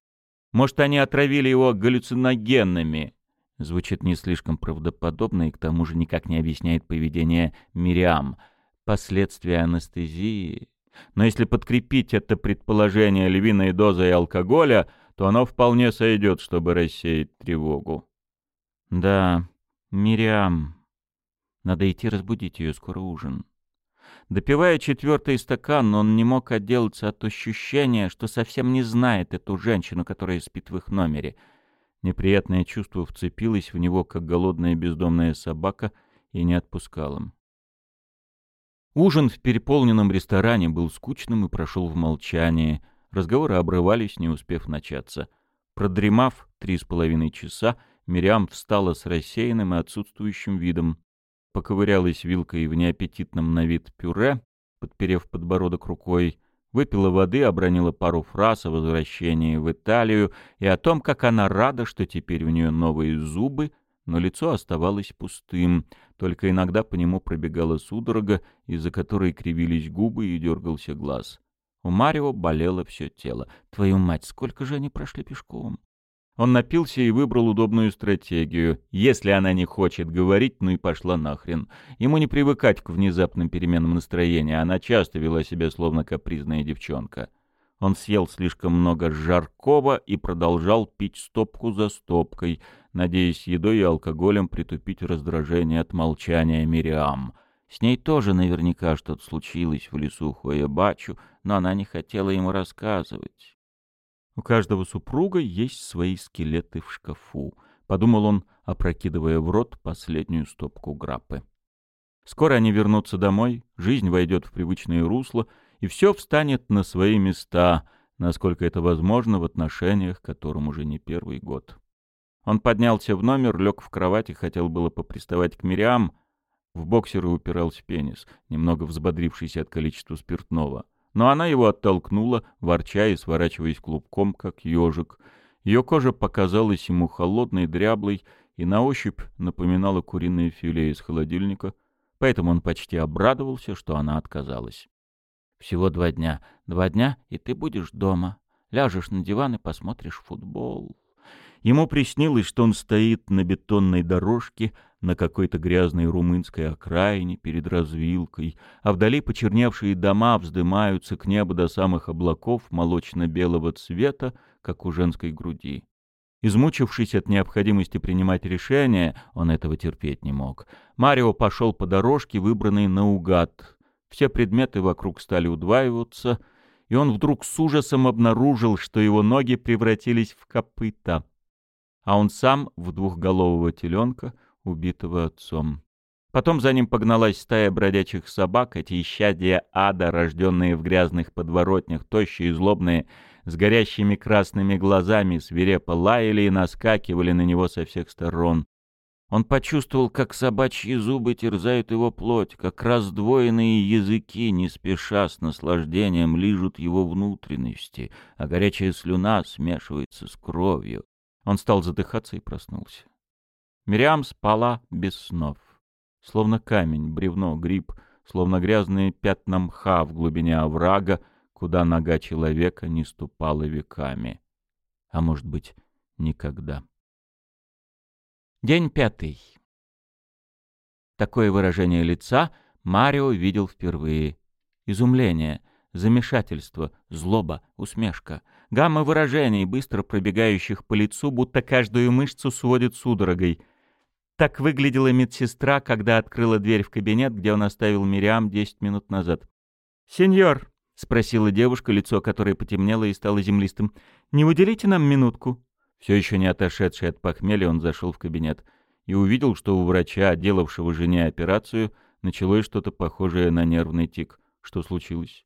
Speaker 1: Может, они отравили его галлюциногенными. Звучит не слишком правдоподобно и к тому же никак не объясняет поведение Мириам. Последствия анестезии но если подкрепить это предположение львиной дозой алкоголя, то оно вполне сойдет, чтобы рассеять тревогу. Да, Мириам. Надо идти разбудить ее, скоро ужин. Допивая четвертый стакан, он не мог отделаться от ощущения, что совсем не знает эту женщину, которая спит в их номере. Неприятное чувство вцепилось в него, как голодная бездомная собака, и не отпускало. Ужин в переполненном ресторане был скучным и прошел в молчании. Разговоры обрывались, не успев начаться. Продремав три с половиной часа, Мириам встала с рассеянным и отсутствующим видом, поковырялась вилкой в неаппетитном на вид пюре, подперев подбородок рукой, выпила воды, обронила пару фраз о возвращении в Италию и о том, как она рада, что теперь у нее новые зубы, но лицо оставалось пустым, только иногда по нему пробегала судорога, из-за которой кривились губы и дергался глаз. У Марио болело все тело. Твою мать, сколько же они прошли пешком? Он напился и выбрал удобную стратегию. Если она не хочет говорить, ну и пошла нахрен. Ему не привыкать к внезапным переменам настроения, она часто вела себя словно капризная девчонка. Он съел слишком много жаркого и продолжал пить стопку за стопкой, надеясь едой и алкоголем притупить раздражение от молчания Мириам. С ней тоже наверняка что-то случилось в лесу Хоябачу, но она не хотела ему рассказывать. У каждого супруга есть свои скелеты в шкафу, подумал он, опрокидывая в рот последнюю стопку граппы. Скоро они вернутся домой, жизнь войдет в привычное русло, и все встанет на свои места, насколько это возможно в отношениях, которым уже не первый год. Он поднялся в номер, лег в кровать и хотел было поприставать к Мириам. В боксеры упирался пенис, немного взбодрившийся от количества спиртного но она его оттолкнула, ворча и сворачиваясь клубком, как ежик. Ее кожа показалась ему холодной, дряблой и на ощупь напоминала куриное филе из холодильника, поэтому он почти обрадовался, что она отказалась. «Всего два дня. Два дня, и ты будешь дома. Ляжешь на диван и посмотришь футбол». Ему приснилось, что он стоит на бетонной дорожке на какой-то грязной румынской окраине перед развилкой, а вдали почерневшие дома вздымаются к небу до самых облаков молочно-белого цвета, как у женской груди. Измучившись от необходимости принимать решения, он этого терпеть не мог. Марио пошел по дорожке, выбранной наугад. Все предметы вокруг стали удваиваться, и он вдруг с ужасом обнаружил, что его ноги превратились в копыта а он сам в двухголового теленка, убитого отцом. Потом за ним погналась стая бродячих собак, эти исчадия ада, рожденные в грязных подворотнях, тощие и злобные, с горящими красными глазами, свирепо лаяли и наскакивали на него со всех сторон. Он почувствовал, как собачьи зубы терзают его плоть, как раздвоенные языки, не спеша с наслаждением, лижут его внутренности, а горячая слюна смешивается с кровью. Он стал задыхаться и проснулся. Мириам спала без снов. Словно камень, бревно, гриб, словно грязные пятна мха в глубине оврага, куда нога человека не ступала веками. А может быть, никогда. День пятый. Такое выражение лица Марио видел впервые. Изумление, замешательство, злоба, усмешка — Гамма выражений, быстро пробегающих по лицу, будто каждую мышцу сводит судорогой. Так выглядела медсестра, когда открыла дверь в кабинет, где он оставил Мириам десять минут назад. «Сеньор», — спросила девушка, лицо которой потемнело и стало землистым, — «не уделите нам минутку?» Все еще не отошедший от похмелья, он зашел в кабинет и увидел, что у врача, делавшего жене операцию, началось что-то похожее на нервный тик. Что случилось?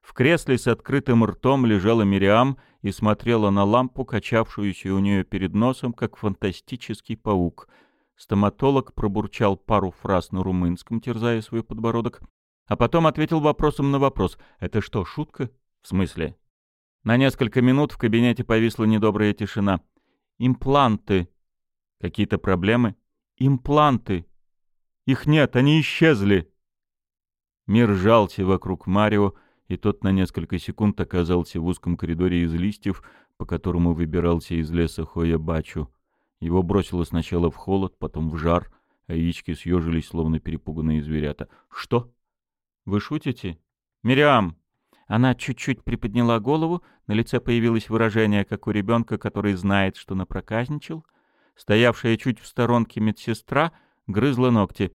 Speaker 1: В кресле с открытым ртом лежала Мириам и смотрела на лампу, качавшуюся у нее перед носом, как фантастический паук. Стоматолог пробурчал пару фраз на румынском, терзая свой подбородок, а потом ответил вопросом на вопрос. «Это что, шутка?» «В смысле?» На несколько минут в кабинете повисла недобрая тишина. «Импланты». «Какие-то проблемы?» «Импланты». «Их нет, они исчезли». Мир сжался вокруг Марио, и тот на несколько секунд оказался в узком коридоре из листьев, по которому выбирался из леса Хоя-Бачу. Его бросило сначала в холод, потом в жар, а яички съежились, словно перепуганные зверята. «Что? Вы шутите? Мириам!» Она чуть-чуть приподняла голову, на лице появилось выражение, как у ребенка, который знает, что напроказничал. Стоявшая чуть в сторонке медсестра грызла ногти.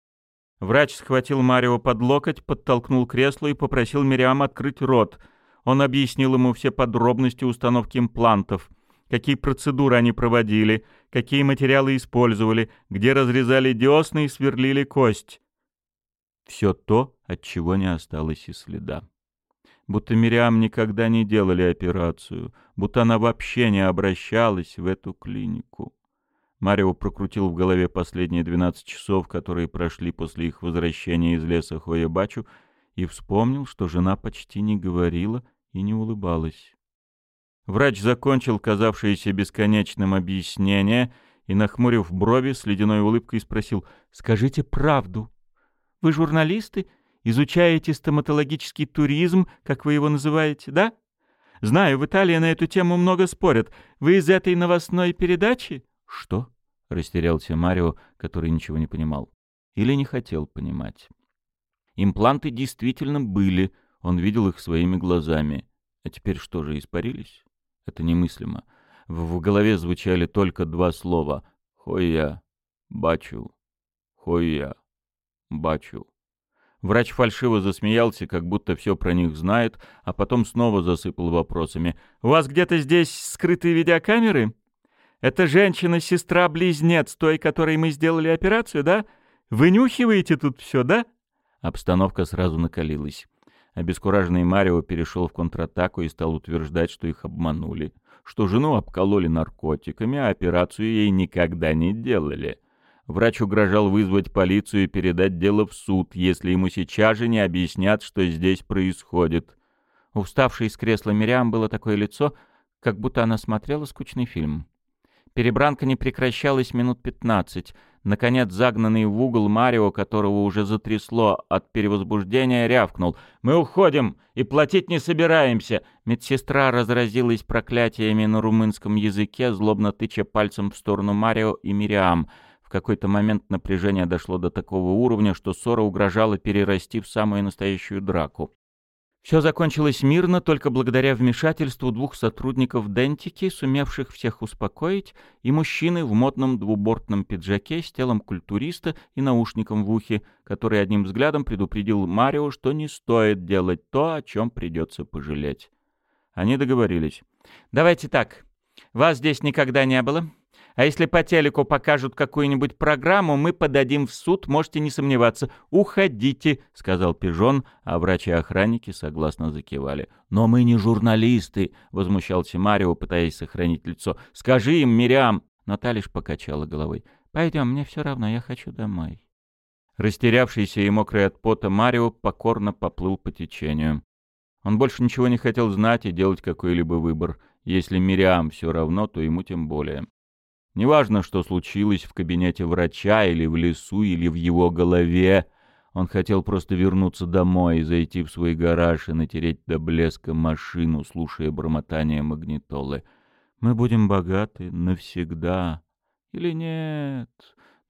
Speaker 1: Врач схватил Марио под локоть, подтолкнул кресло и попросил Мириам открыть рот. Он объяснил ему все подробности установки имплантов, какие процедуры они проводили, какие материалы использовали, где разрезали десны и сверлили кость. Все то, от чего не осталось и следа. будто Мириам никогда не делали операцию, будто она вообще не обращалась в эту клинику. Марио прокрутил в голове последние двенадцать часов, которые прошли после их возвращения из леса Хоябачу, и вспомнил, что жена почти не говорила и не улыбалась. Врач закончил казавшееся бесконечным объяснение и, нахмурив брови, с ледяной улыбкой спросил «Скажите правду. Вы журналисты? Изучаете стоматологический туризм, как вы его называете, да? Знаю, в Италии на эту тему много спорят. Вы из этой новостной передачи?» «Что?» — растерялся Марио, который ничего не понимал. Или не хотел понимать. Импланты действительно были, он видел их своими глазами. А теперь что же, испарились? Это немыслимо. В, в голове звучали только два слова. «Хой-я, бачу, хой-я, бачу». Врач фальшиво засмеялся, как будто все про них знает, а потом снова засыпал вопросами. «У вас где-то здесь скрытые видеокамеры? Это женщина-сестра-близнец той, которой мы сделали операцию, да? Вынюхиваете тут все, да?» Обстановка сразу накалилась. Обескураженный Марио перешел в контратаку и стал утверждать, что их обманули, что жену обкололи наркотиками, а операцию ей никогда не делали. Врач угрожал вызвать полицию и передать дело в суд, если ему сейчас же не объяснят, что здесь происходит. Уставшей из кресла Мириам было такое лицо, как будто она смотрела скучный фильм. Перебранка не прекращалась минут пятнадцать. Наконец, загнанный в угол Марио, которого уже затрясло от перевозбуждения, рявкнул. «Мы уходим и платить не собираемся!» Медсестра разразилась проклятиями на румынском языке, злобно тыча пальцем в сторону Марио и Мириам. В какой-то момент напряжение дошло до такого уровня, что ссора угрожала перерасти в самую настоящую драку. Все закончилось мирно только благодаря вмешательству двух сотрудников Дентики, сумевших всех успокоить, и мужчины в модном двубортном пиджаке с телом культуриста и наушником в ухе, который одним взглядом предупредил Марио, что не стоит делать то, о чем придется пожалеть. Они договорились. «Давайте так. Вас здесь никогда не было. А если по телеку покажут какую-нибудь программу, мы подадим в суд, можете не сомневаться. Уходите, — сказал Пижон, а врачи-охранники согласно закивали. Но мы не журналисты, — возмущался Марио, пытаясь сохранить лицо. Скажи им, Мириам. Но та лишь покачала головой. Пойдем, мне все равно, я хочу домой. Растерявшийся и мокрый от пота Марио покорно поплыл по течению. Он больше ничего не хотел знать и делать какой-либо выбор. Если Мириам все равно, то ему тем более. Неважно, что случилось в кабинете врача или в лесу, или в его голове. Он хотел просто вернуться домой, зайти в свой гараж и натереть до блеска машину, слушая бормотание магнитолы. «Мы будем богаты навсегда». Или нет?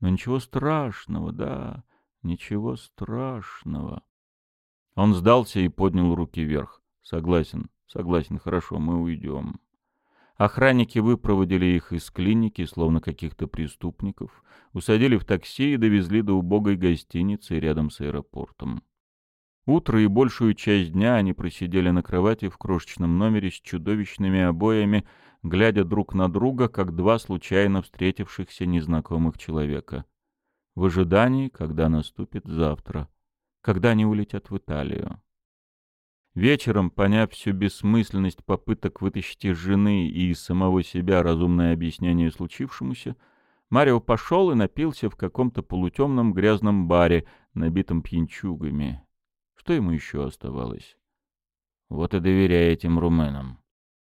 Speaker 1: Но ничего страшного, да, ничего страшного. Он сдался и поднял руки вверх. «Согласен, согласен, хорошо, мы уйдем». Охранники выпроводили их из клиники, словно каких-то преступников, усадили в такси и довезли до убогой гостиницы рядом с аэропортом. Утро и большую часть дня они просидели на кровати в крошечном номере с чудовищными обоями, глядя друг на друга, как два случайно встретившихся незнакомых человека. В ожидании, когда наступит завтра, когда они улетят в Италию. Вечером, поняв всю бессмысленность попыток вытащить из жены и из самого себя разумное объяснение случившемуся, Марио пошел и напился в каком-то полутемном грязном баре, набитом пьянчугами. Что ему еще оставалось? Вот и доверяя этим румынам.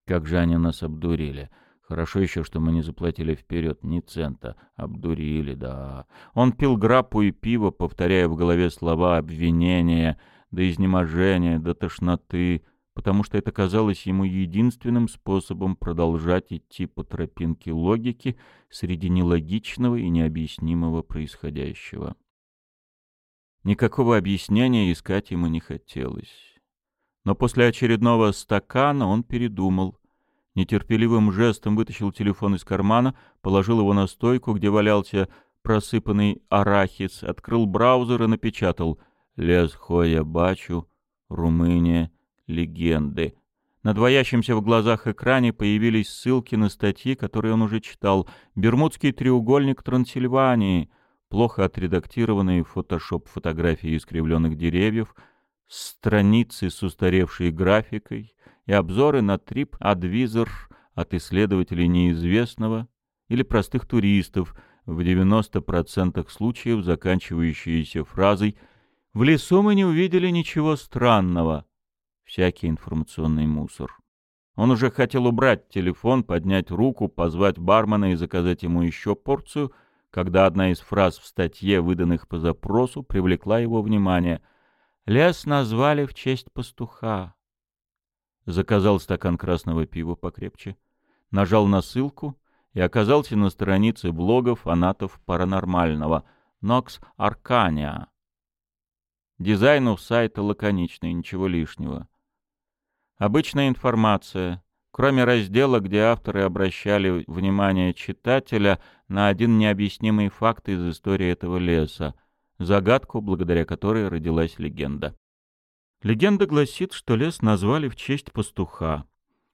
Speaker 1: Как же они нас обдурили. Хорошо еще, что мы не заплатили вперед ни цента. Обдурили, да. Он пил граппу и пиво, повторяя в голове слова обвинения — до изнеможения, до тошноты, потому что это казалось ему единственным способом продолжать идти по тропинке логики среди нелогичного и необъяснимого происходящего. Никакого объяснения искать ему не хотелось. Но после очередного стакана он передумал. Нетерпеливым жестом вытащил телефон из кармана, положил его на стойку, где валялся просыпанный арахис, открыл браузер и напечатал Лес Хоя Бачу, Румыния, легенды. На двоящемся в глазах экране появились ссылки на статьи, которые он уже читал. «Бермудский треугольник Трансильвании», плохо отредактированные фотошоп фотографии искривленных деревьев, страницы с устаревшей графикой и обзоры на трип-адвизор от исследователей неизвестного или простых туристов, в 90% случаев заканчивающиеся фразой «В лесу мы не увидели ничего странного». Всякий информационный мусор. Он уже хотел убрать телефон, поднять руку, позвать бармена и заказать ему еще порцию, когда одна из фраз в статье, выданных по запросу, привлекла его внимание. «Лес назвали в честь пастуха». Заказал стакан красного пива покрепче, нажал на ссылку и оказался на странице блога фанатов паранормального «Нокс Аркания». Дизайн у сайта лаконичный, ничего лишнего. Обычная информация, кроме раздела, где авторы обращали внимание читателя на один необъяснимый факт из истории этого леса, загадку, благодаря которой родилась легенда. Легенда гласит, что лес назвали в честь пастуха.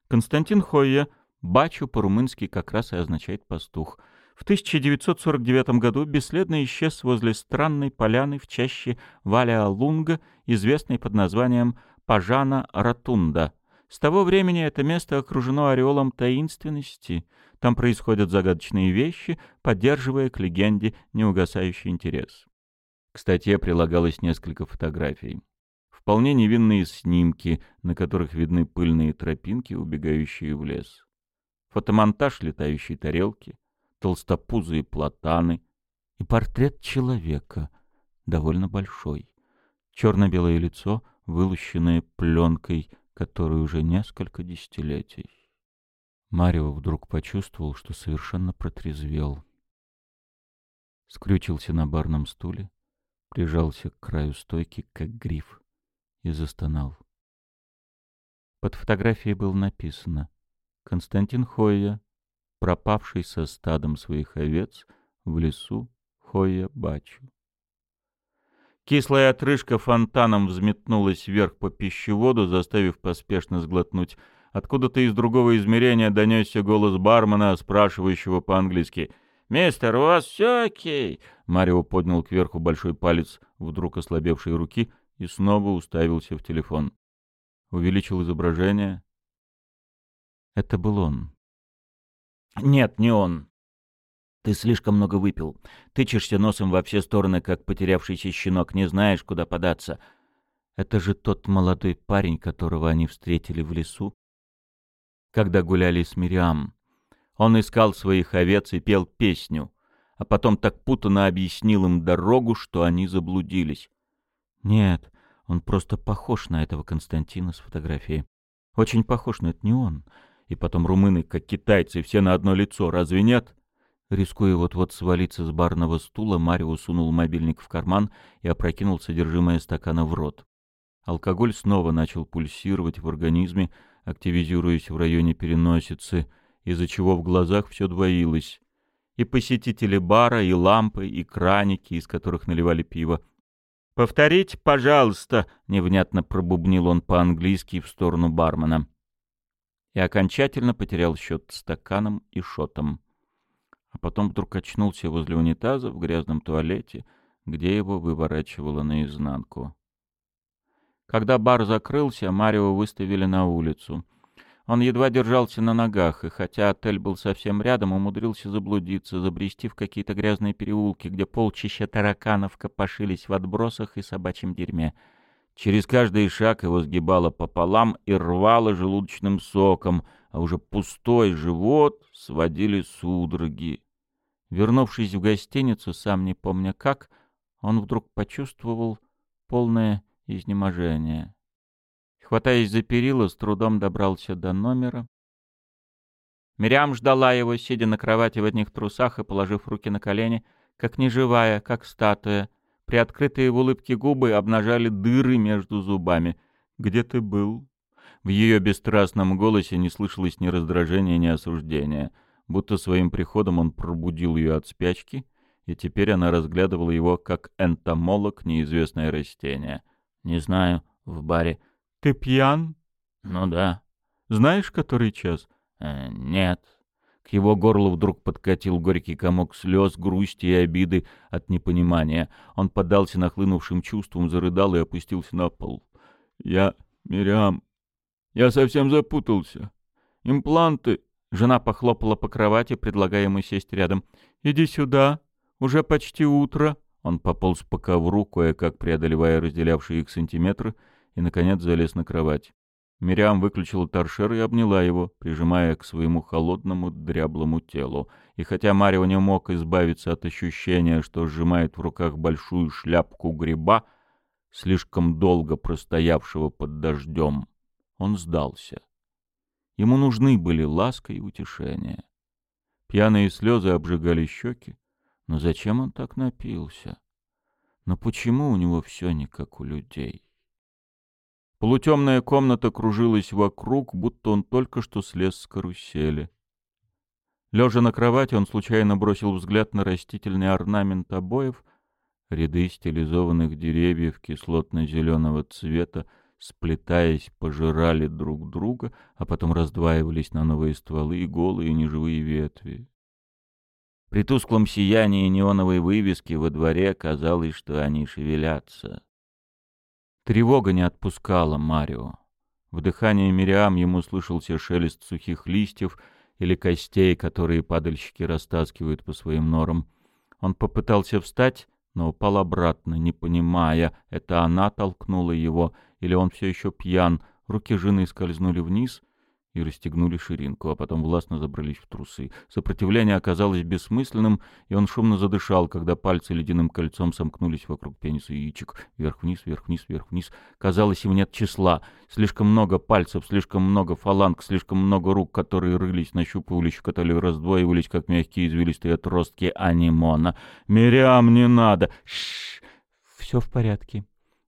Speaker 1: Константин Хойя, бачу по-румынски как раз и означает «пастух», в 1949 году бесследно исчез возле странной поляны в чаще Валя-Лунга, известной под названием Пажана Ратунда. С того времени это место окружено ореолом таинственности. Там происходят загадочные вещи, поддерживая к легенде неугасающий интерес. К статье прилагалось несколько фотографий. Вполне невинные снимки, на которых видны пыльные тропинки, убегающие в лес. Фотомонтаж летающей тарелки, толстопузые платаны и портрет человека, довольно большой. Черно-белое лицо — вылущенные пленкой, которой уже несколько десятилетий. Марио вдруг почувствовал, что совершенно протрезвел. Скрючился на барном стуле, прижался к краю стойки, как гриф, и застонал. Под фотографией было написано «Константин Хойя, пропавший со стадом своих овец в лесу Хойя-Бачу». Кислая отрыжка фонтаном взметнулась вверх по пищеводу, заставив поспешно сглотнуть. Откуда-то из другого измерения донесся голос бармена, спрашивающего по-английски. «Мистер, у вас все окей?» Марио поднял кверху большой палец вдруг ослабевшей руки и снова уставился в телефон. Увеличил изображение. Это был он. «Нет, не он. Ты слишком много выпил. Тычешься носом во все стороны, как потерявшийся щенок, не знаешь, куда податься. Это же тот молодой парень, которого они встретили в лесу, когда гуляли с Мириам. Он искал своих овец и пел песню, а потом так путанно объяснил им дорогу, что они заблудились. Нет, он просто похож на этого Константина с фотографии. Очень похож, но это не он. И потом румыны, как китайцы, все на одно лицо, разве нет? Рискуя вот-вот свалиться с барного стула, Марио сунул мобильник в карман и опрокинул содержимое стакана в рот. Алкоголь снова начал пульсировать в организме, активизируясь в районе переносицы, из-за чего в глазах все двоилось. И посетители бара, и лампы, и краники, из которых наливали пиво. «Повторите, пожалуйста!» — невнятно пробубнил он по-английски в сторону бармена. И окончательно потерял счет стаканом и шотом а потом вдруг очнулся возле унитаза в грязном туалете, где его выворачивало наизнанку. Когда бар закрылся, Марио выставили на улицу. Он едва держался на ногах, и хотя отель был совсем рядом, умудрился заблудиться, забрести в какие-то грязные переулки, где полчища тараканов копошились в отбросах и собачьем дерьме. Через каждый шаг его сгибало пополам и рвало желудочным соком, а уже пустой живот сводили судороги. Вернувшись в гостиницу, сам не помня как, он вдруг почувствовал полное изнеможение. Хватаясь за перила, с трудом добрался до номера. Мирям ждала его, сидя на кровати в одних трусах и положив руки на колени, как неживая, как статуя. Приоткрытые в улыбке губы обнажали дыры между зубами. «Где ты был?» В ее бесстрастном голосе не слышалось ни раздражения, ни осуждения — будто своим приходом он пробудил ее от спячки, и теперь она разглядывала его как энтомолог неизвестное растение. «Не знаю, в баре». «Ты пьян?» «Ну да». «Знаешь, который час?» э, «Нет». К его горлу вдруг подкатил горький комок слез, грусти и обиды от непонимания. Он поддался нахлынувшим чувствам, зарыдал и опустился на пол.
Speaker 3: Я... Мириам... Я совсем запутался. Импланты...
Speaker 1: Жена похлопала по кровати, предлагая ему сесть рядом. «Иди сюда. Уже почти утро». Он пополз по ковру, кое-как преодолевая разделявшие их сантиметры, и, наконец, залез на кровать. Мириам выключила торшер и обняла его, прижимая к своему холодному дряблому телу. И хотя Марио не мог избавиться от ощущения, что сжимает в руках большую шляпку гриба, слишком долго простоявшего под дождем, он сдался. Ему нужны были ласка и утешение. Пьяные слезы обжигали щеки. Но зачем он так напился? Но почему у него все не как у людей? Полутемная комната кружилась вокруг, будто он только что слез с карусели. Лежа на кровати, он случайно бросил взгляд на растительный орнамент обоев, ряды стилизованных деревьев кислотно-зеленого цвета сплетаясь, пожирали друг друга, а потом раздваивались на новые стволы и голые неживые ветви. При тусклом сиянии неоновой вывески во дворе казалось, что они шевелятся. Тревога не отпускала Марио. В дыхании Мириам ему слышался шелест сухих листьев или костей, которые падальщики растаскивают по своим норам. Он попытался встать, но упал обратно, не понимая, это она толкнула его или он все еще пьян. Руки жены скользнули вниз и расстегнули ширинку, а потом властно забрались в трусы. Сопротивление оказалось бессмысленным, и он шумно задышал, когда пальцы ледяным кольцом сомкнулись вокруг пениса яичек. Вверх-вниз, вверх-вниз, вверх-вниз. Казалось, им нет числа. Слишком много пальцев, слишком много фаланг, слишком много рук, которые рылись, нащупывали, щекотали, раздвоивались, как мягкие извилистые отростки анимона. «Мириам, не надо!» «Шшш! Все в порядке.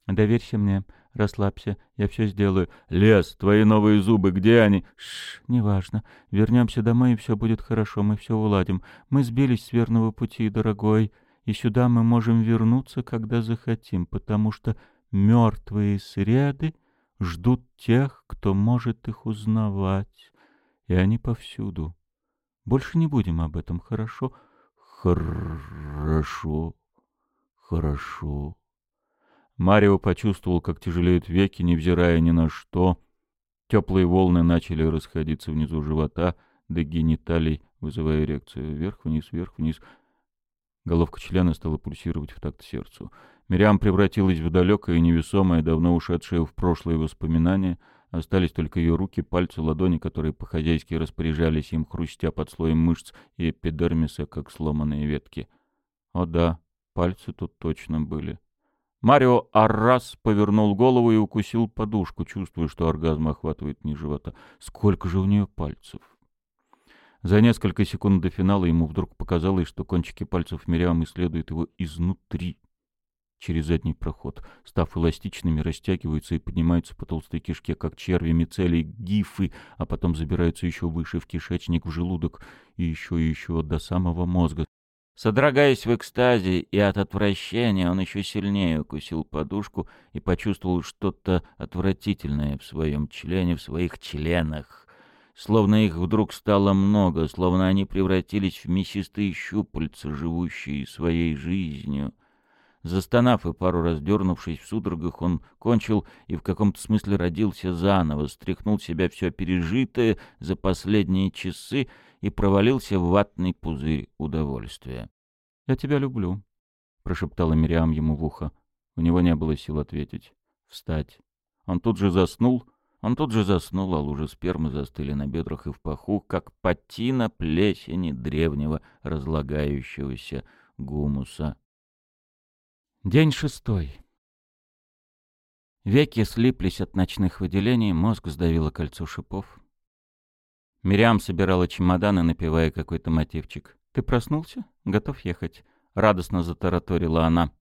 Speaker 1: Доверься мне. Расслабься, я все сделаю. Лес, твои новые зубы, где они? Шш, неважно. Вернемся домой, и все будет хорошо, мы все уладим. Мы сбились с верного пути, дорогой, и сюда мы можем вернуться, когда захотим, потому что мертвые среды ждут тех, кто может их узнавать. И они повсюду. Больше не будем об этом, хорошо? Хорошо, хорошо. Марио почувствовал, как тяжелеют веки, невзирая ни на что. Теплые волны начали расходиться внизу живота до гениталий, вызывая эрекцию. Вверх-вниз, вверх-вниз. Головка члена стала пульсировать в такт сердцу. Мириам превратилась в далекое, невесомое, давно ушедшее в прошлое воспоминание. Остались только ее руки, пальцы, ладони, которые по-хозяйски распоряжались им, хрустя под слоем мышц и эпидермиса, как сломанные ветки. О да, пальцы тут точно были. Марио Аррас повернул голову и укусил подушку, чувствуя, что оргазм охватывает низ живота. Сколько же у нее пальцев? За несколько секунд до финала ему вдруг показалось, что кончики пальцев Мириам исследуют его изнутри, через задний проход. Став эластичными, растягиваются и поднимаются по толстой кишке, как черви, мицелии, гифы, а потом забираются еще выше в кишечник, в желудок и еще и еще до самого мозга. Содрогаясь в экстазе и от отвращения, он еще сильнее укусил подушку и почувствовал что-то отвратительное в своем члене, в своих членах. Словно их вдруг стало много, словно они превратились в мясистые щупальца, живущие своей жизнью. Застонав и пару раз дернувшись в судорогах, он кончил и в каком-то смысле родился заново, стряхнул себя все пережитое за последние часы и провалился в ватный пузырь удовольствия. «Я тебя люблю», — прошептала Мириам ему в ухо. У него не было сил ответить. «Встать». Он тут же заснул, он тут же заснул, а лужи спермы застыли на бедрах и в паху, как патина плесени древнего разлагающегося гумуса. День шестой. Веки слиплись от ночных выделений, мозг сдавило кольцо шипов. Мириам собирала чемоданы, напевая какой-то мотивчик. «Ты проснулся? Готов ехать?» — радостно затараторила она.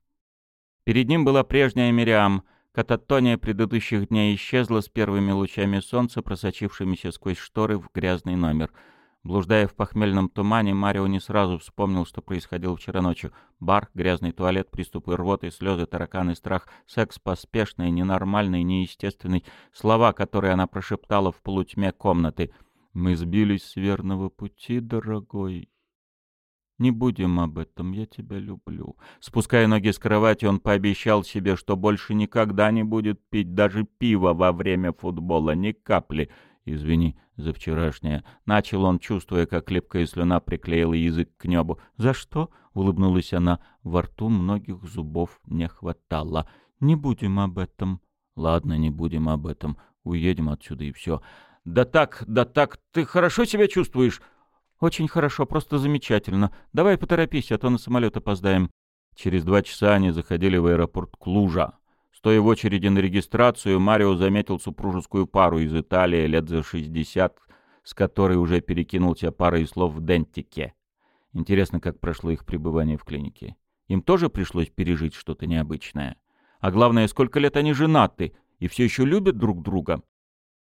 Speaker 1: Перед ним была прежняя Мириам. Кататония предыдущих дней исчезла с первыми лучами солнца, просочившимися сквозь шторы в грязный номер. Блуждая в похмельном тумане, Марио не сразу вспомнил, что происходило вчера ночью. Бар, грязный туалет, приступы рвоты, слезы, тараканы, страх, секс поспешный, ненормальный, неестественный, слова, которые она прошептала в полутьме комнаты — мы сбились с верного пути, дорогой. Не будем об этом, я тебя люблю. Спуская ноги с кровати, он пообещал себе, что больше никогда не будет пить даже пиво во время футбола, ни капли. Извини за вчерашнее. Начал он, чувствуя, как липкая слюна приклеила язык к небу. «За что?» — улыбнулась она. Во рту многих зубов не хватало. «Не будем об этом». «Ладно, не будем об этом. Уедем отсюда и все». «Да так, да так, ты хорошо себя чувствуешь?» «Очень хорошо, просто замечательно. Давай поторопись, а то на самолет опоздаем». Через два часа они заходили в аэропорт Клужа. Стоя в очереди на регистрацию, Марио заметил супружескую пару из Италии лет за 60, с которой уже перекинулся парой слов в Дентике. Интересно, как прошло их пребывание в клинике. Им тоже пришлось пережить что-то необычное. А главное, сколько лет они женаты и все еще любят друг друга.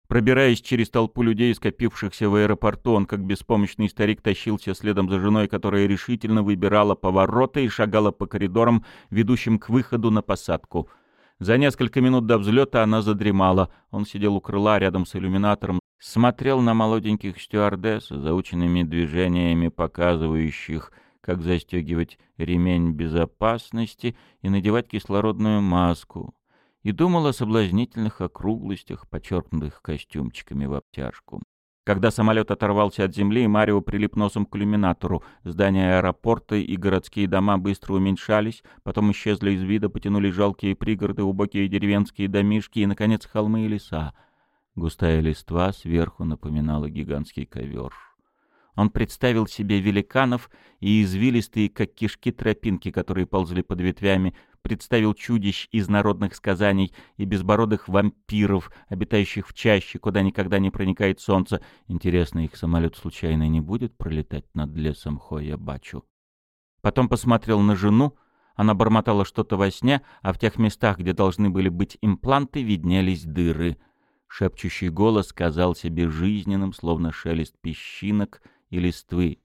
Speaker 1: Пробираясь через толпу людей, скопившихся в аэропорту, он, как беспомощный старик, тащился следом за женой, которая решительно выбирала повороты и шагала по коридорам, ведущим к выходу на посадку. За несколько минут до взлета она задремала. Он сидел у крыла рядом с иллюминатором, смотрел на молоденьких стюардесс, заученными движениями показывающих, как застегивать ремень безопасности и надевать кислородную маску, и думал о соблазнительных округлостях, подчеркнутых костюмчиками в обтяжку. Когда самолет оторвался от земли, Марио прилип носом к иллюминатору. Здания аэропорта и городские дома быстро уменьшались, потом исчезли из вида, потянули жалкие пригороды, убогие деревенские домишки и, наконец, холмы и леса. Густая листва сверху напоминала гигантский ковер. Он представил себе великанов и извилистые, как кишки, тропинки, которые ползли под ветвями, представил чудищ из народных сказаний и безбородых вампиров, обитающих в чаще, куда никогда не проникает солнце. Интересно, их самолет случайно не будет пролетать над лесом Хоя-Бачу? Потом посмотрел на жену, она бормотала что-то во сне, а в тех местах, где должны были быть импланты, виднелись дыры. Шепчущий голос казался безжизненным, словно шелест песчинок и листвы.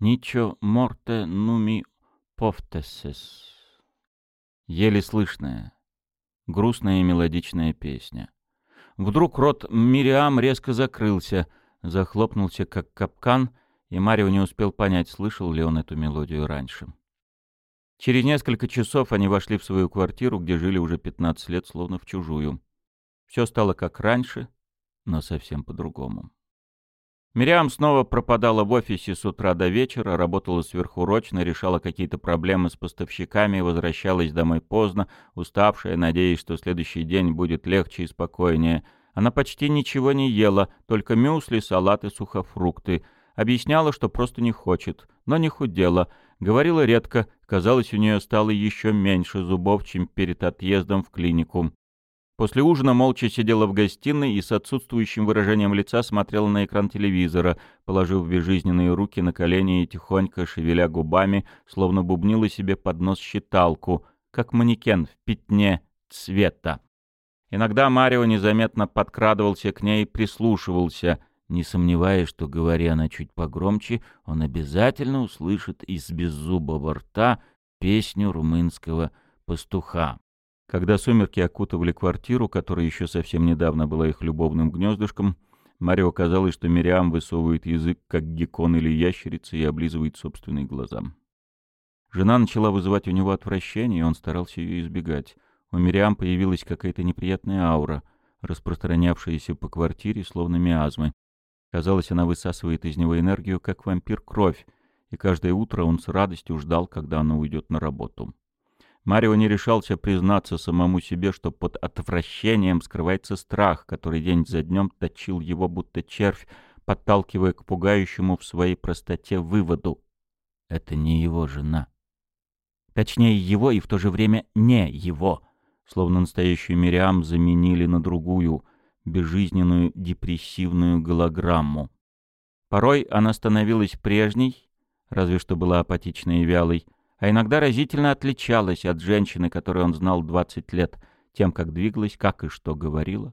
Speaker 1: «Ничо морте нуми повтесес». Еле слышная, грустная и мелодичная песня. Вдруг рот Мириам резко закрылся, захлопнулся как капкан, и Марио не успел понять, слышал ли он эту мелодию раньше. Через несколько часов они вошли в свою квартиру, где жили уже 15 лет, словно в чужую. Все стало как раньше, но совсем по-другому. Мириам снова пропадала в офисе с утра до вечера, работала сверхурочно, решала какие-то проблемы с поставщиками, возвращалась домой поздно, уставшая, надеясь, что следующий день будет легче и спокойнее. Она почти ничего не ела, только мюсли, салаты, сухофрукты. Объясняла, что просто не хочет, но не худела. Говорила редко, казалось, у нее стало еще меньше зубов, чем перед отъездом в клинику. После ужина молча сидела в гостиной и с отсутствующим выражением лица смотрела на экран телевизора, положив безжизненные руки на колени и тихонько шевеля губами, словно бубнила себе под нос считалку, как манекен в пятне цвета. Иногда Марио незаметно подкрадывался к ней и прислушивался, не сомневаясь, что, говоря она чуть погромче, он обязательно услышит из беззубого рта песню румынского пастуха. Когда сумерки окутывали квартиру, которая еще совсем недавно была их любовным гнездышком, Марио казалось, что Мириам высовывает язык, как геккон или ящерица, и облизывает собственные глаза. Жена начала вызывать у него отвращение, и он старался ее избегать. У Мириам появилась какая-то неприятная аура, распространявшаяся по квартире, словно миазмы. Казалось, она высасывает из него энергию, как вампир кровь, и каждое утро он с радостью ждал, когда она уйдет на работу. Марио не решался признаться самому себе, что под отвращением скрывается страх, который день за днем точил его будто червь, подталкивая к пугающему в своей простоте выводу. Это не его жена. Точнее, его и в то же время не его. Словно настоящую Мириам заменили на другую, безжизненную депрессивную голограмму. Порой она становилась прежней, разве что была апатичной и вялой, а иногда разительно отличалась от женщины, которую он знал 20 лет, тем, как двигалась, как и что говорила.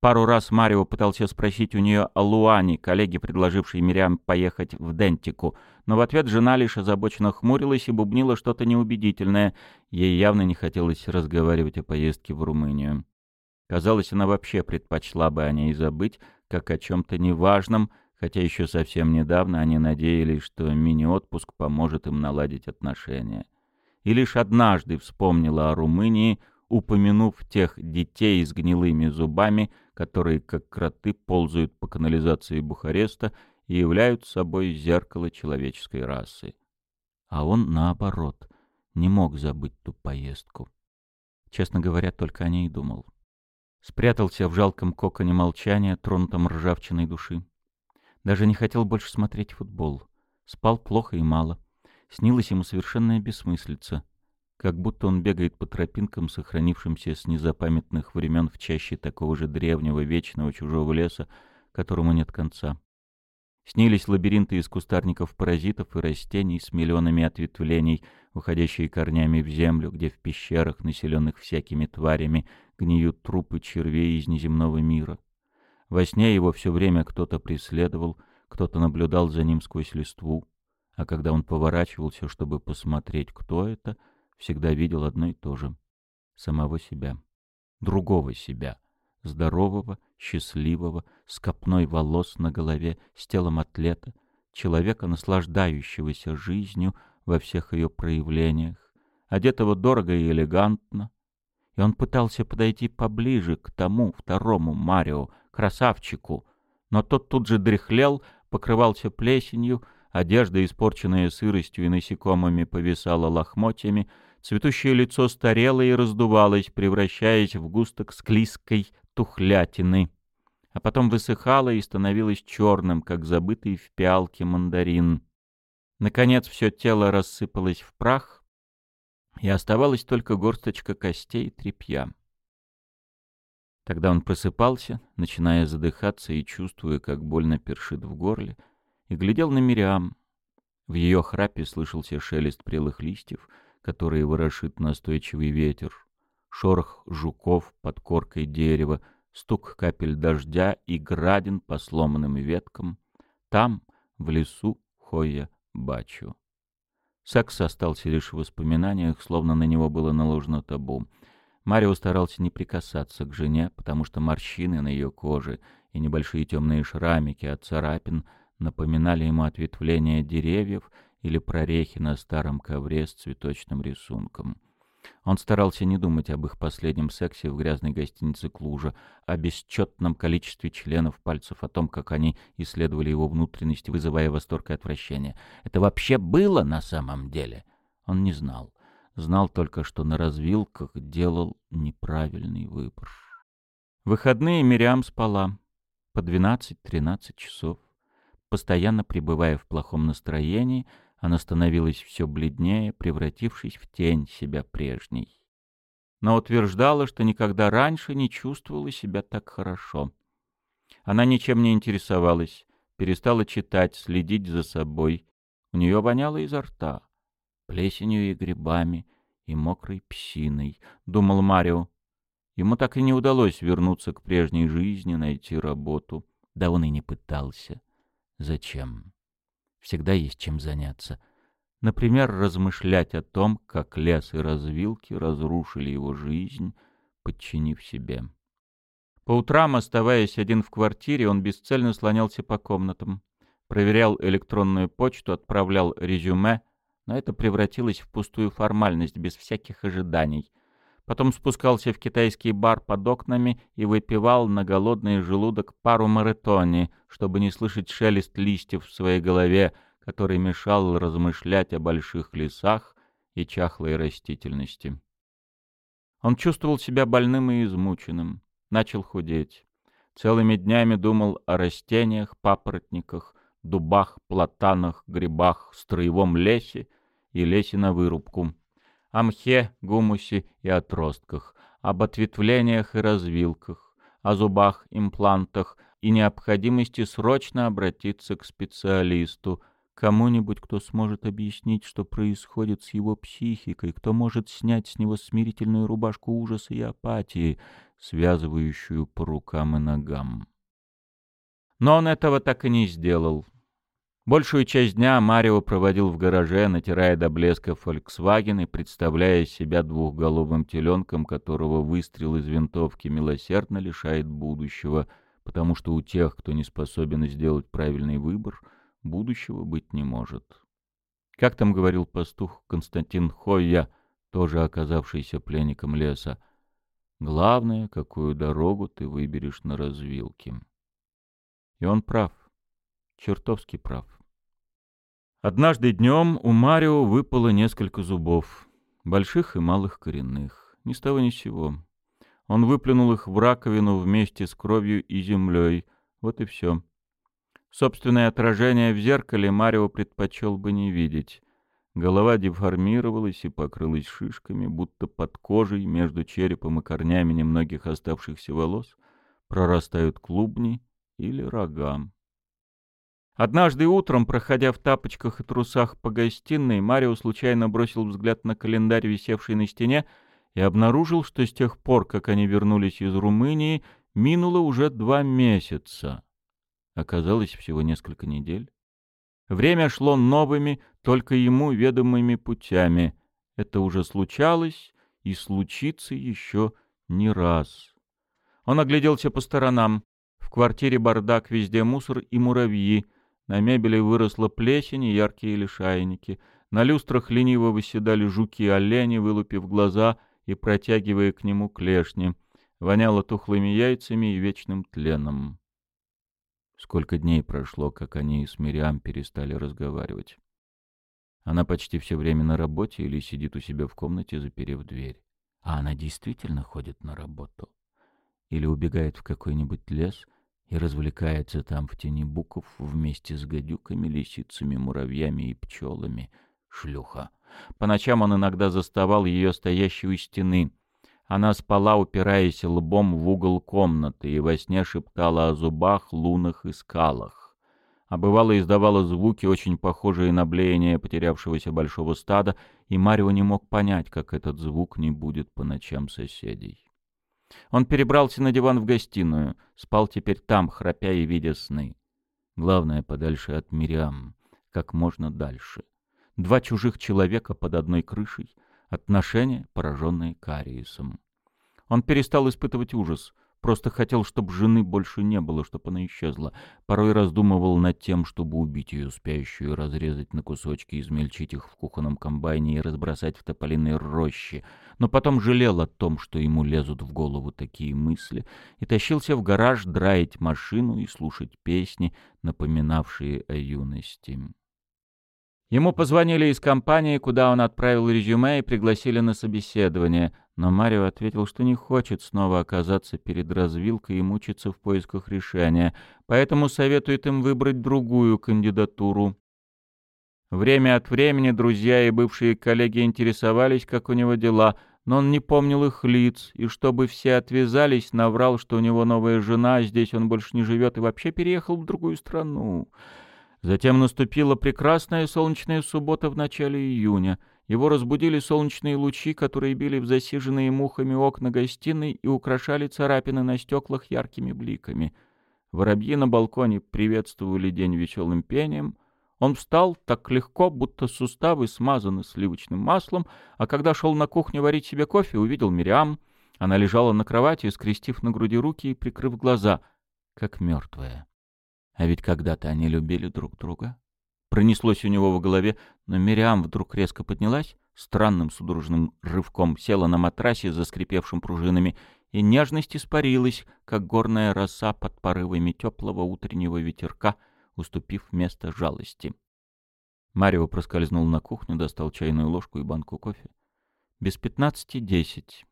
Speaker 1: Пару раз Марио пытался спросить у нее о Луане, коллеге, предложившей Мириам поехать в Дентику, но в ответ жена лишь озабоченно хмурилась и бубнила что-то неубедительное. Ей явно не хотелось разговаривать о поездке в Румынию. Казалось, она вообще предпочла бы о ней забыть, как о чем-то неважном, хотя еще совсем недавно они надеялись, что мини-отпуск поможет им наладить отношения. И лишь однажды вспомнила о Румынии, упомянув тех детей с гнилыми зубами, которые, как кроты, ползают по канализации Бухареста и являются собой зеркало человеческой расы. А он, наоборот, не мог забыть ту поездку. Честно говоря, только о ней думал. Спрятался в жалком коконе молчания, тронутом ржавчиной души. Даже не хотел больше смотреть футбол. Спал плохо и мало. Снилась ему совершенная бессмыслица. Как будто он бегает по тропинкам, сохранившимся с незапамятных времен в чаще такого же древнего, вечного чужого леса, которому нет конца. Снились лабиринты из кустарников паразитов и растений с миллионами ответвлений, уходящие корнями в землю, где в пещерах, населенных всякими тварями, гниют трупы червей из неземного мира. Во сне его все время кто-то преследовал, кто-то наблюдал за ним сквозь листву, а когда он поворачивался, чтобы посмотреть, кто это, всегда видел одно и то же — самого себя, другого себя, здорового, счастливого, с копной волос на голове, с телом атлета, человека, наслаждающегося жизнью во всех ее проявлениях, одетого дорого и элегантно, и он пытался подойти поближе к тому второму Марио, красавчику, но тот тут же дряхлел, покрывался плесенью, одежда, испорченная сыростью и насекомыми, повисала лохмотьями, цветущее лицо старело и раздувалось, превращаясь в густок склизкой тухлятины, а потом высыхало и становилось черным, как забытый в пиалке мандарин. Наконец все тело рассыпалось в прах, и оставалась только горсточка костей и тряпья. Тогда он просыпался, начиная задыхаться и чувствуя, как больно першит в горле, и глядел на Мириам. В ее храпе слышался шелест прелых листьев, которые ворошит настойчивый ветер, шорох жуков под коркой дерева, стук капель дождя и градин по сломанным веткам. Там, в лесу, Хоя Бачу. Секс остался лишь в воспоминаниях, словно на него было наложено табу — Марио старался не прикасаться к жене, потому что морщины на ее коже и небольшие темные шрамики от царапин напоминали ему ответвления деревьев или прорехи на старом ковре с цветочным рисунком. Он старался не думать об их последнем сексе в грязной гостинице Клужа, о бесчетном количестве членов пальцев, о том, как они исследовали его внутренности, вызывая восторг и отвращение. Это вообще было на самом деле? Он не знал. Знал только, что на развилках делал неправильный выбор. В выходные Мириам спала по 12-13 часов. Постоянно пребывая в плохом настроении, она становилась все бледнее, превратившись в тень себя прежней. Но утверждала, что никогда раньше не чувствовала себя так хорошо. Она ничем не интересовалась, перестала читать, следить за собой. У нее воняло изо рта плесенью и грибами, и мокрой псиной, — думал Марио. Ему так и не удалось вернуться к прежней жизни, найти работу. Да он и не пытался. Зачем? Всегда есть чем заняться. Например, размышлять о том, как лес и развилки разрушили его жизнь, подчинив себе. По утрам, оставаясь один в квартире, он бесцельно слонялся по комнатам, проверял электронную почту, отправлял резюме — но это превратилось в пустую формальность, без всяких ожиданий. Потом спускался в китайский бар под окнами и выпивал на голодный желудок пару маратони, чтобы не слышать шелест листьев в своей голове, который мешал размышлять о больших лесах и чахлой растительности. Он чувствовал себя больным и измученным, начал худеть. Целыми днями думал о растениях, папоротниках, дубах, платанах, грибах, строевом лесе и лесе на вырубку, о мхе, гумусе и отростках, об ответвлениях и развилках, о зубах, имплантах и необходимости срочно обратиться к специалисту, кому-нибудь, кто сможет объяснить, что происходит с его психикой, кто может снять с него смирительную рубашку ужаса и апатии, связывающую по рукам и ногам. Но он этого так и не сделал. Большую часть дня Марио проводил в гараже, натирая до блеска Volkswagen и представляя себя двухголовым теленком, которого выстрел из винтовки милосердно лишает будущего, потому что у тех, кто не способен сделать правильный выбор, будущего быть не может. Как там говорил пастух Константин Хойя, тоже оказавшийся пленником леса, главное, какую дорогу ты выберешь на развилке. И он прав, чертовски прав. Однажды днем у Марио выпало несколько зубов, больших и малых коренных, ни с того ни с сего. Он выплюнул их в раковину вместе с кровью и землей. Вот и все. Собственное отражение в зеркале Марио предпочел бы не видеть. Голова деформировалась и покрылась шишками, будто под кожей между черепом и корнями немногих оставшихся волос прорастают клубни или рога. Однажды утром, проходя в тапочках и трусах по гостиной, Марио случайно бросил взгляд на календарь, висевший на стене, и обнаружил, что с тех пор, как они вернулись из Румынии, минуло уже два месяца. Оказалось, всего несколько недель. Время шло новыми, только ему ведомыми путями. Это уже случалось и случится еще не раз. Он огляделся по сторонам. В квартире бардак, везде мусор и муравьи. На мебели выросла плесень и яркие лишайники. На люстрах лениво выседали жуки-олени, вылупив глаза — и протягивая к нему клешни. Воняло тухлыми яйцами и вечным тленом. Сколько дней прошло, как они с Мириам перестали разговаривать. Она почти все время на работе или сидит у себя в комнате, заперев дверь. А она действительно ходит на работу. Или убегает в какой-нибудь лес и развлекается там в тени буков вместе с гадюками, лисицами, муравьями и пчелами. Шлюха. По ночам он иногда заставал ее стоящей у стены. Она спала, упираясь лбом в угол комнаты, и во сне шептала о зубах, лунах и скалах. А бывало издавала звуки, очень похожие на блеяние потерявшегося большого стада, и Марио не мог понять, как этот звук не будет по ночам соседей. Он перебрался на диван в гостиную, спал теперь там, храпя и видя сны. Главное, подальше от Мириам, как можно дальше. Два чужих человека под одной крышей, отношения, пораженные кариесом. Он перестал испытывать ужас, просто хотел, чтобы жены больше не было, чтобы она исчезла. Порой раздумывал над тем, чтобы убить ее спящую, разрезать на кусочки, измельчить их в кухонном комбайне и разбросать в тополиной роще. Но потом жалел о том, что ему лезут в голову такие мысли, и тащился в гараж драить машину и слушать песни, напоминавшие о юности. Ему позвонили из компании, куда он отправил резюме и пригласили на собеседование, но Марио ответил, что не хочет снова оказаться перед развилкой и мучиться в поисках решения, поэтому советует им выбрать другую кандидатуру. Время от времени друзья и бывшие коллеги интересовались, как у него дела, но он не помнил их лиц, и чтобы все отвязались, наврал, что у него новая жена, здесь он больше не живет и вообще переехал в другую страну. Затем наступила прекрасная солнечная суббота в начале июня. Его разбудили солнечные лучи, которые били в засиженные мухами окна гостиной и украшали царапины на стеклах яркими бликами. Воробьи на балконе приветствовали день веселым пением. Он встал так легко, будто суставы смазаны сливочным маслом, а когда шел на кухню варить себе кофе, увидел Мириам. Она лежала на кровати, скрестив на груди руки и прикрыв глаза, как мертвая. А ведь когда-то они любили друг друга. Пронеслось у него в голове, но Мириам вдруг резко поднялась, странным судорожным рывком села на матрасе, заскрипевшим пружинами, и нежность испарилась, как горная роса под порывами теплого утреннего ветерка, уступив место жалости. Марио проскользнул на кухню, достал чайную ложку и банку кофе. Без пятнадцати десять.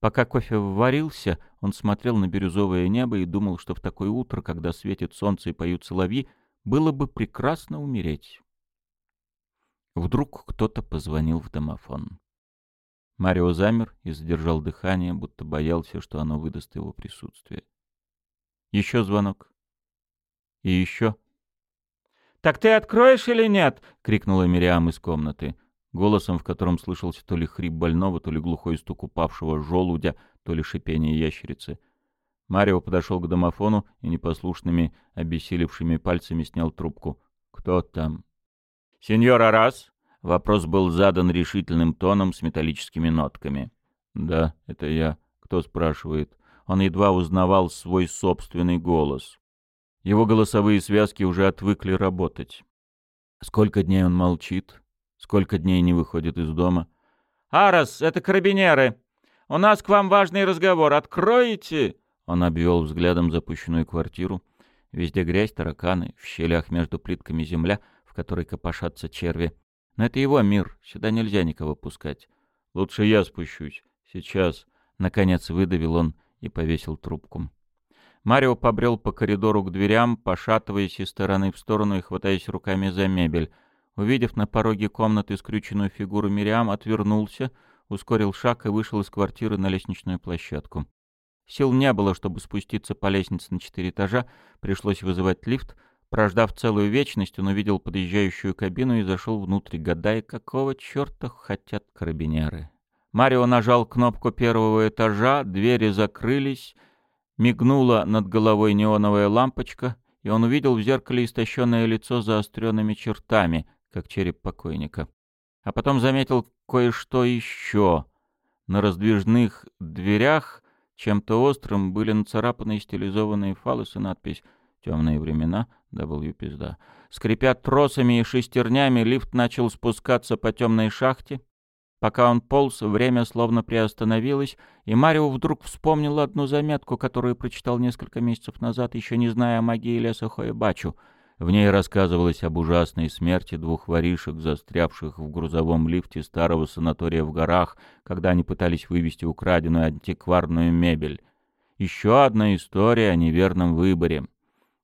Speaker 1: Пока кофе варился, он смотрел на бирюзовое небо и думал, что в такое утро, когда светит солнце и поют соловьи, было бы прекрасно умереть. Вдруг кто-то позвонил в домофон. Марио замер и задержал дыхание, будто боялся, что оно выдаст его присутствие. Еще звонок. И еще. «Так ты откроешь или нет?» — крикнула Мириам из комнаты голосом, в котором слышался то ли хрип больного, то ли глухой стук упавшего желудя, то ли шипение ящерицы. Марио подошел к домофону и непослушными, обессилевшими пальцами снял трубку. «Кто там?» «Сеньор Арас?» Вопрос был задан решительным тоном с металлическими нотками. «Да, это я. Кто спрашивает?» Он едва узнавал свой собственный голос. Его голосовые связки уже отвыкли работать. Сколько дней он молчит? Сколько дней не выходит из дома?
Speaker 2: «Арас, это карабинеры! У нас к вам важный разговор. Откроете?»
Speaker 1: Он обвел взглядом запущенную квартиру. Везде грязь, тараканы, в щелях между плитками земля, в которой копошатся черви. Но это его мир, сюда нельзя никого пускать. Лучше я спущусь. Сейчас. Наконец выдавил он и повесил трубку. Марио побрел по коридору к дверям, пошатываясь из стороны в сторону и хватаясь руками за мебель. Увидев на пороге комнаты скрюченную фигуру Мириам, отвернулся, ускорил шаг и вышел из квартиры на лестничную площадку. Сил не было, чтобы спуститься по лестнице на четыре этажа, пришлось вызывать лифт. Прождав целую вечность, он увидел подъезжающую кабину и зашел внутрь, гадая, какого черта хотят карабинеры. Марио нажал кнопку первого этажа, двери закрылись, мигнула над головой неоновая лампочка, и он увидел в зеркале истощенное лицо заостренными чертами, как череп покойника. А потом заметил кое-что еще. На раздвижных дверях чем-то острым были нацарапаны стилизованные фалосы надпись «Темные времена, W пизда». Скрипя тросами и шестернями, лифт начал спускаться по темной шахте. Пока он полз, время словно приостановилось, и Марио вдруг вспомнил одну заметку, которую прочитал несколько месяцев назад, еще не зная о магии леса Хоебачу — в ней рассказывалось об ужасной смерти двух воришек, застрявших в грузовом лифте старого санатория в горах, когда они пытались вывести украденную антикварную мебель. Еще одна история о неверном выборе.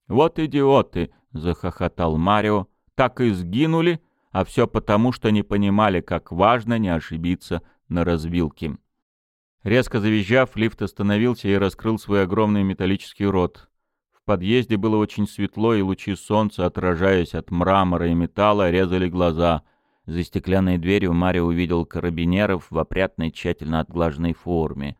Speaker 1: «Вот идиоты!» — захохотал Марио. «Так и сгинули, а все потому, что не понимали, как важно не ошибиться на развилке». Резко завизжав, лифт остановился и раскрыл свой огромный металлический рот. В подъезде было очень светло, и лучи солнца, отражаясь от мрамора и металла, резали глаза. За стеклянной дверью Марио увидел карабинеров в опрятной, тщательно отглаженной форме.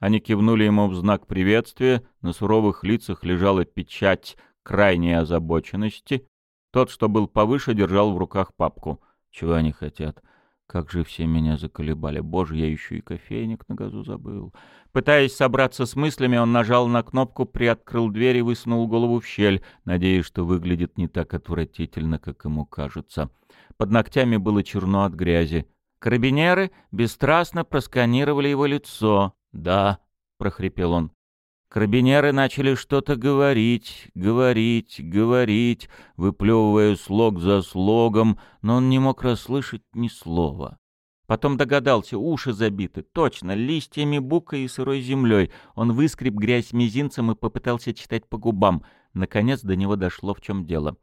Speaker 1: Они кивнули ему в знак приветствия, на суровых лицах лежала печать крайней озабоченности. Тот, что был повыше, держал в руках папку. Чего они хотят? Как же все меня заколебали. Боже, я еще и кофейник на газу забыл. Пытаясь собраться с мыслями, он нажал на кнопку, приоткрыл дверь и высунул голову в щель, надеясь, что выглядит не так отвратительно, как ему кажется. Под ногтями было черно от грязи. Карабинеры бесстрастно просканировали его лицо. «Да», — прохрипел он. Карабинеры начали что-то говорить, говорить, говорить, выплевывая слог за слогом, но он не мог расслышать ни слова. Потом догадался, уши забиты, точно, листьями бука и сырой землей. Он выскреб грязь мизинцем и попытался читать по губам. Наконец до него дошло, в чем дело.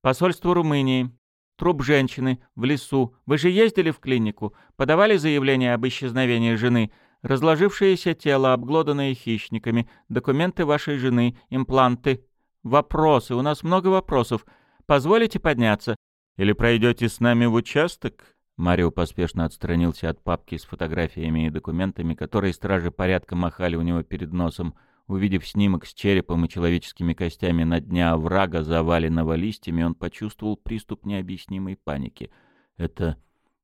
Speaker 1: «Посольство Румынии. Труп женщины. В лесу. Вы же ездили в клинику? Подавали заявление об исчезновении жены?» Разложившееся тело, обглоданное хищниками, документы вашей жены, импланты. Вопросы, у нас много вопросов. Позволите подняться? Или пройдете с нами в участок?» Марио поспешно отстранился от папки с фотографиями и документами, которые стражи порядка махали у него перед носом. Увидев снимок с черепом и человеческими костями на дне оврага, заваленного листьями, он почувствовал приступ необъяснимой паники. «Это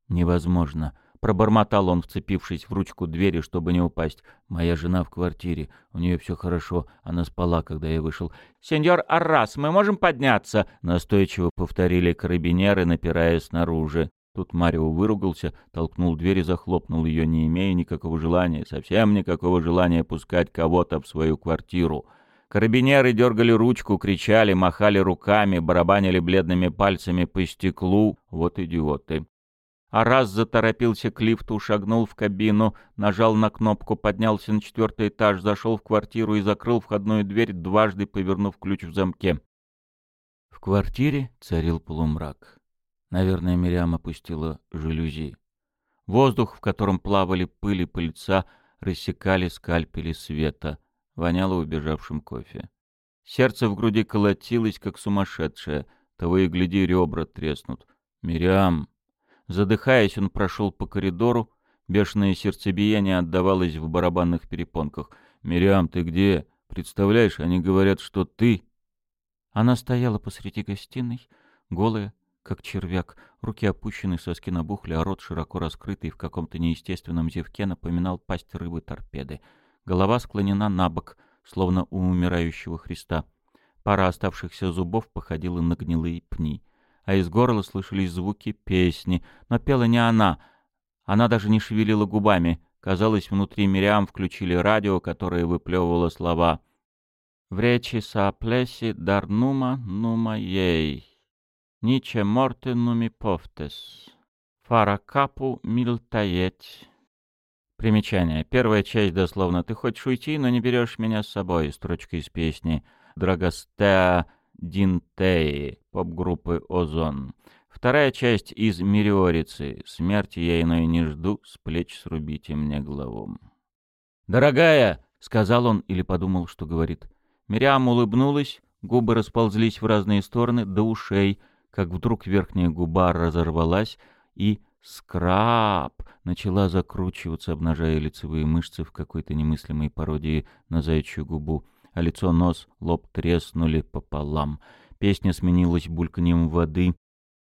Speaker 1: невозможно», Пробормотал он, вцепившись в ручку двери, чтобы не упасть. «Моя жена в квартире. У нее все хорошо. Она спала, когда я вышел». «Сеньор Аррас, мы можем подняться?» Настойчиво повторили карабинеры, напирая снаружи. Тут Марио выругался, толкнул дверь и захлопнул ее, не имея никакого желания, совсем никакого желания пускать кого-то в свою квартиру. Карабинеры дергали ручку, кричали, махали руками, барабанили бледными пальцами по стеклу. Вот идиоты. А раз заторопился к лифту, шагнул в кабину, нажал на кнопку, поднялся на четвертый этаж, зашел в квартиру и закрыл входную дверь, дважды повернув ключ в замке. В квартире царил полумрак. Наверное, Мириам опустила жалюзи. Воздух, в котором плавали пыли пыльца, рассекали скальпели света. Воняло убежавшим кофе. Сердце в груди колотилось, как сумасшедшее. Того и гляди, ребра треснут. «Мириам!» Задыхаясь, он прошел по коридору. Бешеное сердцебиение отдавалось в барабанных перепонках. «Мириам, ты где? Представляешь, они говорят, что ты...» Она стояла посреди гостиной, голая, как червяк, руки опущены, соски набухли, а рот широко раскрытый в каком-то неестественном зевке напоминал пасть рыбы-торпеды. голова склонена на бок, словно у умирающего Христа. Пара оставшихся зубов походила на гнилые пни, а из горла слышались звуки песни, но пела не она. Она даже не шевелила губами. Казалось, внутри Мириам включили радио, которое выплевывало слова «В речи сааплеси дарнума нума ей, ниче морте нуми повтес, фаракапу милтаеть». Примечание. Первая часть дословно «Ты хочешь уйти, но не берешь меня с собой» строчка из песни «Драгостеа Динтеи» поп-группы «Озон». Вторая часть из «Мириорицы» «Смерти я иной не жду, с плеч срубите мне голову». «Дорогая!» — сказал он или подумал, что говорит. Мириам улыбнулась, губы расползлись в разные стороны до ушей, как вдруг верхняя губа разорвалась и Скраб начала закручиваться, обнажая лицевые мышцы в какой-то немыслимой пародии на заячью губу, а лицо, нос, лоб треснули пополам. Песня сменилась бульканьем воды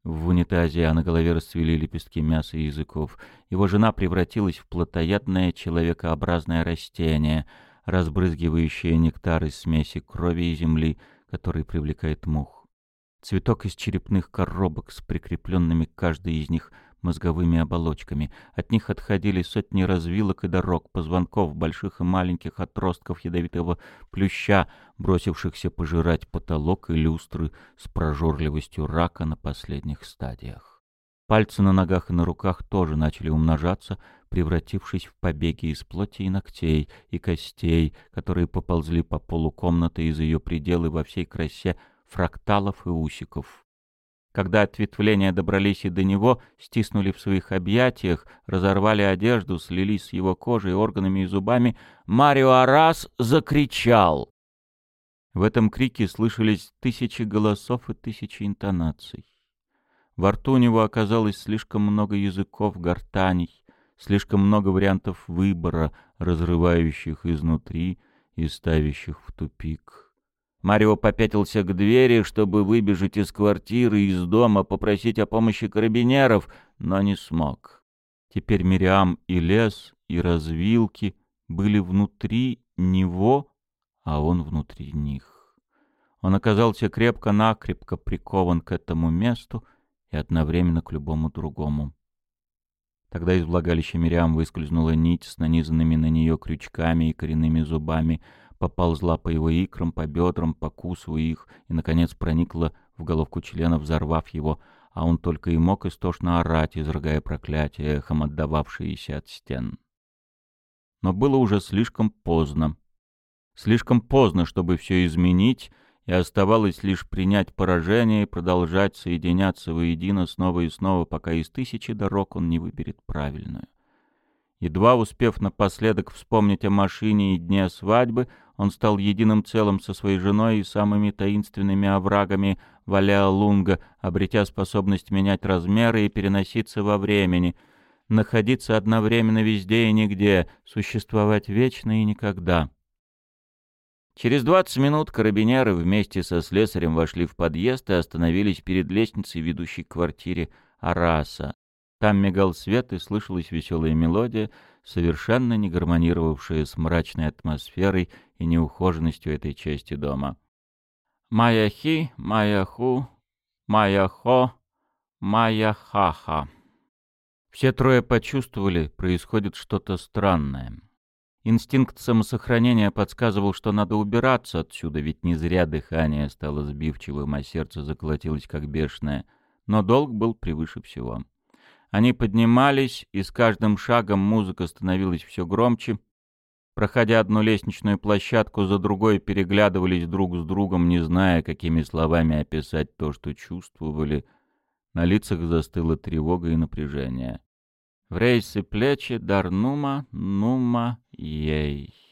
Speaker 1: в унитазе, а на голове расцвели лепестки мяса и языков. Его жена превратилась в плотоядное человекообразное растение, разбрызгивающее нектар из смеси крови и земли, который привлекает мух. Цветок из черепных коробок с прикрепленными каждой из них мозговыми оболочками. От них отходили сотни развилок и дорог, позвонков больших и маленьких отростков ядовитого плюща, бросившихся пожирать потолок и люстры с прожорливостью рака на последних стадиях. Пальцы на ногах и на руках тоже начали умножаться, превратившись в побеги из плоти и ногтей, и костей, которые поползли по полу комнаты из ее пределы во всей красе фракталов и усиков. Когда ответвления добрались и до него, стиснули в своих объятиях, разорвали одежду, слились с его кожей, органами и зубами, Марио Арас закричал. В этом крике слышались тысячи голосов и тысячи интонаций. Во рту у него оказалось слишком много языков гортаней, слишком много вариантов выбора, разрывающих изнутри и ставящих в тупик. Марио попятился к двери, чтобы выбежать из квартиры, из дома, попросить о помощи карабинеров, но не смог. Теперь Мириам и лес, и развилки были внутри него, а он внутри них. Он оказался крепко-накрепко прикован к этому месту и одновременно к любому другому. Тогда из влагалища Мириам выскользнула нить с нанизанными на нее крючками и коренными зубами — поползла по его икрам, по бедрам, покусывая их, и, наконец, проникла в головку члена, взорвав его, а он только и мог истошно орать, изрыгая проклятие, эхом отдававшиеся от стен. Но было уже слишком поздно. Слишком поздно, чтобы все изменить, и оставалось лишь принять поражение и продолжать соединяться воедино снова и снова, пока из тысячи дорог он не выберет правильную. Едва успев напоследок вспомнить о машине и дне свадьбы, он стал единым целым со своей женой и самыми таинственными оврагами Валеа-Лунга, обретя способность менять размеры и переноситься во времени, находиться одновременно везде и нигде, существовать вечно и никогда. Через двадцать минут карабинеры вместе со слесарем вошли в подъезд и остановились перед лестницей, ведущей к квартире Араса. Там мигал свет и слышалась веселая мелодия, совершенно не гармонировавшая с мрачной атмосферой и неухоженностью этой части дома. «Маяхи, Маяху, Маяхо, Маяхаха». Все трое почувствовали, происходит что-то странное. Инстинкт самосохранения подсказывал, что надо убираться отсюда, ведь не зря дыхание стало сбивчивым, а сердце заколотилось как бешеное. Но долг был превыше всего. Они поднимались, и с каждым шагом музыка становилась все громче. Проходя одну лестничную площадку за другой, переглядывались друг с другом, не зная, какими словами описать то, что чувствовали. На лицах застыла тревога и напряжение. В рейсы плечи дарнума, нума, ей.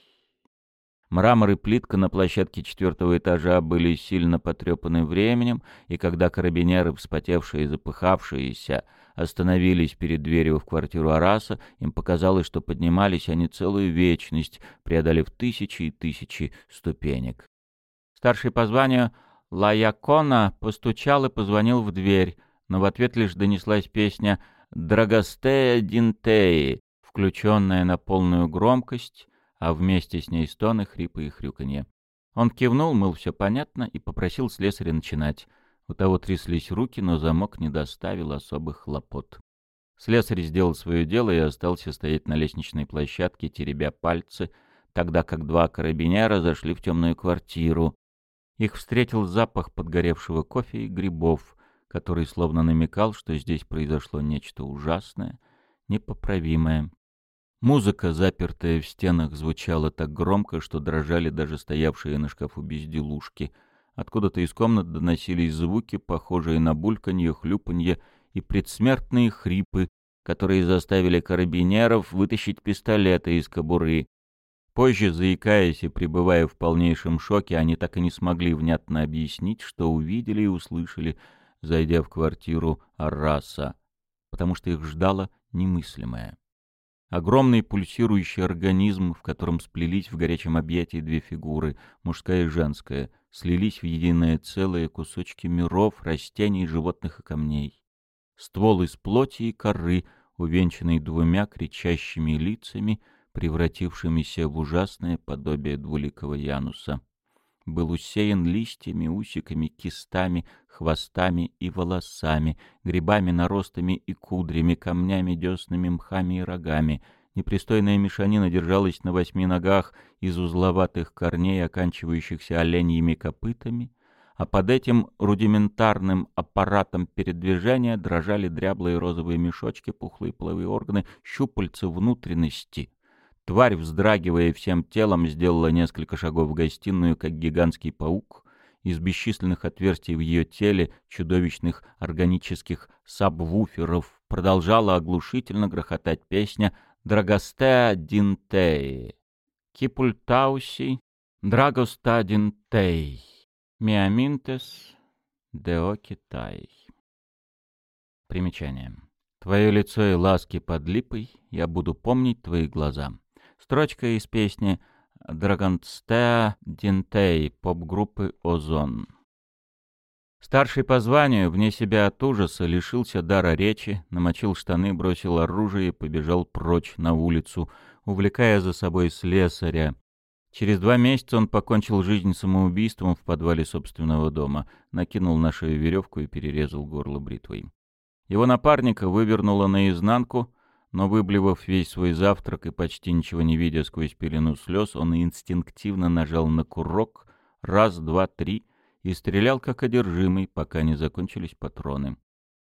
Speaker 1: Мрамор и плитка на площадке четвертого этажа были сильно потрепаны временем, и когда карабинеры, вспотевшие и запыхавшиеся, остановились перед дверью в квартиру Араса, им показалось, что поднимались они целую вечность, преодолев тысячи и тысячи ступенек. Старший по званию Лаякона постучал и позвонил в дверь, но в ответ лишь донеслась песня «Драгостея Динтеи», включенная на полную громкость, а вместе с ней стоны, хрипы и хрюканье. Он кивнул, мыл все понятно, и попросил слесаря начинать. У того тряслись руки, но замок не доставил особых хлопот. Слесарь сделал свое дело и остался стоять на лестничной площадке, теребя пальцы, тогда как два карабинера зашли в темную квартиру. Их встретил запах подгоревшего кофе и грибов, который словно намекал, что здесь произошло нечто ужасное, непоправимое. Музыка, запертая в стенах, звучала так громко, что дрожали даже стоявшие на шкафу безделушки. Откуда-то из комнат доносились звуки, похожие на бульканье, хлюпанье и предсмертные хрипы, которые заставили карабинеров вытащить пистолеты из кобуры. Позже, заикаясь и пребывая в полнейшем шоке, они так и не смогли внятно объяснить, что увидели и услышали, зайдя в квартиру Арраса, потому что их ждало немыслимое. Огромный пульсирующий организм, в котором сплелись в горячем объятии две фигуры, мужская и женская, слились в единое целое кусочки миров, растений, животных и камней ствол из плоти и коры, увенчанный двумя кричащими лицами, превратившимися в ужасное подобие двуликого Януса. Был усеян листьями, усиками, кистами, хвостами и волосами, грибами, наростами и кудрями, камнями, деснами, мхами и рогами. Непристойная мешанина держалась на восьми ногах из узловатых корней, оканчивающихся оленьими копытами — а под этим рудиментарным аппаратом передвижения дрожали дряблые розовые мешочки, пухлые половые органы, щупальца внутренности. Тварь, вздрагивая всем телом, сделала несколько шагов в гостиную, как гигантский паук. Из бесчисленных отверстий в ее теле, чудовищных органических сабвуферов, продолжала оглушительно грохотать песня «Драгостеа динтей». «Кипультауси драгоста динтей». Миаминтес Део Китай. Примечание. Твое лицо и ласки под липой, я буду помнить твои глаза. Строчка из песни Драгонстеа Динтей поп-группы Озон. Старший по званию, вне себя от ужаса, лишился дара речи, намочил штаны, бросил оружие и побежал прочь на улицу, увлекая за собой слесаря, Через два месяца он покончил жизнь самоубийством в подвале собственного дома, накинул на шею веревку и перерезал горло бритвой. Его напарника вывернуло наизнанку, но, выблевав весь свой завтрак и почти ничего не видя сквозь пелену слез, он инстинктивно нажал на курок раз, два, три и стрелял как одержимый, пока не закончились патроны.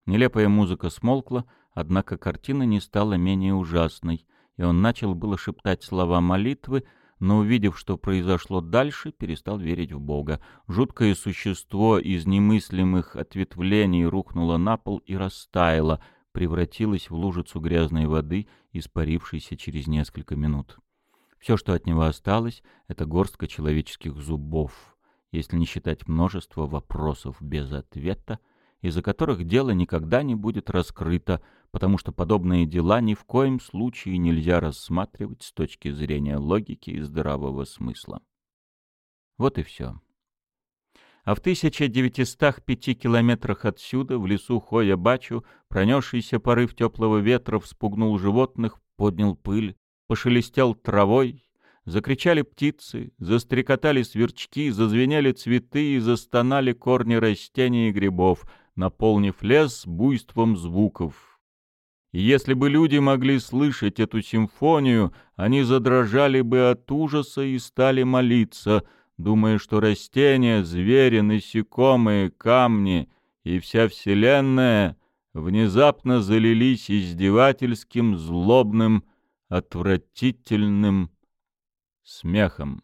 Speaker 1: Нелепая музыка смолкла, однако картина не стала менее ужасной, и он начал было шептать слова молитвы, но, увидев, что произошло дальше, перестал верить в Бога. Жуткое существо из немыслимых ответвлений рухнуло на пол и растаяло, превратилось в лужицу грязной воды, испарившейся через несколько минут. Все, что от него осталось, — это горстка человеческих зубов, если не считать множество вопросов без ответа, из-за которых дело никогда не будет раскрыто, потому что подобные дела ни в коем случае нельзя рассматривать с точки зрения логики и здравого смысла. Вот и все. А в 1905 километрах отсюда, в лесу Хоя-Бачу, пронесшийся порыв теплого ветра вспугнул животных, поднял пыль, пошелестел травой, закричали птицы, застрекотали сверчки, зазвенели цветы и застонали корни растений и грибов, наполнив лес буйством звуков. И если бы люди могли слышать эту симфонию, они задрожали бы от ужаса и стали молиться, думая, что растения, звери, насекомые, камни и вся Вселенная внезапно залились издевательским, злобным, отвратительным смехом.